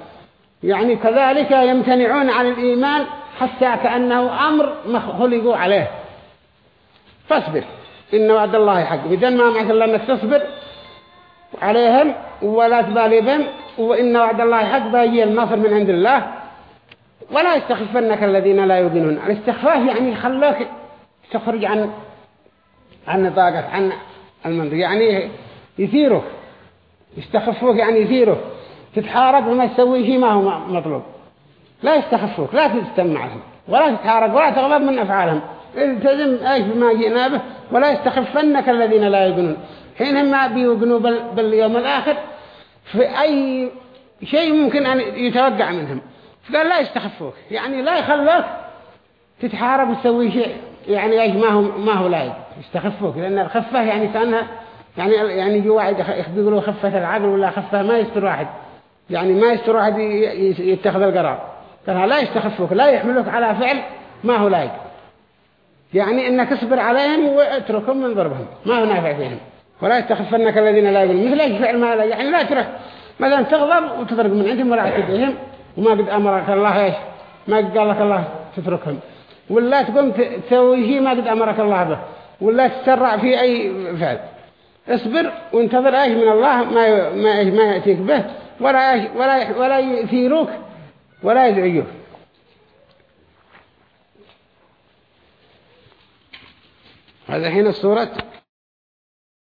Speaker 1: يعني كذلك يمتنعون عن الإيمان حتى كأنه أمر خلقوا عليه. فاصبر إن وعد الله حق. إذا ما معك الله أنك تصبر عليهم ولا تبالي بهم. وإن وعد الله حق باجي النصر من عند الله. ولا يستخفنك الذين لا يؤمنون. الاستخفاف يعني يخلوك تخرج عن عن نطاقك عن المنطق. يعني يثيرك. يستخفوك يعني يثيرك. تتحارب وما تسوي شيء ما هو مطلوب. لا يستخفوك لا تستمعهم ولا تتحارب ولا تغضب من أفعالهم. التزم أيش بما جئنا به ولا يستخفنك الذين لا يؤمنون. حينهم ما بيوقنوا باليوم الآخر في أي شيء ممكن أن يتوقع منهم. فقال لا يستخفوك. يعني لا يخلوك تتحارب وتسوي شيء. يعني إيش ما هو ما هو لايق. يستخفوك. لأن الخفة يعني كأنها يعني يعني جو واحد يقولوا خفة العقل ولا خفة ما يستر واحد. يعني ما يستر واحد يتخذ القرار. قال لا يستخفوك. لا يحملوك على فعل ما هو لايق. يعني إنك اصبر عليهم واتركهم من ضربهم. ما هو نافع فيهم. ولا يستخفنك الذين لا يقولون مثل إيش فعل ما لا يعني لا تروح مثلا تغضب وتضرب من عندهم ولا تعتديهم وما قد أمرك الله إيش؟ ما قد قال لك الله تتركهم. ولا تقوم تسوي شيء ما قد أمرك الله به. ولا تسرع في أي فعل. اصبر وانتظر إيش من الله ما ما ما يأتيك به. ولا إيش ولا ولا يثيروك ولا يزعجوك. هذا حين الصورة